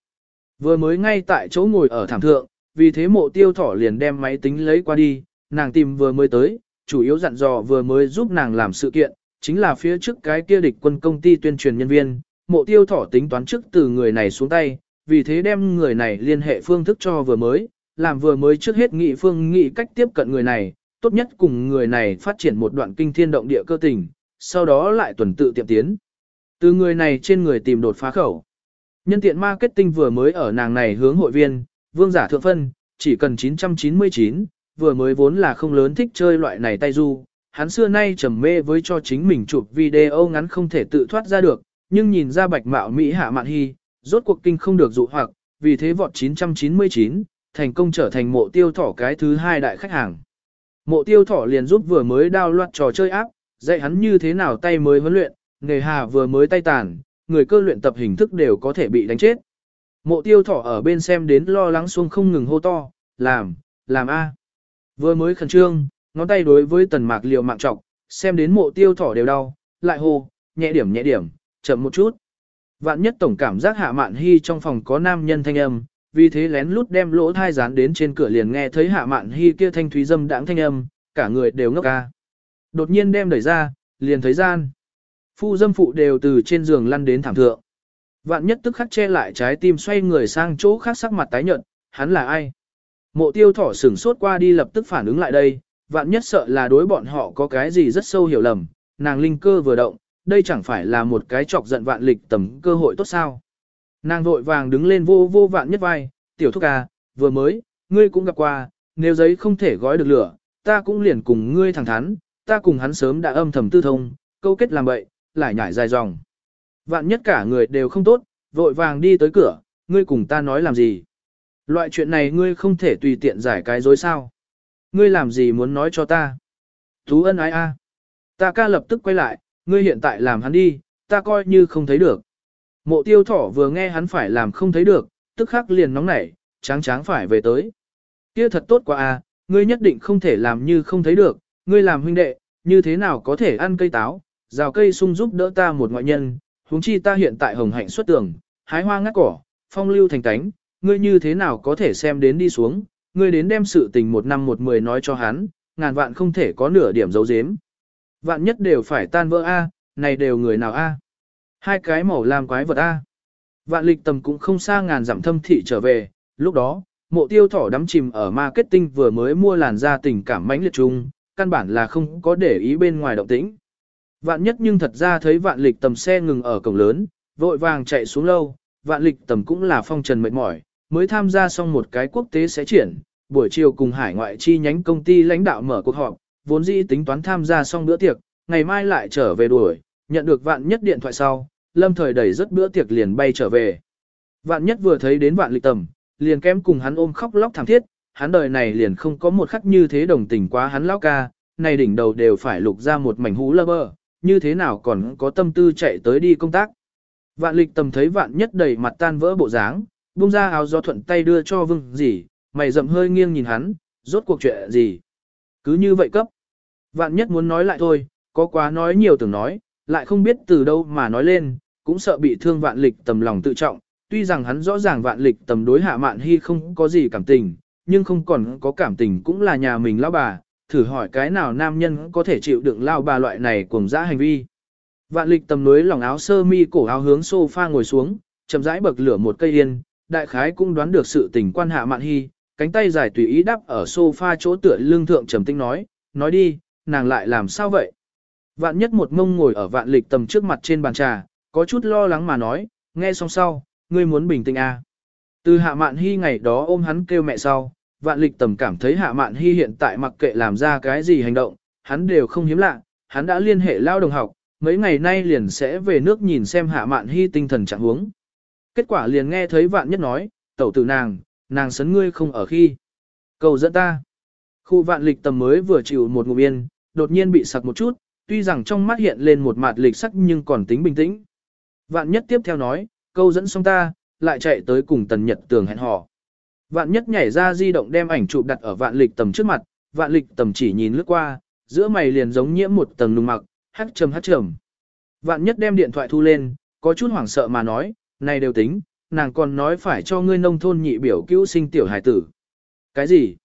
Vừa mới ngay tại chỗ ngồi ở thảm thượng, vì thế mộ tiêu thỏ liền đem máy tính lấy qua đi, nàng tìm vừa mới tới, chủ yếu dặn dò vừa mới giúp nàng làm sự kiện, chính là phía trước cái kia địch quân công ty tuyên truyền nhân viên, mộ tiêu thỏ tính toán trước từ người này xuống tay, vì thế đem người này liên hệ phương thức cho vừa mới, làm vừa mới trước hết nghị phương nghị cách tiếp cận người này, tốt nhất cùng người này phát triển một đoạn kinh thiên động địa cơ tình, sau đó lại tuần tự tiệm tiến. Từ người này trên người tìm đột phá khẩu. Nhân tiện marketing vừa mới ở nàng này hướng hội viên, vương giả thượng phân, chỉ cần 999, vừa mới vốn là không lớn thích chơi loại này tay du, hắn xưa nay trầm mê với cho chính mình chụp video ngắn không thể tự thoát ra được, nhưng nhìn ra bạch mạo Mỹ hạ mạn hy, rốt cuộc kinh không được dụ hoặc, vì thế vọt 999, thành công trở thành mộ tiêu thỏ cái thứ hai đại khách hàng. Mộ tiêu thỏ liền giúp vừa mới đao loạt trò chơi áp, dạy hắn như thế nào tay mới huấn luyện, nghề hà vừa mới tay tàn, người cơ luyện tập hình thức đều có thể bị đánh chết. Mộ tiêu thỏ ở bên xem đến lo lắng xuông không ngừng hô to, làm, làm a. Vừa mới khẩn trương, ngón tay đối với tần mạc liều mạng trọc, xem đến mộ tiêu thỏ đều đau, lại hô, nhẹ điểm nhẹ điểm, chậm một chút. Vạn nhất tổng cảm giác hạ mạn hy trong phòng có nam nhân thanh âm, vì thế lén lút đem lỗ thai dán đến trên cửa liền nghe thấy hạ mạn hy kia thanh thúy dâm đãng thanh âm, cả người đều ngốc ca. Đột nhiên đem đẩy ra, liền thấy gian. Phu dâm phụ đều từ trên giường lăn đến thảm thượng. Vạn nhất tức khắc che lại trái tim xoay người sang chỗ khác sắc mặt tái nhợt, hắn là ai? Mộ tiêu thỏ sửng sốt qua đi lập tức phản ứng lại đây, vạn nhất sợ là đối bọn họ có cái gì rất sâu hiểu lầm, nàng linh cơ vừa động, đây chẳng phải là một cái chọc giận vạn lịch tầm cơ hội tốt sao. Nàng vội vàng đứng lên vô vô vạn nhất vai, tiểu thúc à, vừa mới, ngươi cũng gặp qua, nếu giấy không thể gói được lửa, ta cũng liền cùng ngươi thẳng thắn, ta cùng hắn sớm đã âm thầm tư thông, câu kết làm bậy, lại nhảy dài dòng. Vạn nhất cả người đều không tốt, vội vàng đi tới cửa, ngươi cùng ta nói làm gì. Loại chuyện này ngươi không thể tùy tiện giải cái dối sao. Ngươi làm gì muốn nói cho ta. Thú ân ái a. Ta ca lập tức quay lại, ngươi hiện tại làm hắn đi, ta coi như không thấy được. Mộ tiêu thỏ vừa nghe hắn phải làm không thấy được, tức khắc liền nóng nảy, tráng tráng phải về tới. Kia thật tốt quá à, ngươi nhất định không thể làm như không thấy được, ngươi làm huynh đệ, như thế nào có thể ăn cây táo, rào cây sung giúp đỡ ta một ngoại nhân, huống chi ta hiện tại hồng hạnh xuất tường, hái hoa ngắt cỏ, phong lưu thành tánh, ngươi như thế nào có thể xem đến đi xuống, ngươi đến đem sự tình một năm một mười nói cho hắn, ngàn vạn không thể có nửa điểm giấu giếm. Vạn nhất đều phải tan vỡ A, này đều người nào A. Hai cái màu làm quái vật A. Vạn lịch tầm cũng không xa ngàn dặm thâm thị trở về, lúc đó, mộ tiêu thỏ đắm chìm ở marketing vừa mới mua làn da tình cảm mãnh liệt chung, căn bản là không có để ý bên ngoài động tĩnh. Vạn nhất nhưng thật ra thấy vạn lịch tầm xe ngừng ở cổng lớn, vội vàng chạy xuống lâu, vạn lịch tầm cũng là phong trần mệt mỏi, mới tham gia xong một cái quốc tế sẽ triển, buổi chiều cùng hải ngoại chi nhánh công ty lãnh đạo mở cuộc họp, vốn dĩ tính toán tham gia xong bữa tiệc, ngày mai lại trở về đuổi, nhận được vạn nhất điện thoại sau, lâm thời đẩy rất bữa tiệc liền bay trở về. Vạn nhất vừa thấy đến vạn lịch tầm, liền kém cùng hắn ôm khóc lóc thảm thiết, hắn đời này liền không có một khắc như thế đồng tình quá hắn lão ca, này đỉnh đầu đều phải lục ra một mảnh hú lơ bơ, như thế nào còn có tâm tư chạy tới đi công tác. Vạn lịch tầm thấy vạn nhất đầy mặt tan vỡ bộ dáng, buông ra áo do thuận tay đưa cho vương gì, mày rậm hơi nghiêng nhìn hắn, rốt cuộc chuyện gì. Cứ như vậy cấp. Vạn nhất muốn nói lại thôi, có quá nói nhiều tưởng nói, lại không biết từ đâu mà nói lên, cũng sợ bị thương vạn lịch tầm lòng tự trọng. Tuy rằng hắn rõ ràng vạn lịch tầm đối hạ mạn hy không có gì cảm tình, nhưng không còn có cảm tình cũng là nhà mình lão bà, thử hỏi cái nào nam nhân có thể chịu đựng lao bà loại này cuồng dã hành vi. Vạn lịch tầm núi lòng áo sơ mi cổ áo hướng sofa ngồi xuống, chậm rãi bậc lửa một cây yên, đại khái cũng đoán được sự tình quan hạ mạn hy, cánh tay dài tùy ý đắp ở sofa chỗ tựa lưng thượng trầm tinh nói, nói đi, nàng lại làm sao vậy? Vạn nhất một mông ngồi ở vạn lịch tầm trước mặt trên bàn trà, có chút lo lắng mà nói, nghe xong sau, ngươi muốn bình tĩnh à. Từ hạ mạn hy ngày đó ôm hắn kêu mẹ sau, vạn lịch tầm cảm thấy hạ mạn hy hiện tại mặc kệ làm ra cái gì hành động, hắn đều không hiếm lạ, hắn đã liên hệ lao đồng học, mấy ngày nay liền sẽ về nước nhìn xem hạ mạn hy tinh thần trạng huống. Kết quả liền nghe thấy vạn nhất nói, tẩu tử nàng, nàng sấn ngươi không ở khi. Cầu dẫn ta. Khu vạn lịch tầm mới vừa chịu một ngụm yên, đột nhiên bị sặc một chút, tuy rằng trong mắt hiện lên một mặt lịch sắc nhưng còn tính bình tĩnh. Vạn nhất tiếp theo nói, câu dẫn xong ta, lại chạy tới cùng tần nhật tường hẹn hò. Vạn nhất nhảy ra di động đem ảnh chụp đặt ở vạn lịch tầm trước mặt, vạn lịch tầm chỉ nhìn lướt qua, giữa mày liền giống nhiễm một tầng nùng mặc, hát trầm hát trầm. Vạn nhất đem điện thoại thu lên, có chút hoảng sợ mà nói, này đều tính, nàng còn nói phải cho ngươi nông thôn nhị biểu cứu sinh tiểu hải tử. Cái gì?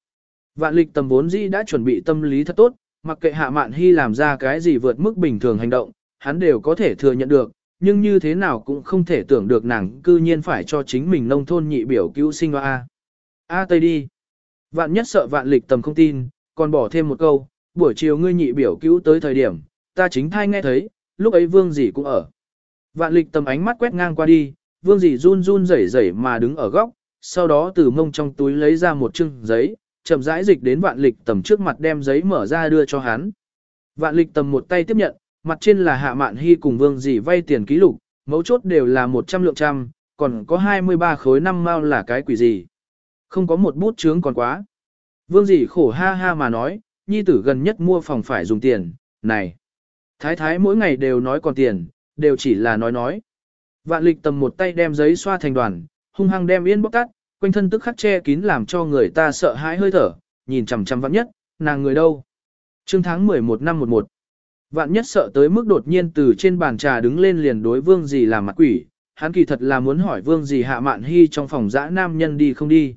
Vạn lịch tầm vốn dĩ đã chuẩn bị tâm lý thật tốt, mặc kệ hạ mạn hy làm ra cái gì vượt mức bình thường hành động, hắn đều có thể thừa nhận được, nhưng như thế nào cũng không thể tưởng được nàng cư nhiên phải cho chính mình nông thôn nhị biểu cứu sinh hoa. A tây đi. Vạn nhất sợ vạn lịch tầm không tin, còn bỏ thêm một câu, buổi chiều ngươi nhị biểu cứu tới thời điểm, ta chính thai nghe thấy, lúc ấy vương gì cũng ở. Vạn lịch tầm ánh mắt quét ngang qua đi, vương dì run run rẩy rẩy mà đứng ở góc, sau đó từ mông trong túi lấy ra một chưng giấy, chậm rãi dịch đến vạn lịch tầm trước mặt đem giấy mở ra đưa cho hắn. Vạn lịch tầm một tay tiếp nhận, mặt trên là hạ mạn hy cùng vương dì vay tiền ký lục, mấu chốt đều là 100 lượng trăm, còn có 23 khối năm mao là cái quỷ gì. Không có một bút chướng còn quá. Vương dì khổ ha ha mà nói, nhi tử gần nhất mua phòng phải dùng tiền, này. Thái thái mỗi ngày đều nói còn tiền, đều chỉ là nói nói. Vạn lịch tầm một tay đem giấy xoa thành đoàn, hung hăng đem yên bóc tắt, quanh thân tức khắc che kín làm cho người ta sợ hãi hơi thở, nhìn chằm chằm vạn nhất, nàng người đâu. Trương tháng 11 năm 11 Vạn nhất sợ tới mức đột nhiên từ trên bàn trà đứng lên liền đối vương gì làm mặt quỷ, hắn kỳ thật là muốn hỏi vương gì hạ mạn hy trong phòng dã nam nhân đi không đi.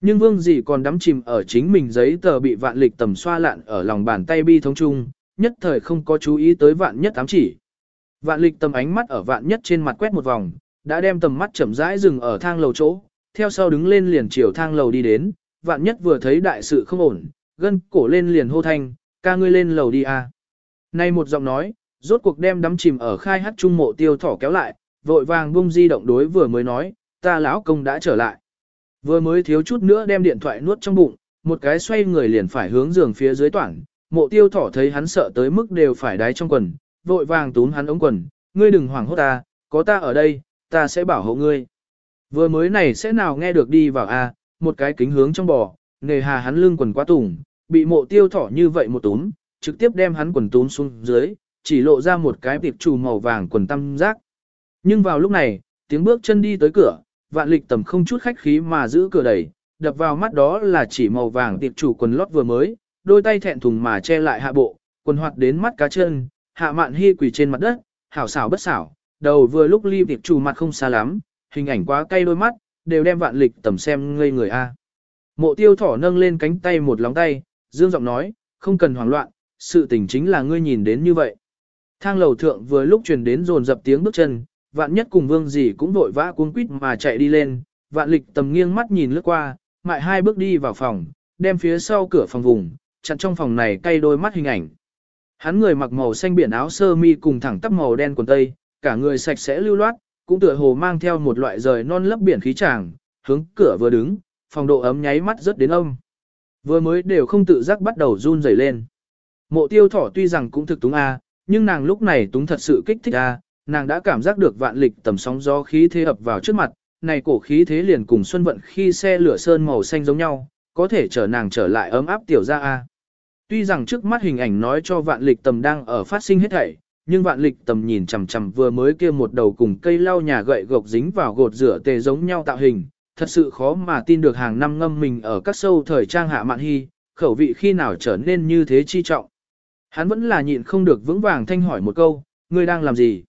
Nhưng vương gì còn đắm chìm ở chính mình giấy tờ bị vạn lịch tầm xoa lạn ở lòng bàn tay bi thống chung, nhất thời không có chú ý tới vạn nhất ám chỉ. Vạn lịch tầm ánh mắt ở vạn nhất trên mặt quét một vòng, đã đem tầm mắt chậm rãi dừng ở thang lầu chỗ, theo sau đứng lên liền chiều thang lầu đi đến, vạn nhất vừa thấy đại sự không ổn, gân cổ lên liền hô thanh, ca ngươi lên lầu đi à. Nay một giọng nói, rốt cuộc đem đắm chìm ở khai hát trung mộ tiêu thỏ kéo lại, vội vàng bung di động đối vừa mới nói, ta lão công đã trở lại. Vừa mới thiếu chút nữa đem điện thoại nuốt trong bụng, một cái xoay người liền phải hướng giường phía dưới toảng, mộ tiêu thỏ thấy hắn sợ tới mức đều phải đáy trong quần, vội vàng túm hắn ống quần, ngươi đừng hoảng hốt ta, có ta ở đây, ta sẽ bảo hộ ngươi. Vừa mới này sẽ nào nghe được đi vào a, một cái kính hướng trong bò, nề hà hắn lưng quần quá tủng, bị mộ tiêu thỏ như vậy một túm, trực tiếp đem hắn quần túm xuống dưới, chỉ lộ ra một cái tiệp trù màu vàng quần tam giác. Nhưng vào lúc này, tiếng bước chân đi tới cửa, vạn lịch tầm không chút khách khí mà giữ cửa đẩy, đập vào mắt đó là chỉ màu vàng tiệp chủ quần lót vừa mới, đôi tay thẹn thùng mà che lại hạ bộ, quần hoạt đến mắt cá chân, hạ mạn hy quỳ trên mặt đất, hảo xảo bất xảo, đầu vừa lúc ly tiệp chủ mặt không xa lắm, hình ảnh quá cay đôi mắt, đều đem vạn lịch tầm xem ngây người a. Mộ tiêu thỏ nâng lên cánh tay một lóng tay, dương giọng nói, không cần hoảng loạn, sự tình chính là ngươi nhìn đến như vậy. Thang lầu thượng vừa lúc truyền đến rồn dập tiếng bước chân, vạn nhất cùng vương gì cũng vội vã cuống quýt mà chạy đi lên, vạn lịch tầm nghiêng mắt nhìn lướt qua, mại hai bước đi vào phòng, đem phía sau cửa phòng vùng, chặn trong phòng này cay đôi mắt hình ảnh. Hắn người mặc màu xanh biển áo sơ mi cùng thẳng tắp màu đen quần tây, cả người sạch sẽ lưu loát, cũng tựa hồ mang theo một loại rời non lấp biển khí tràng, hướng cửa vừa đứng, phòng độ ấm nháy mắt rất đến âm. Vừa mới đều không tự giác bắt đầu run rẩy lên. Mộ tiêu thỏ tuy rằng cũng thực túng a, nhưng nàng lúc này túng thật sự kích thích a, nàng đã cảm giác được vạn lịch tầm sóng gió khí thế ập vào trước mặt, này cổ khí thế liền cùng xuân vận khi xe lửa sơn màu xanh giống nhau, có thể chở nàng trở lại ấm áp tiểu ra a. Tuy rằng trước mắt hình ảnh nói cho vạn lịch tầm đang ở phát sinh hết thảy, nhưng vạn lịch tầm nhìn chằm chằm vừa mới kia một đầu cùng cây lau nhà gậy gộc dính vào gột rửa tề giống nhau tạo hình, thật sự khó mà tin được hàng năm ngâm mình ở các sâu thời trang hạ mạn hy, khẩu vị khi nào trở nên như thế chi trọng. Hắn vẫn là nhịn không được vững vàng thanh hỏi một câu, ngươi đang làm gì?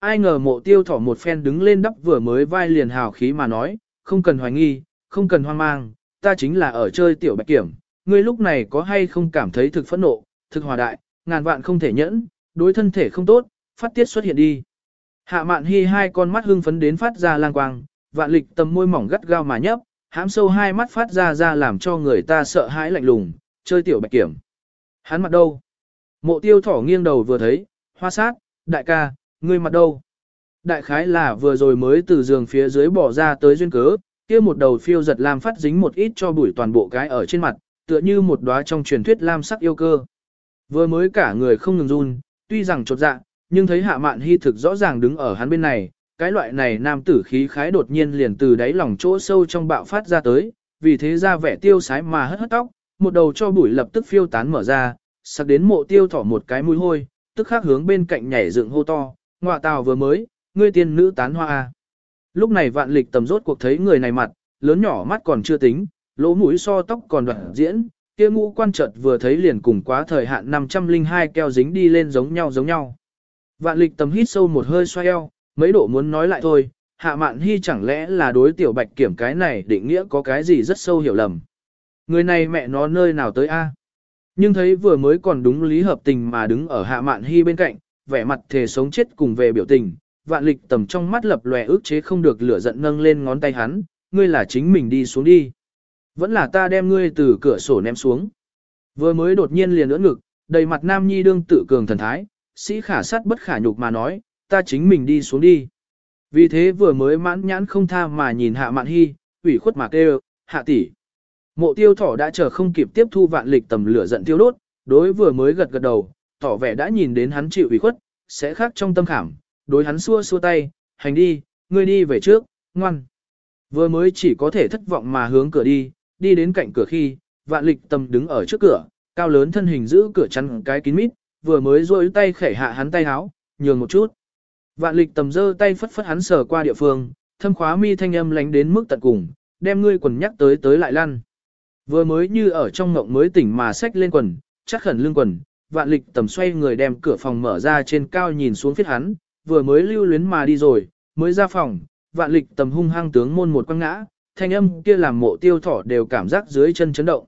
Ai ngờ mộ tiêu thỏ một phen đứng lên đắp vừa mới vai liền hào khí mà nói, không cần hoài nghi, không cần hoang mang, ta chính là ở chơi tiểu bạch kiểm, ngươi lúc này có hay không cảm thấy thực phẫn nộ, thực hòa đại, ngàn vạn không thể nhẫn, đối thân thể không tốt, phát tiết xuất hiện đi. Hạ mạn hy hai con mắt hưng phấn đến phát ra lang quang, vạn lịch tầm môi mỏng gắt gao mà nhấp, hãm sâu hai mắt phát ra ra làm cho người ta sợ hãi lạnh lùng, chơi tiểu bạch kiểm. Hắn mặt đâu? Mộ tiêu thỏ nghiêng đầu vừa thấy, hoa sát, đại ca, ngươi mặt đâu? Đại khái là vừa rồi mới từ giường phía dưới bỏ ra tới duyên cớ, kia một đầu phiêu giật lam phát dính một ít cho bụi toàn bộ cái ở trên mặt, tựa như một đóa trong truyền thuyết lam sắc yêu cơ. Vừa mới cả người không ngừng run, tuy rằng chột dạ, nhưng thấy hạ mạn hy thực rõ ràng đứng ở hắn bên này, cái loại này nam tử khí khái đột nhiên liền từ đáy lòng chỗ sâu trong bạo phát ra tới, vì thế ra vẻ tiêu sái mà hất hất tóc, một đầu cho bụi lập tức phiêu tán mở ra, sắc đến mộ tiêu thỏ một cái mũi hôi, tức khắc hướng bên cạnh nhảy dựng hô to, ngọa tào vừa mới, ngươi tiên nữ tán hoa. À. Lúc này vạn lịch tầm rốt cuộc thấy người này mặt, lớn nhỏ mắt còn chưa tính, lỗ mũi so tóc còn đoạn diễn, kia ngũ quan chợt vừa thấy liền cùng quá thời hạn 502 keo dính đi lên giống nhau giống nhau. Vạn lịch tầm hít sâu một hơi xoay eo, mấy độ muốn nói lại thôi, hạ mạn hy chẳng lẽ là đối tiểu bạch kiểm cái này định nghĩa có cái gì rất sâu hiểu lầm. Người này mẹ nó nơi nào tới a? Nhưng thấy vừa mới còn đúng lý hợp tình mà đứng ở hạ mạn hy bên cạnh, vẻ mặt thề sống chết cùng về biểu tình, vạn lịch tầm trong mắt lập lòe ước chế không được lửa giận nâng lên ngón tay hắn, ngươi là chính mình đi xuống đi. Vẫn là ta đem ngươi từ cửa sổ ném xuống. Vừa mới đột nhiên liền ưỡn ngực, đầy mặt nam nhi đương tự cường thần thái, sĩ khả sát bất khả nhục mà nói, ta chính mình đi xuống đi. Vì thế vừa mới mãn nhãn không tha mà nhìn hạ mạn hy, ủy khuất mà kêu, hạ tỷ. Mộ tiêu thỏ đã chờ không kịp tiếp thu vạn lịch tầm lửa giận tiêu đốt, đối vừa mới gật gật đầu, tỏ vẻ đã nhìn đến hắn chịu ủy khuất, sẽ khác trong tâm khảm, đối hắn xua xua tay, hành đi, ngươi đi về trước, ngoan. Vừa mới chỉ có thể thất vọng mà hướng cửa đi, đi đến cạnh cửa khi, vạn lịch tầm đứng ở trước cửa, cao lớn thân hình giữ cửa chắn cái kín mít, vừa mới rôi tay khẩy hạ hắn tay háo, nhường một chút. Vạn lịch tầm giơ tay phất phất hắn sờ qua địa phương, thâm khóa mi thanh âm lánh đến mức tận cùng, đem ngươi quần nhắc tới tới lại lăn. Vừa mới như ở trong ngộng mới tỉnh mà xách lên quần, chắc khẩn lưng quần, vạn lịch tầm xoay người đem cửa phòng mở ra trên cao nhìn xuống phía hắn, vừa mới lưu luyến mà đi rồi, mới ra phòng, vạn lịch tầm hung hăng tướng môn một quăng ngã, thanh âm kia làm mộ tiêu thỏ đều cảm giác dưới chân chấn động.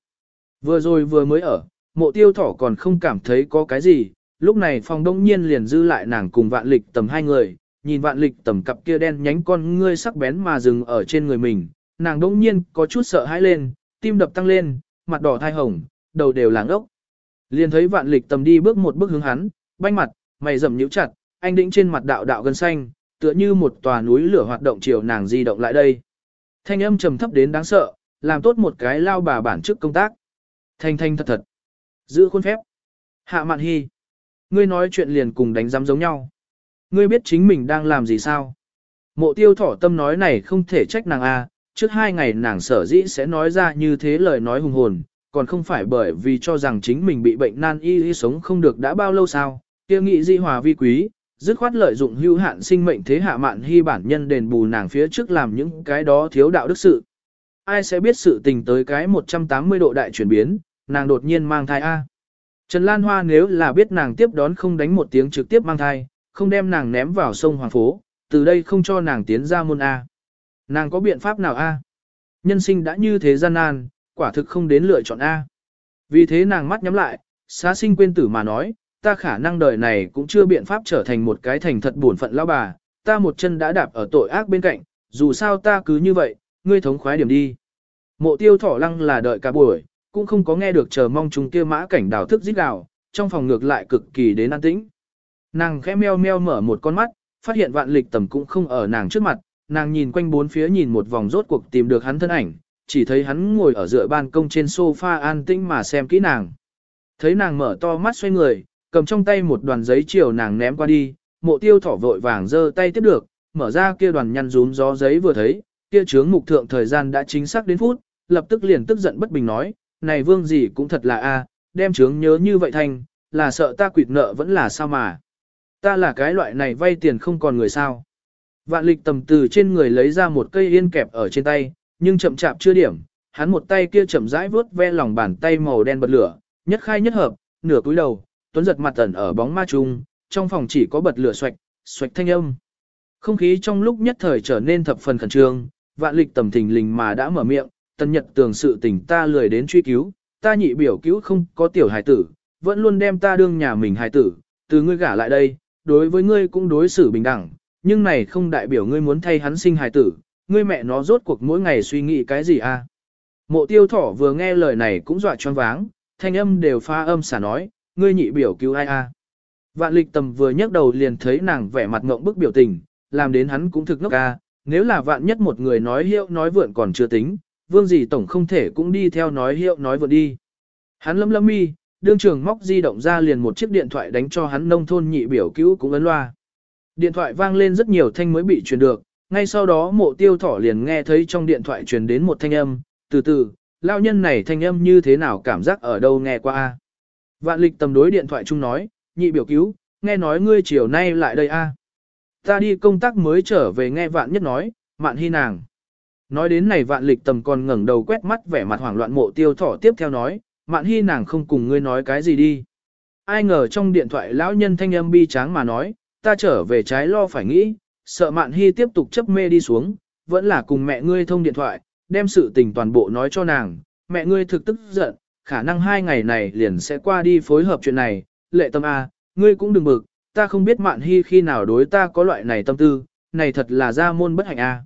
Vừa rồi vừa mới ở, mộ tiêu thỏ còn không cảm thấy có cái gì, lúc này phòng đông nhiên liền dư lại nàng cùng vạn lịch tầm hai người, nhìn vạn lịch tầm cặp kia đen nhánh con ngươi sắc bén mà dừng ở trên người mình, nàng đông nhiên có chút sợ hãi lên, tim đập tăng lên, mặt đỏ thai hồng, đầu đều làng ốc. Liền thấy vạn lịch tầm đi bước một bước hướng hắn, banh mặt, mày rậm nhíu chặt, anh đĩnh trên mặt đạo đạo gân xanh, tựa như một tòa núi lửa hoạt động chiều nàng di động lại đây. Thanh âm trầm thấp đến đáng sợ, làm tốt một cái lao bà bản chức công tác. Thanh thanh thật thật. Giữ khuôn phép. Hạ mạn hy. Ngươi nói chuyện liền cùng đánh giám giống nhau. Ngươi biết chính mình đang làm gì sao? Mộ tiêu thỏ tâm nói này không thể trách nàng a trước hai ngày nàng sở dĩ sẽ nói ra như thế lời nói hùng hồn, còn không phải bởi vì cho rằng chính mình bị bệnh nan y y sống không được đã bao lâu sao, kia nghị di hòa vi quý, dứt khoát lợi dụng hữu hạn sinh mệnh thế hạ mạn hy bản nhân đền bù nàng phía trước làm những cái đó thiếu đạo đức sự. Ai sẽ biết sự tình tới cái 180 độ đại chuyển biến, nàng đột nhiên mang thai A. Trần Lan Hoa nếu là biết nàng tiếp đón không đánh một tiếng trực tiếp mang thai, không đem nàng ném vào sông Hoàng Phố, từ đây không cho nàng tiến ra môn A. Nàng có biện pháp nào A? Nhân sinh đã như thế gian nan, quả thực không đến lựa chọn A. Vì thế nàng mắt nhắm lại, xá sinh quên tử mà nói, ta khả năng đời này cũng chưa biện pháp trở thành một cái thành thật buồn phận lão bà, ta một chân đã đạp ở tội ác bên cạnh, dù sao ta cứ như vậy, ngươi thống khoái điểm đi. Mộ tiêu thỏ lăng là đợi cả buổi, cũng không có nghe được chờ mong chúng kia mã cảnh đào thức giết gào, trong phòng ngược lại cực kỳ đến an tĩnh. Nàng khẽ meo meo mở một con mắt, phát hiện vạn lịch tầm cũng không ở nàng trước mặt, nàng nhìn quanh bốn phía nhìn một vòng rốt cuộc tìm được hắn thân ảnh, chỉ thấy hắn ngồi ở dựa ban công trên sofa an tĩnh mà xem kỹ nàng. Thấy nàng mở to mắt xoay người, cầm trong tay một đoàn giấy chiều nàng ném qua đi, mộ tiêu thỏ vội vàng giơ tay tiếp được, mở ra kia đoàn nhăn rúm gió giấy vừa thấy, kia chướng mục thượng thời gian đã chính xác đến phút, lập tức liền tức giận bất bình nói, này vương gì cũng thật là a, đem chướng nhớ như vậy thành, là sợ ta quỵt nợ vẫn là sao mà. Ta là cái loại này vay tiền không còn người sao. Vạn lịch tầm từ trên người lấy ra một cây yên kẹp ở trên tay, nhưng chậm chạp chưa điểm, hắn một tay kia chậm rãi vuốt ve lòng bàn tay màu đen bật lửa, nhất khai nhất hợp, nửa cúi đầu, tuấn giật mặt ẩn ở bóng ma trung, trong phòng chỉ có bật lửa xoạch, xoạch thanh âm. Không khí trong lúc nhất thời trở nên thập phần khẩn trương, vạn lịch tầm thình lình mà đã mở miệng, tân nhật tường sự tình ta lười đến truy cứu, ta nhị biểu cứu không có tiểu hài tử, vẫn luôn đem ta đương nhà mình hài tử, từ ngươi gả lại đây, đối với ngươi cũng đối xử bình đẳng, nhưng này không đại biểu ngươi muốn thay hắn sinh hài tử, ngươi mẹ nó rốt cuộc mỗi ngày suy nghĩ cái gì? À? Mộ tiêu thỏ vừa nghe lời này cũng dọa choáng váng, thanh âm đều pha âm xả nói, ngươi nhị biểu cứu ai a? À? Vạn lịch tầm vừa nhấc đầu liền thấy nàng vẻ mặt ngộng bức biểu tình, làm đến hắn cũng thực ngốc ca, nếu là vạn nhất một người nói hiệu nói vượn còn chưa tính, vương gì tổng không thể cũng đi theo nói hiệu nói vượn đi. Hắn lâm lâm mi, đương trường móc di động ra liền một chiếc điện thoại đánh cho hắn nông thôn nhị biểu cứu cũng ấn loa. Điện thoại vang lên rất nhiều thanh mới bị truyền được, ngay sau đó mộ tiêu thỏ liền nghe thấy trong điện thoại truyền đến một thanh âm, từ từ, lao nhân này thanh âm như thế nào cảm giác ở đâu nghe qua a Vạn lịch tầm đối điện thoại chung nói, nhị biểu cứu, nghe nói ngươi chiều nay lại đây a Ta đi công tác mới trở về nghe vạn nhất nói, mạn hy nàng. Nói đến này vạn lịch tầm còn ngẩng đầu quét mắt vẻ mặt hoảng loạn mộ tiêu thỏ tiếp theo nói, mạn hy nàng không cùng ngươi nói cái gì đi. Ai ngờ trong điện thoại lão nhân thanh âm bi tráng mà nói, ta trở về trái lo phải nghĩ, sợ mạn hy tiếp tục chấp mê đi xuống, vẫn là cùng mẹ ngươi thông điện thoại, đem sự tình toàn bộ nói cho nàng, mẹ ngươi thực tức giận, khả năng hai ngày này liền sẽ qua đi phối hợp chuyện này, lệ tâm A, ngươi cũng đừng bực, ta không biết mạn hy khi nào đối ta có loại này tâm tư, này thật là ra môn bất hạnh A.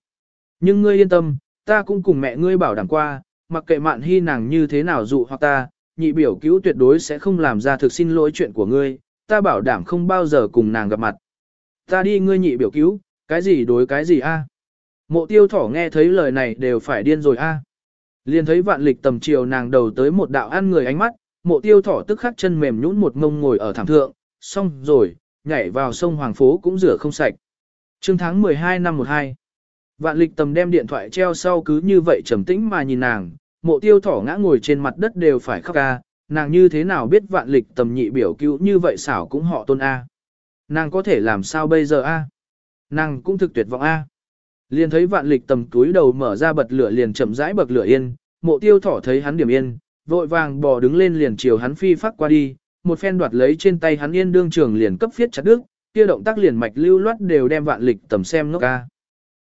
Nhưng ngươi yên tâm, ta cũng cùng mẹ ngươi bảo đảm qua, mặc kệ mạn hy nàng như thế nào dụ hoặc ta, nhị biểu cứu tuyệt đối sẽ không làm ra thực xin lỗi chuyện của ngươi, ta bảo đảm không bao giờ cùng nàng gặp mặt. Ta đi ngươi nhị biểu cứu, cái gì đối cái gì a? Mộ tiêu thỏ nghe thấy lời này đều phải điên rồi a. Liền thấy vạn lịch tầm chiều nàng đầu tới một đạo ăn người ánh mắt, mộ tiêu thỏ tức khắc chân mềm nhũn một ngông ngồi ở thảm thượng, xong rồi, nhảy vào sông Hoàng Phố cũng rửa không sạch. Trương tháng 12 năm 12 Vạn lịch tầm đem điện thoại treo sau cứ như vậy trầm tĩnh mà nhìn nàng, mộ tiêu thỏ ngã ngồi trên mặt đất đều phải khóc ca, nàng như thế nào biết vạn lịch tầm nhị biểu cứu như vậy xảo cũng họ tôn A. Nàng có thể làm sao bây giờ A? Nàng cũng thực tuyệt vọng A. Liền thấy vạn lịch tầm túi đầu mở ra bật lửa liền chậm rãi bậc lửa yên, mộ tiêu thỏ thấy hắn điểm yên, vội vàng bò đứng lên liền chiều hắn phi phát qua đi, một phen đoạt lấy trên tay hắn yên đương trường liền cấp phiết chặt đứt, kia động tác liền mạch lưu loát đều đem vạn lịch tầm xem ngốc ca.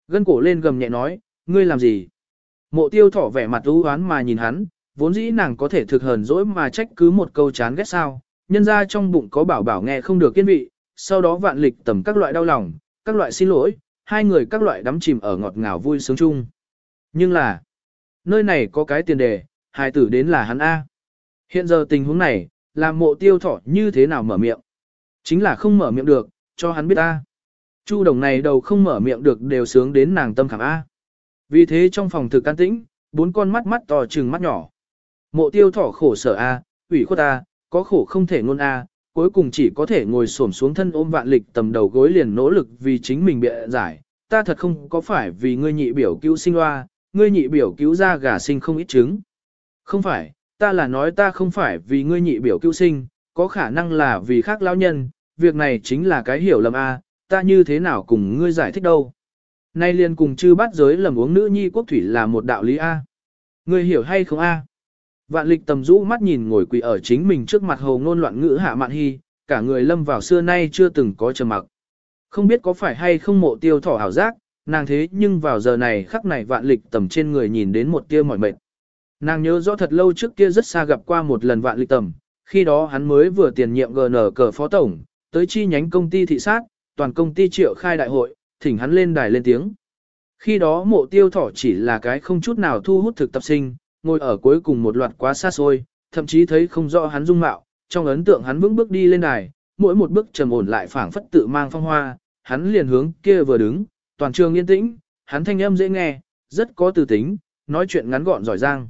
Gân cổ lên gầm nhẹ nói, ngươi làm gì? Mộ tiêu thỏ vẻ mặt u oán mà nhìn hắn, vốn dĩ nàng có thể thực hờn dỗi mà trách cứ một câu chán ghét sao, nhân ra trong bụng có bảo bảo nghe không được kiên vị, sau đó vạn lịch tầm các loại đau lòng, các loại xin lỗi, hai người các loại đắm chìm ở ngọt ngào vui sướng chung. Nhưng là, nơi này có cái tiền đề, hài tử đến là hắn A. Hiện giờ tình huống này, làm mộ tiêu thỏ như thế nào mở miệng? Chính là không mở miệng được, cho hắn biết A. Chu đồng này đầu không mở miệng được đều sướng đến nàng tâm khảm A. Vì thế trong phòng thực can tĩnh, bốn con mắt mắt to trừng mắt nhỏ. Mộ tiêu thỏ khổ sở A, ủy khuất A, có khổ không thể ngôn A, cuối cùng chỉ có thể ngồi xổm xuống thân ôm vạn lịch tầm đầu gối liền nỗ lực vì chính mình bịa giải. Ta thật không có phải vì ngươi nhị biểu cứu sinh loa, ngươi nhị biểu cứu ra gà sinh không ít trứng. Không phải, ta là nói ta không phải vì ngươi nhị biểu cứu sinh, có khả năng là vì khác lão nhân, việc này chính là cái hiểu lầm a, ta như thế nào cùng ngươi giải thích đâu. Nay liền cùng chư bát giới lầm uống nữ nhi quốc thủy là một đạo lý a. Ngươi hiểu hay không a? Vạn lịch tầm rũ mắt nhìn ngồi quỳ ở chính mình trước mặt hồ ngôn loạn ngữ hạ mạn hy, cả người lâm vào xưa nay chưa từng có trầm mặc. Không biết có phải hay không mộ tiêu thỏ hảo giác, nàng thế nhưng vào giờ này khắc này vạn lịch tầm trên người nhìn đến một tia mỏi mệt. Nàng nhớ rõ thật lâu trước kia rất xa gặp qua một lần vạn lịch tầm, khi đó hắn mới vừa tiền nhiệm GN cờ phó tổng, tới chi nhánh công ty thị sát, toàn công ty triệu khai đại hội, thỉnh hắn lên đài lên tiếng. Khi đó mộ tiêu thỏ chỉ là cái không chút nào thu hút thực tập sinh, ngồi ở cuối cùng một loạt quá xa xôi, thậm chí thấy không rõ hắn dung mạo, trong ấn tượng hắn vững bước đi lên đài, mỗi một bước trầm ổn lại phảng phất tự mang phong hoa, hắn liền hướng kia vừa đứng, toàn trường yên tĩnh, hắn thanh âm dễ nghe, rất có từ tính, nói chuyện ngắn gọn giỏi giang.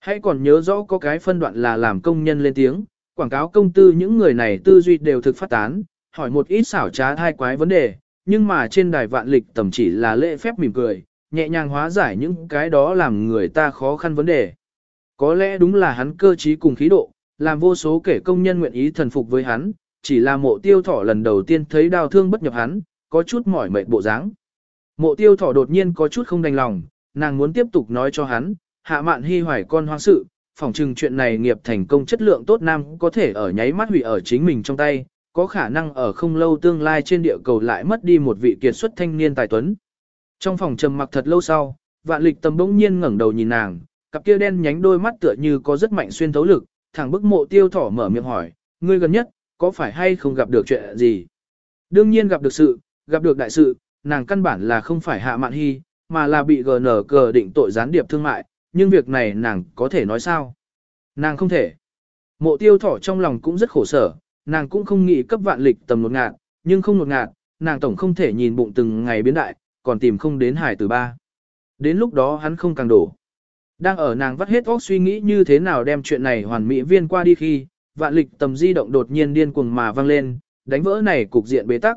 Hãy còn nhớ rõ có cái phân đoạn là làm công nhân lên tiếng, quảng cáo công tư những người này tư duy đều thực phát tán, hỏi một ít xảo trá thai quái vấn đề, nhưng mà trên đài vạn lịch tầm chỉ là lễ phép mỉm cười, nhẹ nhàng hóa giải những cái đó làm người ta khó khăn vấn đề. Có lẽ đúng là hắn cơ trí cùng khí độ, làm vô số kể công nhân nguyện ý thần phục với hắn, chỉ là mộ tiêu thỏ lần đầu tiên thấy đau thương bất nhập hắn, có chút mỏi mệt bộ dáng. Mộ tiêu thỏ đột nhiên có chút không đành lòng, nàng muốn tiếp tục nói cho hắn, hạ mạn hy hoài con hoang sự, phỏng chừng chuyện này nghiệp thành công chất lượng tốt nam có thể ở nháy mắt hủy ở chính mình trong tay, có khả năng ở không lâu tương lai trên địa cầu lại mất đi một vị kiệt xuất thanh niên tài tuấn. Trong phòng trầm mặc thật lâu sau, vạn lịch tầm bỗng nhiên ngẩng đầu nhìn nàng, cặp kia đen nhánh đôi mắt tựa như có rất mạnh xuyên thấu lực, thẳng bức mộ tiêu thỏ mở miệng hỏi, ngươi gần nhất, có phải hay không gặp được chuyện gì? Đương nhiên gặp được sự, gặp được đại sự, nàng căn bản là không phải hạ mạn hy, mà là bị GN cờ định tội gián điệp thương mại, nhưng việc này nàng có thể nói sao? Nàng không thể. Mộ tiêu thỏ trong lòng cũng rất khổ sở, nàng cũng không nghĩ cấp vạn lịch tầm một ngạt, nhưng không một ngạt, nàng tổng không thể nhìn bụng từng ngày biến đại, còn tìm không đến hải từ ba. Đến lúc đó hắn không càng đổ. Đang ở nàng vắt hết óc suy nghĩ như thế nào đem chuyện này hoàn mỹ viên qua đi khi, vạn lịch tầm di động đột nhiên điên cuồng mà vang lên, đánh vỡ này cục diện bế tắc.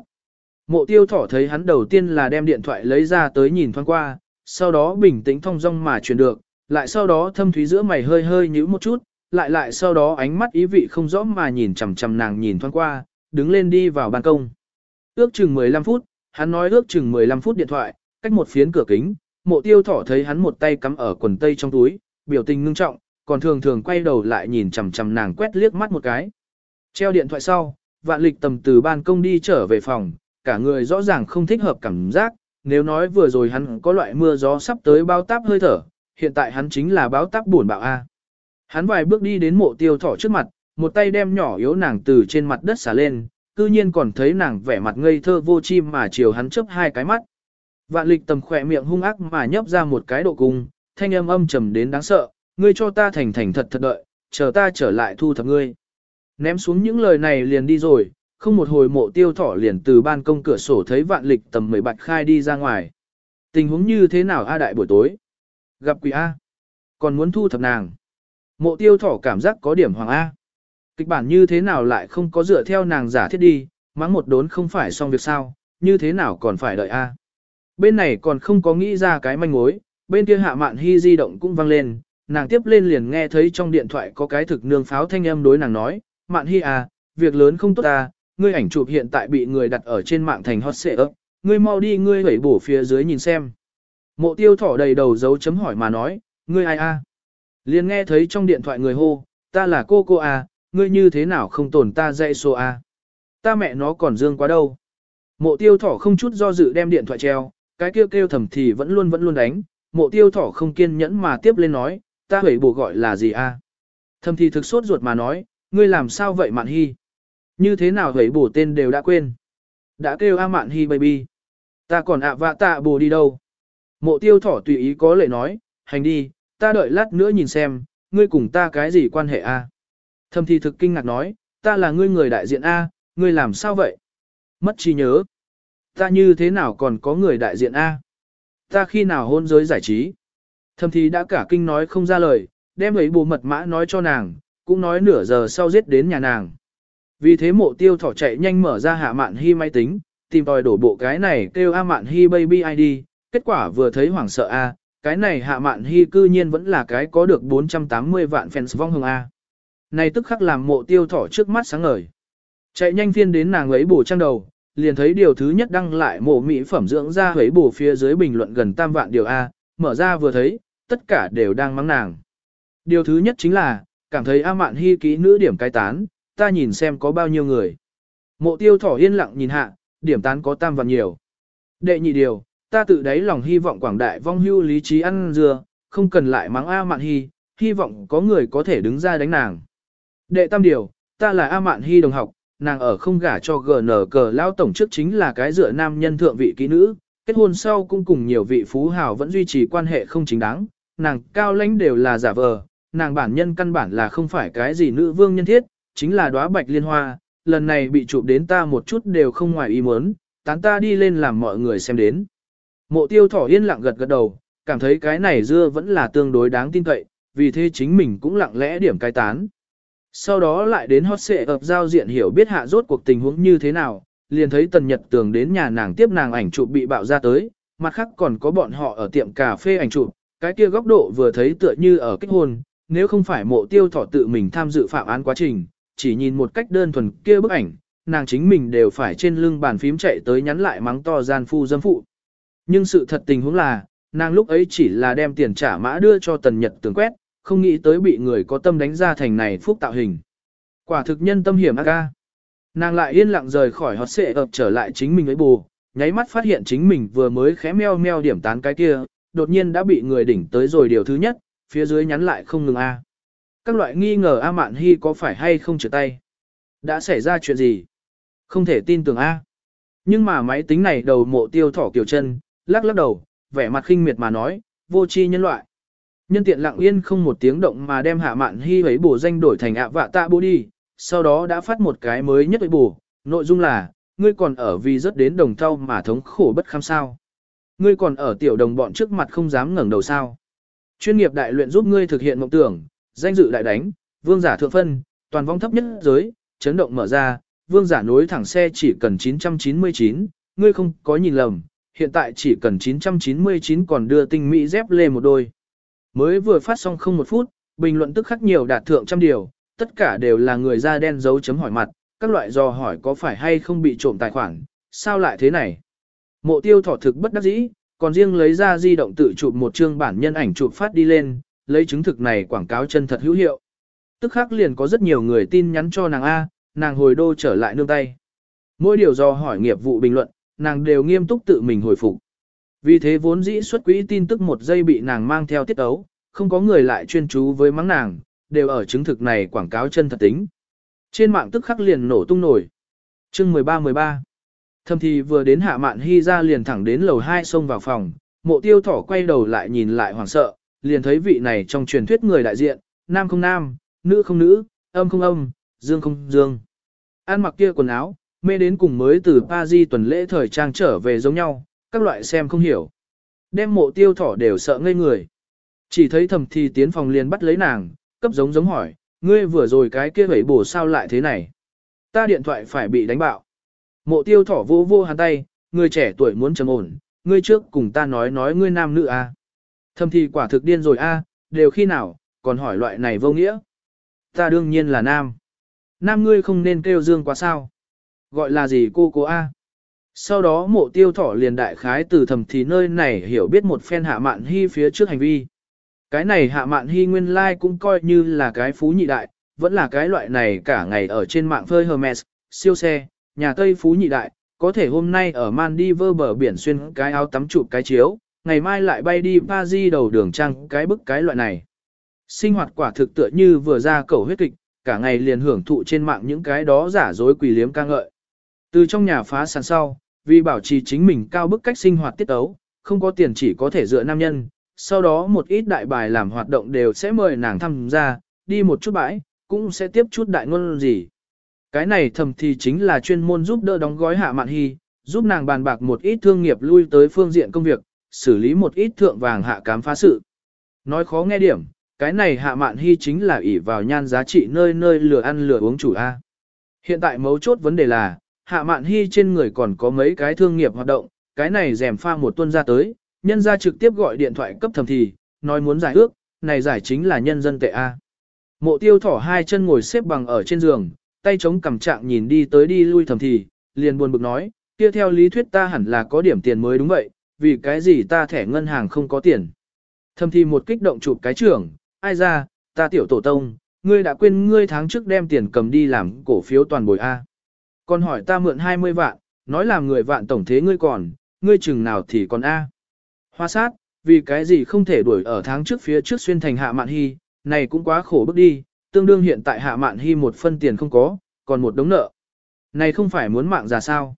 Mộ tiêu thỏ thấy hắn đầu tiên là đem điện thoại lấy ra tới nhìn thoáng qua, sau đó bình tĩnh thong dong mà truyền được, lại sau đó thâm thúy giữa mày hơi hơi nhíu một chút, lại lại sau đó ánh mắt ý vị không rõ mà nhìn chằm chằm nàng nhìn thoáng qua, đứng lên đi vào ban công. Ước chừng 15 phút, hắn nói ước chừng 15 phút điện thoại, cách một phiến cửa kính, mộ tiêu thỏ thấy hắn một tay cắm ở quần tây trong túi, biểu tình ngưng trọng, còn thường thường quay đầu lại nhìn chằm chằm nàng quét liếc mắt một cái. Treo điện thoại sau, vạn lịch tầm từ ban công đi trở về phòng, cả người rõ ràng không thích hợp cảm giác, nếu nói vừa rồi hắn có loại mưa gió sắp tới bao táp hơi thở, hiện tại hắn chính là báo táp buồn bạo A. Hắn vài bước đi đến mộ tiêu thỏ trước mặt, một tay đem nhỏ yếu nàng từ trên mặt đất xả lên, cư nhiên còn thấy nàng vẻ mặt ngây thơ vô chim mà chiều hắn chớp hai cái mắt. Vạn lịch tầm khỏe miệng hung ác mà nhấp ra một cái độ cung, thanh âm âm trầm đến đáng sợ, ngươi cho ta thành thành thật thật đợi, chờ ta trở lại thu thập ngươi. Ném xuống những lời này liền đi rồi, không một hồi mộ tiêu thỏ liền từ ban công cửa sổ thấy vạn lịch tầm mười bạch khai đi ra ngoài. Tình huống như thế nào A đại buổi tối? Gặp quỷ A. Còn muốn thu thập nàng. Mộ tiêu thỏ cảm giác có điểm hoàng A. Kịch bản như thế nào lại không có dựa theo nàng giả thiết đi, mắng một đốn không phải xong việc sao, như thế nào còn phải đợi A. À? Bên này còn không có nghĩ ra cái manh mối, bên kia hạ mạn hy di động cũng vang lên, nàng tiếp lên liền nghe thấy trong điện thoại có cái thực nương pháo thanh âm đối nàng nói, Mạn Hi à, việc lớn không tốt à, ngươi ảnh chụp hiện tại bị người đặt ở trên mạng thành hot ấp, ngươi mau đi ngươi hẩy bổ phía dưới nhìn xem. Mộ tiêu thỏ đầy đầu dấu chấm hỏi mà nói, ngươi ai a? À? Liền nghe thấy trong điện thoại người hô, ta là cô cô à, ngươi như thế nào không tồn ta dạy số A. Ta mẹ nó còn dương quá đâu. Mộ tiêu thỏ không chút do dự đem điện thoại treo, cái kêu kêu thầm thì vẫn luôn vẫn luôn đánh, mộ tiêu thỏ không kiên nhẫn mà tiếp lên nói, ta hủy bổ gọi là gì a? À? Thầm thì thực sốt ruột mà nói, ngươi làm sao vậy mạn hy? Như thế nào hủy bổ tên đều đã quên? Đã kêu A mạn hy baby. Ta còn ạ vạ tạ bồ đi đâu? Mộ tiêu thỏ tùy ý có lệ nói, hành đi, ta đợi lát nữa nhìn xem, ngươi cùng ta cái gì quan hệ a? Thầm thì thực kinh ngạc nói, ta là ngươi người đại diện A, ngươi làm sao vậy? Mất trí nhớ. Ta như thế nào còn có người đại diện A? Ta khi nào hôn giới giải trí? Thầm thì đã cả kinh nói không ra lời, đem ấy bù mật mã nói cho nàng, cũng nói nửa giờ sau giết đến nhà nàng. Vì thế mộ tiêu thỏ chạy nhanh mở ra hạ mạn hy máy tính, tìm tòi đổ bộ cái này kêu A mạn hy baby ID, kết quả vừa thấy hoảng sợ A, cái này hạ mạn hy cư nhiên vẫn là cái có được 480 vạn fans vong hương A. Này tức khắc làm mộ tiêu thỏ trước mắt sáng ngời. Chạy nhanh phiên đến nàng ấy bổ trang đầu, liền thấy điều thứ nhất đăng lại mộ mỹ phẩm dưỡng ra ấy bổ phía dưới bình luận gần tam vạn điều A, mở ra vừa thấy, tất cả đều đang mắng nàng. Điều thứ nhất chính là, cảm thấy A mạn hy kỹ nữ điểm cai tán, ta nhìn xem có bao nhiêu người. Mộ tiêu thỏ yên lặng nhìn hạ, điểm tán có tam vạn nhiều. Đệ nhị điều, ta tự đáy lòng hy vọng quảng đại vong hưu lý trí ăn dưa, không cần lại mắng A mạn hy, hy vọng có người có thể đứng ra đánh nàng. Đệ tam điều, ta là A Mạn Hy đồng học, nàng ở không gả cho GN cờ lao tổng trước chính là cái dựa nam nhân thượng vị kỹ nữ, kết hôn sau cũng cùng nhiều vị phú hào vẫn duy trì quan hệ không chính đáng, nàng cao lãnh đều là giả vờ, nàng bản nhân căn bản là không phải cái gì nữ vương nhân thiết, chính là đóa bạch liên hoa, lần này bị chụp đến ta một chút đều không ngoài ý muốn, tán ta đi lên làm mọi người xem đến. Mộ tiêu thỏ yên lặng gật gật đầu, cảm thấy cái này dưa vẫn là tương đối đáng tin cậy, vì thế chính mình cũng lặng lẽ điểm cai tán. Sau đó lại đến hot xệ ập giao diện hiểu biết hạ rốt cuộc tình huống như thế nào, liền thấy tần nhật tường đến nhà nàng tiếp nàng ảnh chụp bị bạo ra tới, mặt khác còn có bọn họ ở tiệm cà phê ảnh chụp, cái kia góc độ vừa thấy tựa như ở kết hôn, nếu không phải mộ tiêu thọ tự mình tham dự phạm án quá trình, chỉ nhìn một cách đơn thuần kia bức ảnh, nàng chính mình đều phải trên lưng bàn phím chạy tới nhắn lại mắng to gian phu dâm phụ. Nhưng sự thật tình huống là, nàng lúc ấy chỉ là đem tiền trả mã đưa cho tần nhật tường quét, không nghĩ tới bị người có tâm đánh ra thành này phúc tạo hình. Quả thực nhân tâm hiểm ác ca. Nàng lại yên lặng rời khỏi hót xệ ập trở lại chính mình ấy bù, nháy mắt phát hiện chính mình vừa mới khẽ meo meo điểm tán cái kia, đột nhiên đã bị người đỉnh tới rồi điều thứ nhất, phía dưới nhắn lại không ngừng A. Các loại nghi ngờ A Mạn Hy có phải hay không trượt tay. Đã xảy ra chuyện gì? Không thể tin tưởng A. Nhưng mà máy tính này đầu mộ tiêu thỏ kiểu chân, lắc lắc đầu, vẻ mặt khinh miệt mà nói, vô tri nhân loại. Nhân tiện lặng yên không một tiếng động mà đem hạ mạn hy ấy bổ danh đổi thành ạ vạ tạ bố đi, sau đó đã phát một cái mới nhất ấy bổ, nội dung là, ngươi còn ở vì rất đến đồng thau mà thống khổ bất kham sao. Ngươi còn ở tiểu đồng bọn trước mặt không dám ngẩng đầu sao. Chuyên nghiệp đại luyện giúp ngươi thực hiện mộng tưởng, danh dự đại đánh, vương giả thượng phân, toàn vong thấp nhất giới, chấn động mở ra, vương giả nối thẳng xe chỉ cần 999, ngươi không có nhìn lầm, hiện tại chỉ cần 999 còn đưa tinh mỹ dép lê một đôi. Mới vừa phát xong không một phút, bình luận tức khắc nhiều đạt thượng trăm điều, tất cả đều là người da đen dấu chấm hỏi mặt, các loại dò hỏi có phải hay không bị trộm tài khoản, sao lại thế này. Mộ tiêu thỏ thực bất đắc dĩ, còn riêng lấy ra di động tự chụp một chương bản nhân ảnh chụp phát đi lên, lấy chứng thực này quảng cáo chân thật hữu hiệu. Tức khắc liền có rất nhiều người tin nhắn cho nàng A, nàng hồi đô trở lại nương tay. Mỗi điều do hỏi nghiệp vụ bình luận, nàng đều nghiêm túc tự mình hồi phục. Vì thế vốn dĩ xuất quỹ tin tức một giây bị nàng mang theo tiết ấu, không có người lại chuyên chú với mắng nàng, đều ở chứng thực này quảng cáo chân thật tính. Trên mạng tức khắc liền nổ tung nổi. Chương 13-13 Thâm thì vừa đến hạ mạn hy ra liền thẳng đến lầu 2 xông vào phòng, mộ tiêu thỏ quay đầu lại nhìn lại hoảng sợ, liền thấy vị này trong truyền thuyết người đại diện, nam không nam, nữ không nữ, âm không âm, dương không dương. Ăn mặc kia quần áo, mê đến cùng mới từ Paris tuần lễ thời trang trở về giống nhau, các loại xem không hiểu. Đem mộ tiêu thỏ đều sợ ngây người. Chỉ thấy thầm thì tiến phòng liền bắt lấy nàng, cấp giống giống hỏi, ngươi vừa rồi cái kia vẩy bổ sao lại thế này. Ta điện thoại phải bị đánh bạo. Mộ tiêu thỏ vô vô hàn tay, ngươi trẻ tuổi muốn trầm ổn, ngươi trước cùng ta nói nói ngươi nam nữ a. À. Thầm thì quả thực điên rồi a, đều khi nào, còn hỏi loại này vô nghĩa. Ta đương nhiên là nam. Nam ngươi không nên kêu dương quá sao. Gọi là gì cô cô A. Sau đó mộ tiêu thỏ liền đại khái từ thầm thì nơi này hiểu biết một phen hạ mạn hy phía trước hành vi. Cái này hạ mạn hy nguyên lai like cũng coi như là cái phú nhị đại, vẫn là cái loại này cả ngày ở trên mạng phơi Hermes, siêu xe, nhà Tây phú nhị đại, có thể hôm nay ở Maldives bờ biển xuyên cái áo tắm chụp cái chiếu, ngày mai lại bay đi Paris đầu đường trăng cái bức cái loại này. Sinh hoạt quả thực tựa như vừa ra cầu huyết kịch, cả ngày liền hưởng thụ trên mạng những cái đó giả dối quỷ liếm ca ngợi. Từ trong nhà phá sản sau, vì bảo trì chính mình cao bức cách sinh hoạt tiết tấu không có tiền chỉ có thể dựa nam nhân, sau đó một ít đại bài làm hoạt động đều sẽ mời nàng tham gia, đi một chút bãi, cũng sẽ tiếp chút đại ngôn gì. Cái này thầm thì chính là chuyên môn giúp đỡ đóng gói hạ mạn hy, giúp nàng bàn bạc một ít thương nghiệp lui tới phương diện công việc, xử lý một ít thượng vàng hạ cám phá sự. Nói khó nghe điểm, cái này hạ mạn hy chính là ỷ vào nhan giá trị nơi nơi lừa ăn lừa uống chủ A. Hiện tại mấu chốt vấn đề là, hạ mạn hy trên người còn có mấy cái thương nghiệp hoạt động, cái này rèm pha một tuần ra tới, nhân ra trực tiếp gọi điện thoại cấp thầm thì, nói muốn giải ước, này giải chính là nhân dân tệ A. Mộ tiêu thỏ hai chân ngồi xếp bằng ở trên giường, tay chống cầm trạng nhìn đi tới đi lui thầm thì, liền buồn bực nói, kia theo lý thuyết ta hẳn là có điểm tiền mới đúng vậy, vì cái gì ta thẻ ngân hàng không có tiền. Thầm thì một kích động chụp cái trưởng, ai ra, ta tiểu tổ tông, ngươi đã quên ngươi tháng trước đem tiền cầm đi làm cổ phiếu toàn bồi A. Còn hỏi ta mượn 20 vạn, nói làm người vạn tổng thế ngươi còn, ngươi chừng nào thì còn A. Hoa sát, vì cái gì không thể đuổi ở tháng trước phía trước xuyên thành hạ mạn hy, này cũng quá khổ bước đi, tương đương hiện tại hạ mạn hy một phân tiền không có, còn một đống nợ. Này không phải muốn mạng ra sao.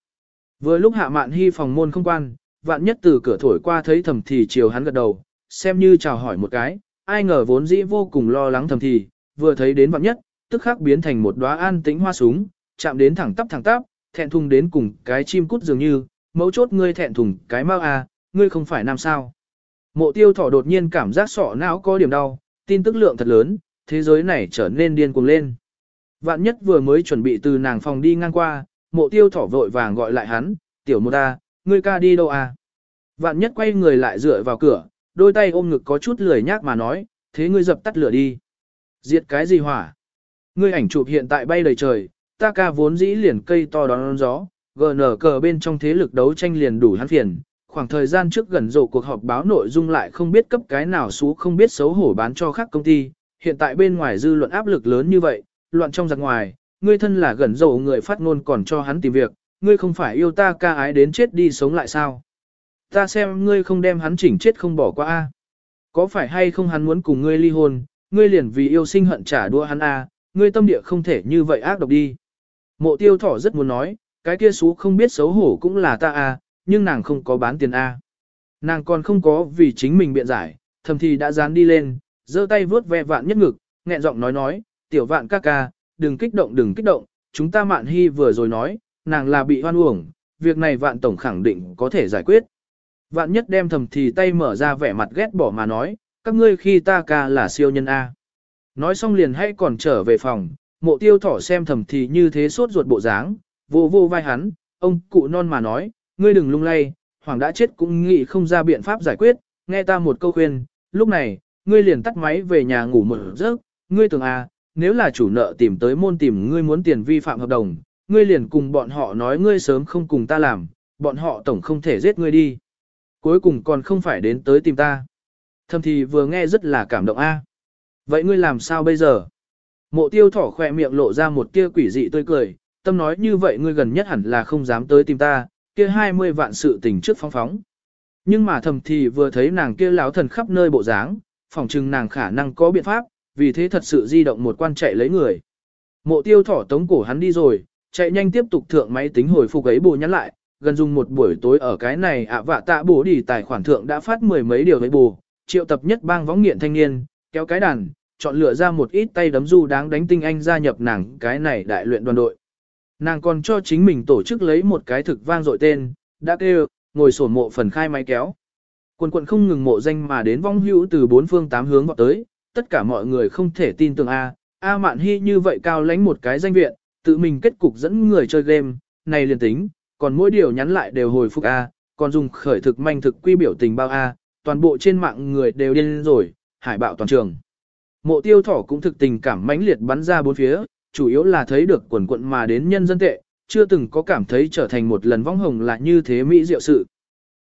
Vừa lúc hạ mạn hy phòng môn không quan, vạn nhất từ cửa thổi qua thấy thầm thì chiều hắn gật đầu, xem như chào hỏi một cái, ai ngờ vốn dĩ vô cùng lo lắng thầm thì, vừa thấy đến vạn nhất, tức khắc biến thành một đóa an tĩnh hoa súng, chạm đến thẳng tắp thẳng tắp, thẹn thùng đến cùng cái chim cút dường như, mấu chốt ngươi thẹn thùng cái mau à, ngươi không phải nam sao. Mộ tiêu thỏ đột nhiên cảm giác sọ não có điểm đau, tin tức lượng thật lớn, thế giới này trở nên điên cuồng lên. Vạn nhất vừa mới chuẩn bị từ nàng phòng đi ngang qua, mộ tiêu thỏ vội vàng gọi lại hắn, tiểu một ta, ngươi ca đi đâu à? Vạn nhất quay người lại dựa vào cửa, đôi tay ôm ngực có chút lười nhác mà nói, thế ngươi dập tắt lửa đi. Diệt cái gì hỏa? Ngươi ảnh chụp hiện tại bay đầy trời, ta ca vốn dĩ liền cây to đón gió, gn cờ bên trong thế lực đấu tranh liền đủ hắn phiền. Khoảng thời gian trước gần rộ cuộc họp báo nội dung lại không biết cấp cái nào xú không biết xấu hổ bán cho khác công ty, hiện tại bên ngoài dư luận áp lực lớn như vậy, loạn trong giặc ngoài, ngươi thân là gần rộ người phát ngôn còn cho hắn tìm việc, ngươi không phải yêu ta ca ái đến chết đi sống lại sao? Ta xem ngươi không đem hắn chỉnh chết không bỏ qua a. Có phải hay không hắn muốn cùng ngươi ly hôn, ngươi liền vì yêu sinh hận trả đua hắn a, ngươi tâm địa không thể như vậy ác độc đi. Mộ tiêu thỏ rất muốn nói, cái kia xú không biết xấu hổ cũng là ta a, nhưng nàng không có bán tiền a. Nàng còn không có vì chính mình biện giải, thầm thì đã dán đi lên, giơ tay vướt ve vạn nhất ngực, nghẹn giọng nói nói, tiểu vạn ca ca, đừng kích động đừng kích động, chúng ta mạn hy vừa rồi nói, nàng là bị hoan uổng, việc này vạn tổng khẳng định có thể giải quyết. Vạn nhất đem thầm thì tay mở ra vẻ mặt ghét bỏ mà nói, các ngươi khi ta ca là siêu nhân A. Nói xong liền hãy còn trở về phòng, mộ tiêu thỏ xem thầm thì như thế sốt ruột bộ dáng, vô vô vai hắn, ông cụ non mà nói, ngươi đừng lung lay, hoàng đã chết cũng nghĩ không ra biện pháp giải quyết, nghe ta một câu khuyên, lúc này, ngươi liền tắt máy về nhà ngủ một giấc, ngươi tưởng à, nếu là chủ nợ tìm tới môn tìm ngươi muốn tiền vi phạm hợp đồng, ngươi liền cùng bọn họ nói ngươi sớm không cùng ta làm, bọn họ tổng không thể giết ngươi đi. Cuối cùng còn không phải đến tới tìm ta. Thầm thì vừa nghe rất là cảm động a. Vậy ngươi làm sao bây giờ? Mộ tiêu thỏ khỏe miệng lộ ra một tia quỷ dị tươi cười, tâm nói như vậy ngươi gần nhất hẳn là không dám tới tìm ta, kia 20 vạn sự tình trước phóng phóng. Nhưng mà thầm thì vừa thấy nàng kia láo thần khắp nơi bộ dáng, phỏng chừng nàng khả năng có biện pháp, vì thế thật sự di động một quan chạy lấy người. Mộ tiêu thỏ tống cổ hắn đi rồi, chạy nhanh tiếp tục thượng máy tính hồi phục ấy bù nhắn lại, gần dùng một buổi tối ở cái này ạ vạ tạ bổ đi tài khoản thượng đã phát mười mấy điều ấy bù, triệu tập nhất bang võng nghiện thanh niên, kéo cái đàn, chọn lựa ra một ít tay đấm du đáng đánh tinh anh gia nhập nàng cái này đại luyện đoàn đội. Nàng còn cho chính mình tổ chức lấy một cái thực vang dội tên, đã kêu, ngồi sổn mộ phần khai máy kéo. Quần quận không ngừng mộ danh mà đến vong hữu từ bốn phương tám hướng vào tới, tất cả mọi người không thể tin tưởng A, A Mạn Hy như vậy cao lãnh một cái danh viện, tự mình kết cục dẫn người chơi game, này liền tính, còn mỗi điều nhắn lại đều hồi phục A, còn dùng khởi thực manh thực quy biểu tình bao A, toàn bộ trên mạng người đều điên rồi, hải bạo toàn trường mộ tiêu thỏ cũng thực tình cảm mãnh liệt bắn ra bốn phía, chủ yếu là thấy được quần quận mà đến nhân dân tệ, chưa từng có cảm thấy trở thành một lần vong hồng là như thế mỹ diệu sự.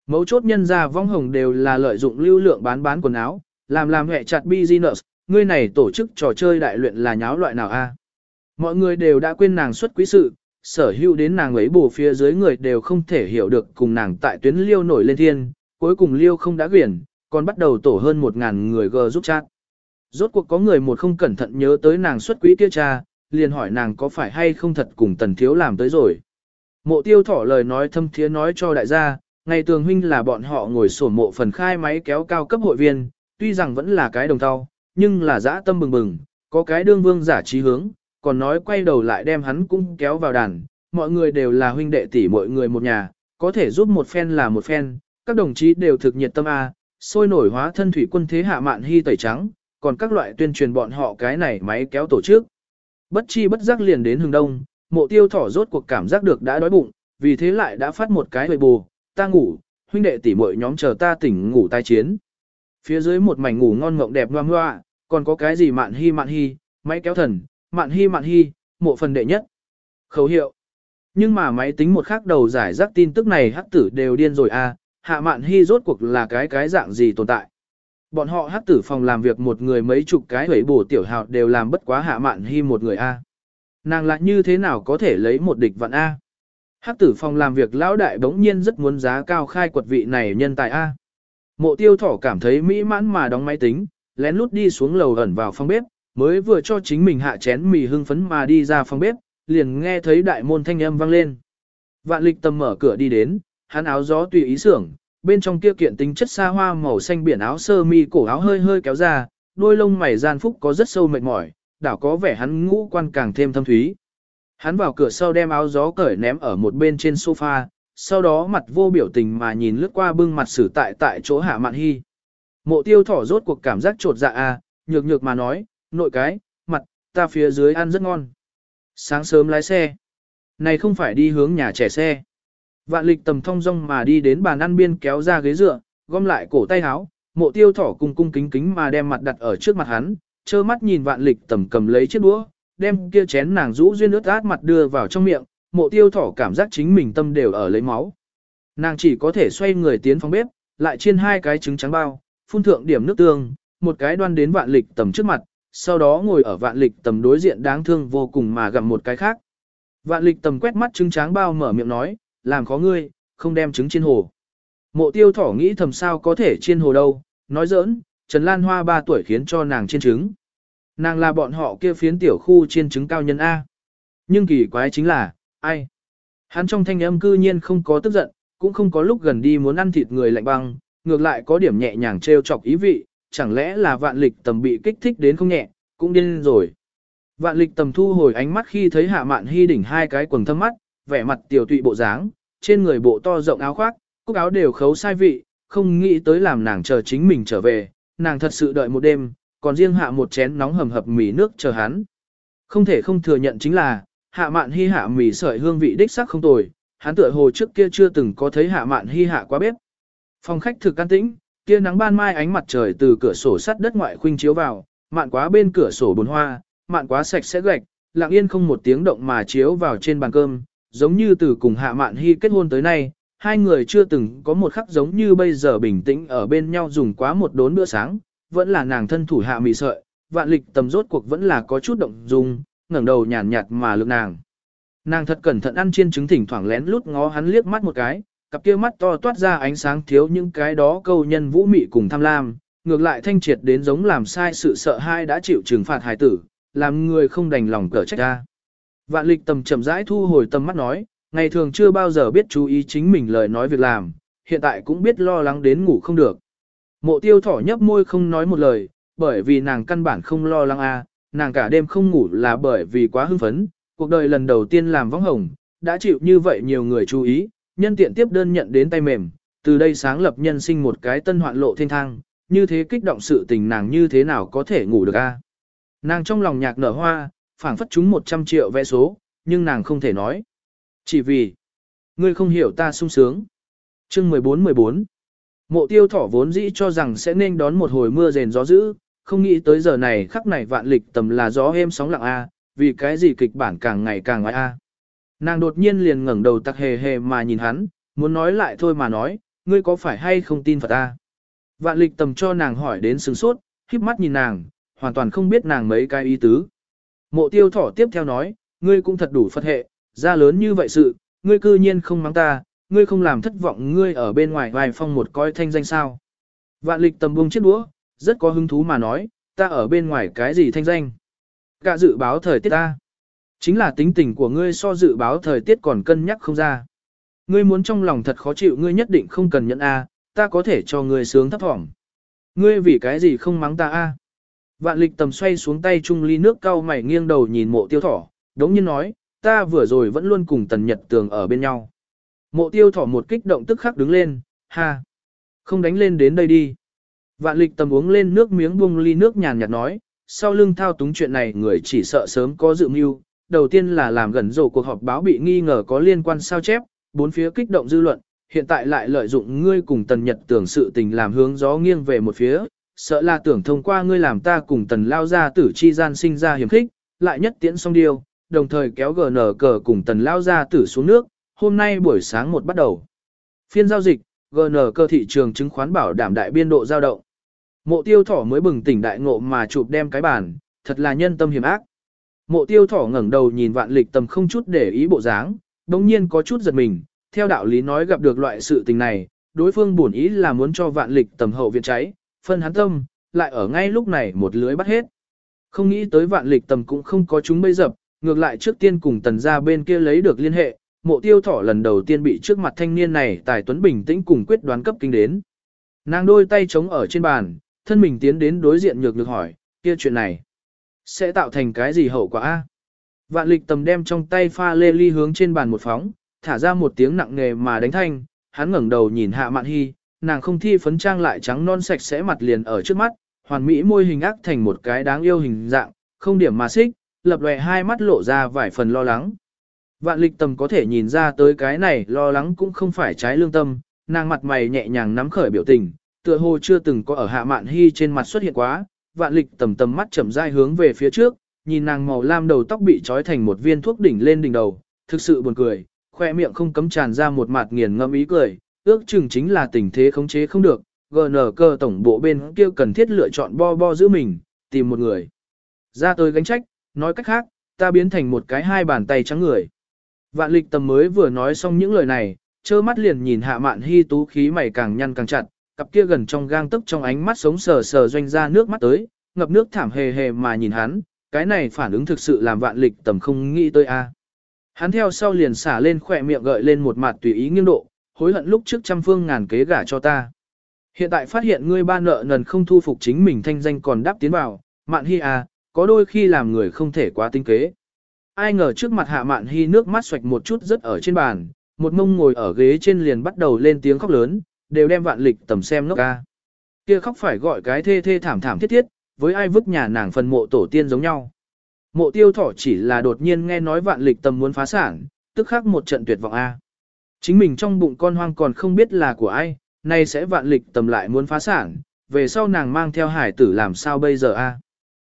Mấu chốt nhân ra vong hồng đều là lợi dụng lưu lượng bán bán quần áo, làm làm hệ chặt business, ngươi này tổ chức trò chơi đại luyện là nháo loại nào a? Mọi người đều đã quên nàng xuất quý sự, sở hữu đến nàng ấy bù phía dưới người đều không thể hiểu được cùng nàng tại tuyến liêu nổi lên thiên, cuối cùng liêu không đã quyển, còn bắt đầu tổ hơn một ngàn người gờ giúp chat. Rốt cuộc có người một không cẩn thận nhớ tới nàng xuất quý kia cha, liền hỏi nàng có phải hay không thật cùng tần thiếu làm tới rồi. Mộ tiêu thỏ lời nói thâm thiế nói cho đại gia, ngày tường huynh là bọn họ ngồi sổ mộ phần khai máy kéo cao cấp hội viên, tuy rằng vẫn là cái đồng tao, nhưng là dã tâm bừng bừng, có cái đương vương giả trí hướng, còn nói quay đầu lại đem hắn cũng kéo vào đàn, mọi người đều là huynh đệ tỷ mọi người một nhà, có thể giúp một phen là một phen, các đồng chí đều thực nhiệt tâm A, sôi nổi hóa thân thủy quân thế hạ mạn hy tẩy trắng, còn các loại tuyên truyền bọn họ cái này máy kéo tổ chức. Bất chi bất giác liền đến hừng đông, mộ tiêu thỏ rốt cuộc cảm giác được đã đói bụng, vì thế lại đã phát một cái hồi bù, ta ngủ, huynh đệ tỷ muội nhóm chờ ta tỉnh ngủ tai chiến. Phía dưới một mảnh ngủ ngon ngộng đẹp ngoa ngoa, còn có cái gì mạn hi mạn hi máy kéo thần, mạn hi mạn hi mộ phần đệ nhất. Khẩu hiệu. Nhưng mà máy tính một khắc đầu giải rác tin tức này hắc tử đều điên rồi à, hạ mạn hi rốt cuộc là cái cái dạng gì tồn tại. Bọn họ hắc tử phòng làm việc một người mấy chục cái hủy bổ tiểu hào đều làm bất quá hạ mạn hy một người A. Nàng lại như thế nào có thể lấy một địch vạn A. Hắc tử phòng làm việc lão đại bỗng nhiên rất muốn giá cao khai quật vị này nhân tài A. Mộ tiêu thỏ cảm thấy mỹ mãn mà đóng máy tính, lén lút đi xuống lầu ẩn vào phòng bếp, mới vừa cho chính mình hạ chén mì hưng phấn mà đi ra phòng bếp, liền nghe thấy đại môn thanh âm vang lên. Vạn lịch tầm mở cửa đi đến, hắn áo gió tùy ý sưởng, bên trong kia kiện tính chất xa hoa màu xanh biển áo sơ mi cổ áo hơi hơi kéo ra, đôi lông mày gian phúc có rất sâu mệt mỏi, đảo có vẻ hắn ngũ quan càng thêm thâm thúy. Hắn vào cửa sau đem áo gió cởi ném ở một bên trên sofa, sau đó mặt vô biểu tình mà nhìn lướt qua bưng mặt xử tại tại chỗ hạ mạn hy. Mộ tiêu thỏ rốt cuộc cảm giác trột dạ à, nhược nhược mà nói, nội cái, mặt, ta phía dưới ăn rất ngon. Sáng sớm lái xe. Này không phải đi hướng nhà trẻ xe. Vạn lịch tầm thong dong mà đi đến bàn ăn biên kéo ra ghế dựa, gom lại cổ tay áo, mộ tiêu thỏ cung cung kính kính mà đem mặt đặt ở trước mặt hắn, trơ mắt nhìn vạn lịch tầm cầm lấy chiếc đũa, đem kia chén nàng rũ duyên ướt át mặt đưa vào trong miệng, mộ tiêu thỏ cảm giác chính mình tâm đều ở lấy máu. Nàng chỉ có thể xoay người tiến phòng bếp, lại chiên hai cái trứng trắng bao, phun thượng điểm nước tương, một cái đoan đến vạn lịch tầm trước mặt, sau đó ngồi ở vạn lịch tầm đối diện đáng thương vô cùng mà gặm một cái khác. Vạn lịch tầm quét mắt trứng trắng bao mở miệng nói, làm khó ngươi, không đem trứng chiên hồ. Mộ tiêu thỏ nghĩ thầm sao có thể chiên hồ đâu, nói giỡn, Trần Lan Hoa 3 tuổi khiến cho nàng chiên trứng. Nàng là bọn họ kia phiến tiểu khu chiên trứng cao nhân A. Nhưng kỳ quái chính là, ai? Hắn trong thanh âm cư nhiên không có tức giận, cũng không có lúc gần đi muốn ăn thịt người lạnh băng, ngược lại có điểm nhẹ nhàng trêu chọc ý vị, chẳng lẽ là vạn lịch tầm bị kích thích đến không nhẹ, cũng điên rồi. Vạn lịch tầm thu hồi ánh mắt khi thấy hạ mạn hy đỉnh hai cái quần thâm mắt, vẻ mặt tiểu tụy bộ dáng, trên người bộ to rộng áo khoác, cúc áo đều khấu sai vị, không nghĩ tới làm nàng chờ chính mình trở về, nàng thật sự đợi một đêm, còn riêng hạ một chén nóng hầm hập mì nước chờ hắn. Không thể không thừa nhận chính là, hạ mạn hy hạ mì sợi hương vị đích sắc không tồi, hắn tựa hồ trước kia chưa từng có thấy hạ mạn hy hạ quá bếp. Phòng khách thực can tĩnh, kia nắng ban mai ánh mặt trời từ cửa sổ sắt đất ngoại khuynh chiếu vào, mạn quá bên cửa sổ bồn hoa, mạn quá sạch sẽ gạch, lặng yên không một tiếng động mà chiếu vào trên bàn cơm, giống như từ cùng Hạ Mạn Hy kết hôn tới nay, hai người chưa từng có một khắc giống như bây giờ bình tĩnh ở bên nhau dùng quá một đốn bữa sáng, vẫn là nàng thân thủ hạ mị sợi, vạn lịch tầm rốt cuộc vẫn là có chút động dung, ngẩng đầu nhàn nhạt, mà lực nàng. Nàng thật cẩn thận ăn chiên trứng thỉnh thoảng lén lút ngó hắn liếc mắt một cái, cặp kia mắt to toát ra ánh sáng thiếu những cái đó câu nhân vũ mị cùng tham lam, ngược lại thanh triệt đến giống làm sai sự sợ hai đã chịu trừng phạt hài tử, làm người không đành lòng cỡ trách ra. Vạn lịch tầm chậm rãi thu hồi tầm mắt nói, ngày thường chưa bao giờ biết chú ý chính mình lời nói việc làm, hiện tại cũng biết lo lắng đến ngủ không được. Mộ tiêu thỏ nhấp môi không nói một lời, bởi vì nàng căn bản không lo lắng a, nàng cả đêm không ngủ là bởi vì quá hưng phấn, cuộc đời lần đầu tiên làm võng hồng, đã chịu như vậy nhiều người chú ý, nhân tiện tiếp đơn nhận đến tay mềm, từ đây sáng lập nhân sinh một cái tân hoạn lộ thiên thang, như thế kích động sự tình nàng như thế nào có thể ngủ được a? Nàng trong lòng nhạc nở hoa, phảng phất chúng 100 triệu vé số, nhưng nàng không thể nói. Chỉ vì, ngươi không hiểu ta sung sướng. Chương 14-14 Mộ tiêu thỏ vốn dĩ cho rằng sẽ nên đón một hồi mưa rền gió dữ, không nghĩ tới giờ này khắc này vạn lịch tầm là gió êm sóng lặng a, vì cái gì kịch bản càng ngày càng ngoài a. Nàng đột nhiên liền ngẩng đầu tặc hề hề mà nhìn hắn, muốn nói lại thôi mà nói, ngươi có phải hay không tin Phật ta? Vạn lịch tầm cho nàng hỏi đến sừng sốt, khiếp mắt nhìn nàng, hoàn toàn không biết nàng mấy cái ý tứ. Mộ tiêu thỏ tiếp theo nói, ngươi cũng thật đủ Phật hệ, ra lớn như vậy sự, ngươi cư nhiên không mắng ta, ngươi không làm thất vọng ngươi ở bên ngoài vài phong một coi thanh danh sao. Vạn lịch tầm buông chiếc đũa, rất có hứng thú mà nói, ta ở bên ngoài cái gì thanh danh. Cả dự báo thời tiết ta. Chính là tính tình của ngươi so dự báo thời tiết còn cân nhắc không ra. Ngươi muốn trong lòng thật khó chịu ngươi nhất định không cần nhận A, ta có thể cho ngươi sướng thấp thỏm. Ngươi vì cái gì không mắng ta A. Vạn lịch tầm xoay xuống tay chung ly nước cau mày nghiêng đầu nhìn mộ tiêu thỏ, đống nhiên nói, ta vừa rồi vẫn luôn cùng tần nhật tường ở bên nhau. Mộ tiêu thỏ một kích động tức khắc đứng lên, ha. Không đánh lên đến đây đi. Vạn lịch tầm uống lên nước miếng buông ly nước nhàn nhạt nói, sau lưng thao túng chuyện này người chỉ sợ sớm có dự mưu. Đầu tiên là làm gần rổ cuộc họp báo bị nghi ngờ có liên quan sao chép, bốn phía kích động dư luận, hiện tại lại lợi dụng ngươi cùng tần nhật tưởng sự tình làm hướng gió nghiêng về một phía, sợ là tưởng thông qua ngươi làm ta cùng tần lao ra tử chi gian sinh ra hiểm khích, lại nhất tiễn xong điều, đồng thời kéo gờ nở cờ cùng tần lao ra tử xuống nước, hôm nay buổi sáng một bắt đầu. Phiên giao dịch, gờ nở cơ thị trường chứng khoán bảo đảm đại biên độ giao động. Mộ tiêu thỏ mới bừng tỉnh đại ngộ mà chụp đem cái bàn, thật là nhân tâm hiểm ác. Mộ tiêu thỏ ngẩng đầu nhìn vạn lịch tầm không chút để ý bộ dáng, đồng nhiên có chút giật mình, theo đạo lý nói gặp được loại sự tình này, đối phương buồn ý là muốn cho vạn lịch tầm hậu viện cháy, phân hắn tâm, lại ở ngay lúc này một lưới bắt hết. Không nghĩ tới vạn lịch tầm cũng không có chúng bây dập, ngược lại trước tiên cùng tần ra bên kia lấy được liên hệ, mộ tiêu thỏ lần đầu tiên bị trước mặt thanh niên này tài tuấn bình tĩnh cùng quyết đoán cấp kinh đến. Nàng đôi tay chống ở trên bàn, thân mình tiến đến đối diện nhược được hỏi, kia chuyện này sẽ tạo thành cái gì hậu quả a? Vạn lịch tầm đem trong tay pha lê ly hướng trên bàn một phóng, thả ra một tiếng nặng nề mà đánh thanh, hắn ngẩng đầu nhìn hạ mạn hy, nàng không thi phấn trang lại trắng non sạch sẽ mặt liền ở trước mắt, hoàn mỹ môi hình ác thành một cái đáng yêu hình dạng, không điểm mà xích, lập lòe hai mắt lộ ra vài phần lo lắng. Vạn lịch tầm có thể nhìn ra tới cái này lo lắng cũng không phải trái lương tâm, nàng mặt mày nhẹ nhàng nắm khởi biểu tình, tựa hồ chưa từng có ở hạ mạn hy trên mặt xuất hiện quá, vạn lịch tầm tầm mắt chậm rãi hướng về phía trước, nhìn nàng màu lam đầu tóc bị trói thành một viên thuốc đỉnh lên đỉnh đầu, thực sự buồn cười, khoe miệng không cấm tràn ra một mặt nghiền ngẫm ý cười, ước chừng chính là tình thế khống chế không được, GN cơ tổng bộ bên kia cần thiết lựa chọn bo bo giữ mình, tìm một người. Ra tới gánh trách, nói cách khác, ta biến thành một cái hai bàn tay trắng người. Vạn lịch tầm mới vừa nói xong những lời này, trơ mắt liền nhìn hạ mạn hy tú khí mày càng nhăn càng chặt, cặp kia gần trong gang tức trong ánh mắt sống sờ sờ doanh ra nước mắt tới, ngập nước thảm hề hề mà nhìn hắn, cái này phản ứng thực sự làm vạn lịch tầm không nghĩ tới a. Hắn theo sau liền xả lên khỏe miệng gợi lên một mặt tùy ý nghiêng độ, hối hận lúc trước trăm phương ngàn kế gả cho ta. Hiện tại phát hiện ngươi ba nợ nần không thu phục chính mình thanh danh còn đáp tiến vào, mạn hi à, có đôi khi làm người không thể quá tinh kế. Ai ngờ trước mặt hạ mạn hi nước mắt xoạch một chút rất ở trên bàn, một mông ngồi ở ghế trên liền bắt đầu lên tiếng khóc lớn, đều đem vạn lịch tầm xem ngốc ca. Kia khóc phải gọi cái thê thê thảm thảm thiết thiết, với ai vứt nhà nàng phần mộ tổ tiên giống nhau. Mộ tiêu thỏ chỉ là đột nhiên nghe nói vạn lịch tầm muốn phá sản, tức khắc một trận tuyệt vọng A. Chính mình trong bụng con hoang còn không biết là của ai, nay sẽ vạn lịch tầm lại muốn phá sản, về sau nàng mang theo hải tử làm sao bây giờ A.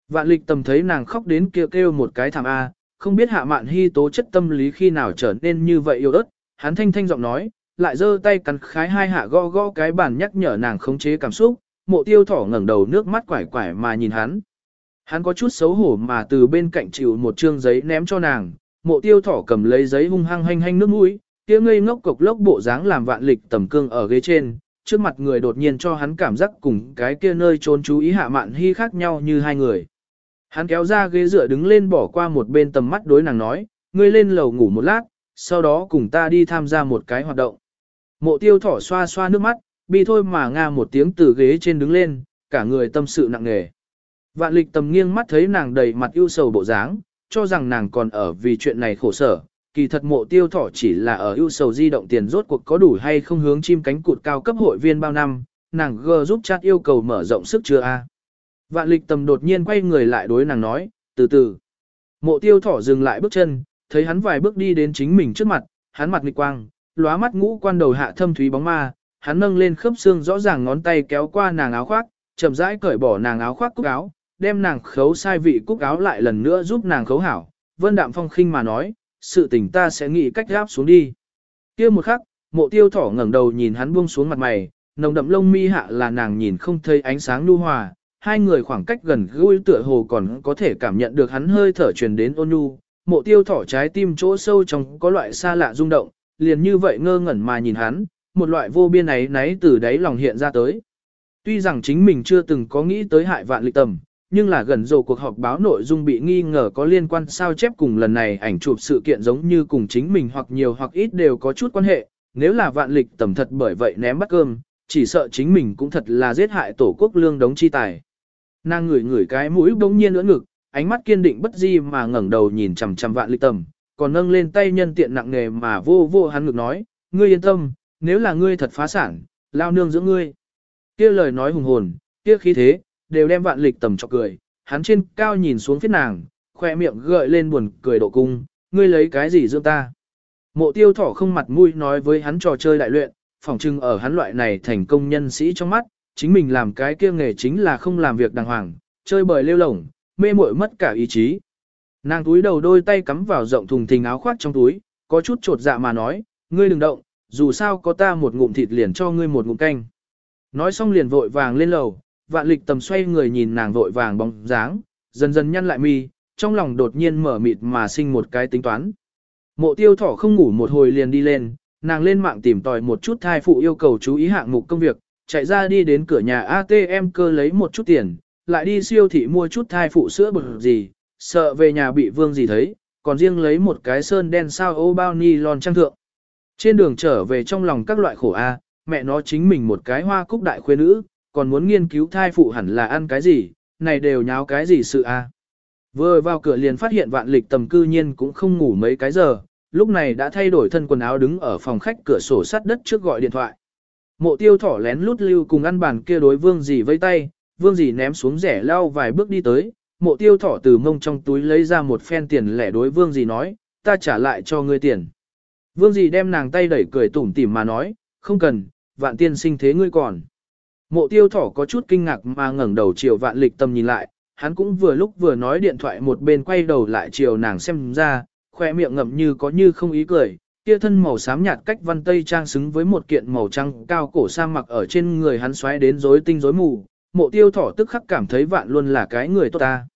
Vạn lịch tầm thấy nàng khóc đến kêu kêu một cái thảm A, không biết hạ mạn hy tố chất tâm lý khi nào trở nên như vậy yêu ớt, hắn thanh thanh giọng nói, lại giơ tay cắn khái hai hạ gõ gõ cái bàn nhắc nhở nàng khống chế cảm xúc, mộ tiêu thỏ ngẩng đầu nước mắt quải quải mà nhìn hắn. Hắn có chút xấu hổ mà từ bên cạnh chịu một trương giấy ném cho nàng, mộ tiêu thỏ cầm lấy giấy hung hăng hanh hanh nước mũi, kia ngây ngốc cục lốc bộ dáng làm vạn lịch tầm cương ở ghế trên, trước mặt người đột nhiên cho hắn cảm giác cùng cái kia nơi trốn chú ý hạ mạn hy khác nhau như hai người. Hắn kéo ra ghế dựa đứng lên bỏ qua một bên tầm mắt đối nàng nói, ngươi lên lầu ngủ một lát, sau đó cùng ta đi tham gia một cái hoạt động. Mộ tiêu thỏ xoa xoa nước mắt, bi thôi mà nga một tiếng từ ghế trên đứng lên, cả người tâm sự nặng nề. Vạn lịch tầm nghiêng mắt thấy nàng đầy mặt ưu sầu bộ dáng, cho rằng nàng còn ở vì chuyện này khổ sở. Kỳ thật mộ tiêu thỏ chỉ là ở ưu sầu di động tiền rốt cuộc có đủ hay không hướng chim cánh cụt cao cấp hội viên bao năm, nàng g giúp chat yêu cầu mở rộng sức chưa a Vạn lịch tầm đột nhiên quay người lại đối nàng nói, từ từ. Mộ tiêu thỏ dừng lại bước chân, thấy hắn vài bước đi đến chính mình trước mặt, hắn mặt nghịch quang, lóa mắt ngũ quan đầu hạ thâm thúy bóng ma, hắn nâng lên khớp xương rõ ràng ngón tay kéo qua nàng áo khoác, chậm rãi cởi bỏ nàng áo khoác cúc áo, đem nàng khấu sai vị cúc áo lại lần nữa giúp nàng khấu hảo. Vân Đạm Phong khinh mà nói, sự tình ta sẽ nghĩ cách gáp xuống đi. kia một khắc, mộ tiêu thỏ ngẩng đầu nhìn hắn buông xuống mặt mày, nồng đậm lông mi hạ là nàng nhìn không thấy ánh sáng nu hòa, hai người khoảng cách gần gũi tựa hồ còn có thể cảm nhận được hắn hơi thở truyền đến ôn nhu, mộ tiêu thỏ trái tim chỗ sâu trong có loại xa lạ rung động, liền như vậy ngơ ngẩn mà nhìn hắn, một loại vô biên ấy náy từ đáy lòng hiện ra tới. Tuy rằng chính mình chưa từng có nghĩ tới hại vạn lịch tầm, nhưng là gần rồi cuộc họp báo nội dung bị nghi ngờ có liên quan sao chép cùng lần này ảnh chụp sự kiện giống như cùng chính mình hoặc nhiều hoặc ít đều có chút quan hệ, nếu là vạn lịch tầm thật bởi vậy ném bắt cơm, chỉ sợ chính mình cũng thật là giết hại tổ quốc lương đống chi tài. Nàng ngửi ngửi cái mũi bỗng nhiên ưỡn ngực, ánh mắt kiên định bất di mà ngẩng đầu nhìn chằm chằm vạn lịch tầm, còn nâng lên tay nhân tiện nặng nề mà vô vô hắn ngực nói, ngươi yên tâm, nếu là ngươi thật phá sản, lao nương giữa ngươi. Kia lời nói hùng hồn, kia khí thế, đều đem vạn lịch tầm cho cười, hắn trên cao nhìn xuống phía nàng, khoe miệng gợi lên buồn cười độ cung, ngươi lấy cái gì dưỡng ta. Mộ tiêu thỏ không mặt mũi nói với hắn trò chơi đại luyện, phỏng chừng ở hắn loại này thành công nhân sĩ trong mắt, chính mình làm cái kia nghề chính là không làm việc đàng hoàng, chơi bời lêu lổng, mê muội mất cả ý chí. Nàng túi đầu đôi tay cắm vào rộng thùng thình áo khoác trong túi, có chút trột dạ mà nói, ngươi đừng động, dù sao có ta một ngụm thịt liền cho ngươi một ngụm canh. Nói xong liền vội vàng lên lầu, vạn lịch tầm xoay người nhìn nàng vội vàng bóng dáng, dần dần nhăn lại mi, trong lòng đột nhiên mở mịt mà sinh một cái tính toán. Mộ tiêu thỏ không ngủ một hồi liền đi lên, nàng lên mạng tìm tòi một chút thai phụ yêu cầu chú ý hạng mục công việc, chạy ra đi đến cửa nhà ATM cơ lấy một chút tiền, lại đi siêu thị mua chút thai phụ sữa bột gì, sợ về nhà bị vương gì thấy, còn riêng lấy một cái sơn đen sao ô bao ni lon trang thượng. Trên đường trở về trong lòng các loại khổ A, mẹ nó chính mình một cái hoa cúc đại khuê nữ, còn muốn nghiên cứu thai phụ hẳn là ăn cái gì, này đều nháo cái gì sự A. Vừa vào cửa liền phát hiện vạn lịch tầm cư nhiên cũng không ngủ mấy cái giờ, lúc này đã thay đổi thân quần áo đứng ở phòng khách cửa sổ sắt đất trước gọi điện thoại. Mộ tiêu thỏ lén lút lưu cùng ăn bàn kia đối vương dì vây tay, vương dì ném xuống rẻ lao vài bước đi tới, mộ tiêu thỏ từ mông trong túi lấy ra một phen tiền lẻ đối vương dì nói, ta trả lại cho ngươi tiền. Vương dì đem nàng tay đẩy cười tủm tỉm mà nói, không cần, vạn tiên sinh thế ngươi còn. Mộ tiêu thỏ có chút kinh ngạc mà ngẩng đầu chiều vạn lịch tâm nhìn lại, hắn cũng vừa lúc vừa nói điện thoại một bên quay đầu lại chiều nàng xem ra, khoe miệng ngậm như có như không ý cười, kia thân màu xám nhạt cách văn tây trang xứng với một kiện màu trắng cao cổ sa mặc ở trên người hắn xoáy đến rối tinh rối mù, mộ tiêu thỏ tức khắc cảm thấy vạn luôn là cái người tốt ta.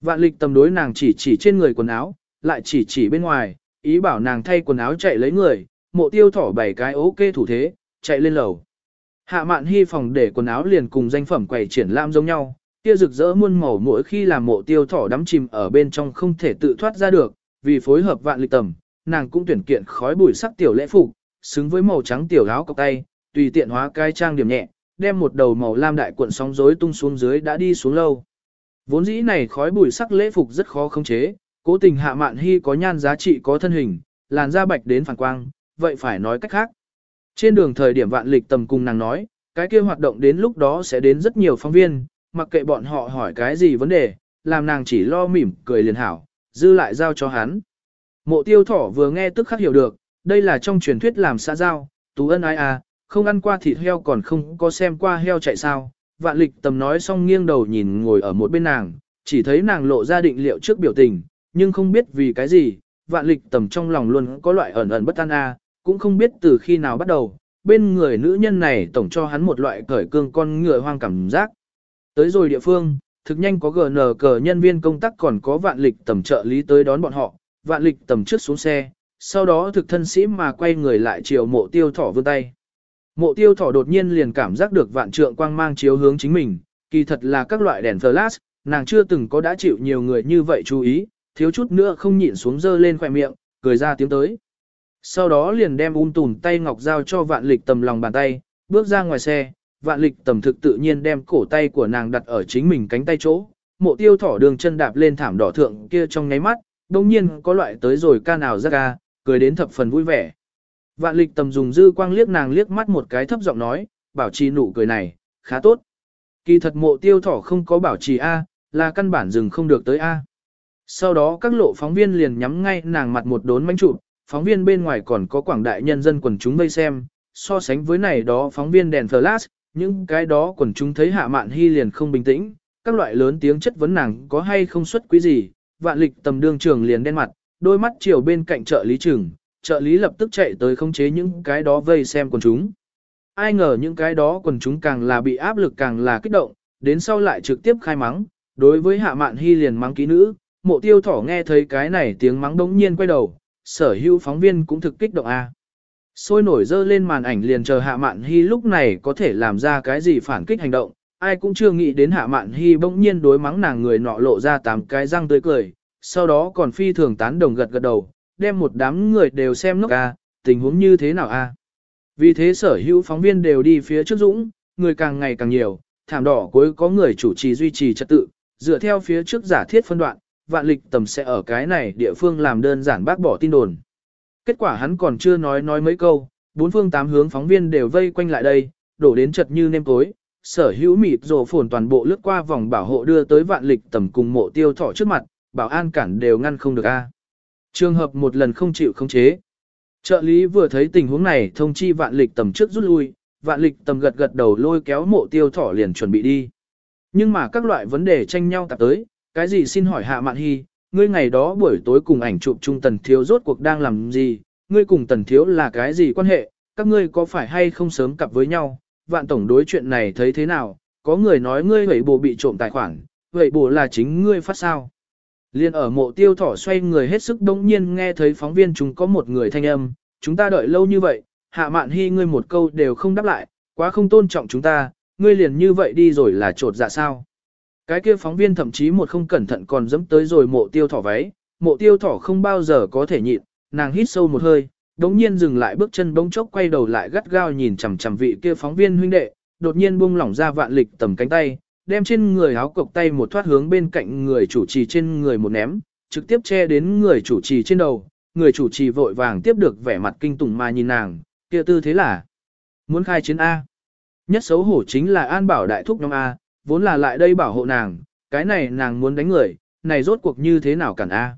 Vạn lịch Tâm đối nàng chỉ chỉ trên người quần áo, lại chỉ chỉ bên ngoài, ý bảo nàng thay quần áo chạy lấy người, mộ tiêu thỏ bảy cái ok thủ thế, chạy lên lầu. Hạ mạn hy phòng để quần áo liền cùng danh phẩm quầy triển lãm giống nhau, kia rực rỡ muôn màu mỗi khi làm mộ tiêu thỏ đắm chìm ở bên trong không thể tự thoát ra được, vì phối hợp vạn lịch tầm, nàng cũng tuyển kiện khói bụi sắc tiểu lễ phục, xứng với màu trắng tiểu áo cọc tay, tùy tiện hóa cai trang điểm nhẹ, đem một đầu màu lam đại cuộn sóng rối tung xuống dưới đã đi xuống lâu. Vốn dĩ này khói bụi sắc lễ phục rất khó khống chế, cố tình hạ mạn hy có nhan giá trị có thân hình, làn da bạch đến phản quang, vậy phải nói cách khác. Trên đường thời điểm vạn lịch tầm cùng nàng nói, cái kia hoạt động đến lúc đó sẽ đến rất nhiều phóng viên, mặc kệ bọn họ hỏi cái gì vấn đề, làm nàng chỉ lo mỉm cười liền hảo, dư lại giao cho hắn. Mộ tiêu thỏ vừa nghe tức khắc hiểu được, đây là trong truyền thuyết làm xã giao, tú ân ai à, không ăn qua thịt heo còn không có xem qua heo chạy sao. Vạn lịch tầm nói xong nghiêng đầu nhìn ngồi ở một bên nàng, chỉ thấy nàng lộ ra định liệu trước biểu tình, nhưng không biết vì cái gì, vạn lịch tầm trong lòng luôn có loại ẩn ẩn bất an a, cũng không biết từ khi nào bắt đầu, bên người nữ nhân này tổng cho hắn một loại cởi cương con ngựa hoang cảm giác. Tới rồi địa phương, thực nhanh có GN cờ nhân viên công tác còn có vạn lịch tầm trợ lý tới đón bọn họ, vạn lịch tầm trước xuống xe, sau đó thực thân sĩ mà quay người lại chiều mộ tiêu thỏ vươn tay. Mộ tiêu thỏ đột nhiên liền cảm giác được vạn trượng quang mang chiếu hướng chính mình, kỳ thật là các loại đèn flash, nàng chưa từng có đã chịu nhiều người như vậy chú ý, thiếu chút nữa không nhịn xuống dơ lên khỏe miệng, cười ra tiếng tới. Sau đó liền đem um un tùn tay ngọc giao cho vạn lịch tầm lòng bàn tay, bước ra ngoài xe, vạn lịch tầm thực tự nhiên đem cổ tay của nàng đặt ở chính mình cánh tay chỗ, mộ tiêu thỏ đường chân đạp lên thảm đỏ thượng kia trong nháy mắt, đồng nhiên có loại tới rồi ca nào ra ca, cười đến thập phần vui vẻ. Vạn lịch tầm dùng dư quang liếc nàng liếc mắt một cái thấp giọng nói, bảo trì nụ cười này, khá tốt. Kỳ thật mộ tiêu thỏ không có bảo trì A, là căn bản dừng không được tới A. Sau đó các lộ phóng viên liền nhắm ngay nàng mặt một đốn mánh chụp, phóng viên bên ngoài còn có quảng đại nhân dân quần chúng vây xem, so sánh với này đó phóng viên đèn flash, những cái đó quần chúng thấy hạ mạn hy liền không bình tĩnh, các loại lớn tiếng chất vấn nàng có hay không xuất quý gì, vạn lịch tầm đương trường liền đen mặt, đôi mắt chiều bên cạnh trợ lý trưởng, trợ lý lập tức chạy tới khống chế những cái đó vây xem quần chúng. Ai ngờ những cái đó quần chúng càng là bị áp lực càng là kích động, đến sau lại trực tiếp khai mắng, đối với hạ mạn hy liền mắng ký nữ, mộ tiêu thỏ nghe thấy cái này tiếng mắng đống nhiên quay đầu, sở hữu phóng viên cũng thực kích động a. Sôi nổi dơ lên màn ảnh liền chờ hạ mạn hy lúc này có thể làm ra cái gì phản kích hành động, ai cũng chưa nghĩ đến hạ mạn hy bỗng nhiên đối mắng nàng người nọ lộ ra tám cái răng tươi cười, sau đó còn phi thường tán đồng gật gật đầu, đem một đám người đều xem nốc a, tình huống như thế nào a. Vì thế sở hữu phóng viên đều đi phía trước dũng, người càng ngày càng nhiều, thảm đỏ cuối có người chủ trì duy trì trật tự, dựa theo phía trước giả thiết phân đoạn, vạn lịch tầm sẽ ở cái này địa phương làm đơn giản bác bỏ tin đồn. Kết quả hắn còn chưa nói nói mấy câu, bốn phương tám hướng phóng viên đều vây quanh lại đây, đổ đến chật như nêm tối, sở hữu mịt rồ phồn toàn bộ lướt qua vòng bảo hộ đưa tới vạn lịch tầm cùng mộ tiêu thọ trước mặt, bảo an cản đều ngăn không được a. Trường hợp một lần không chịu không chế. Trợ lý vừa thấy tình huống này thông chi vạn lịch tầm trước rút lui, vạn lịch tầm gật gật đầu lôi kéo mộ tiêu thỏ liền chuẩn bị đi. Nhưng mà các loại vấn đề tranh nhau tạp tới, cái gì xin hỏi hạ mạn hy, ngươi ngày đó buổi tối cùng ảnh chụp chung tần thiếu rốt cuộc đang làm gì, ngươi cùng tần thiếu là cái gì quan hệ, các ngươi có phải hay không sớm cặp với nhau, vạn tổng đối chuyện này thấy thế nào, có người nói ngươi vậy bồ bị trộm tài khoản, vậy bồ là chính ngươi phát sao. Liên ở mộ tiêu thỏ xoay người hết sức đống nhiên nghe thấy phóng viên chúng có một người thanh âm, chúng ta đợi lâu như vậy, hạ mạn hy ngươi một câu đều không đáp lại, quá không tôn trọng chúng ta, ngươi liền như vậy đi rồi là trột dạ sao. Cái kia phóng viên thậm chí một không cẩn thận còn dẫm tới rồi mộ tiêu thỏ váy, mộ tiêu thỏ không bao giờ có thể nhịn, nàng hít sâu một hơi, đống nhiên dừng lại bước chân bỗng chốc quay đầu lại gắt gao nhìn chằm chằm vị kia phóng viên huynh đệ, đột nhiên buông lỏng ra vạn lịch tầm cánh tay, đem trên người áo cộc tay một thoát hướng bên cạnh người chủ trì trên người một ném, trực tiếp che đến người chủ trì trên đầu, người chủ trì vội vàng tiếp được vẻ mặt kinh tủng mà nhìn nàng, kia tư thế là muốn khai chiến A. Nhất xấu hổ chính là an bảo đại thúc nhóm A, vốn là lại đây bảo hộ nàng, cái này nàng muốn đánh người, này rốt cuộc như thế nào cản A.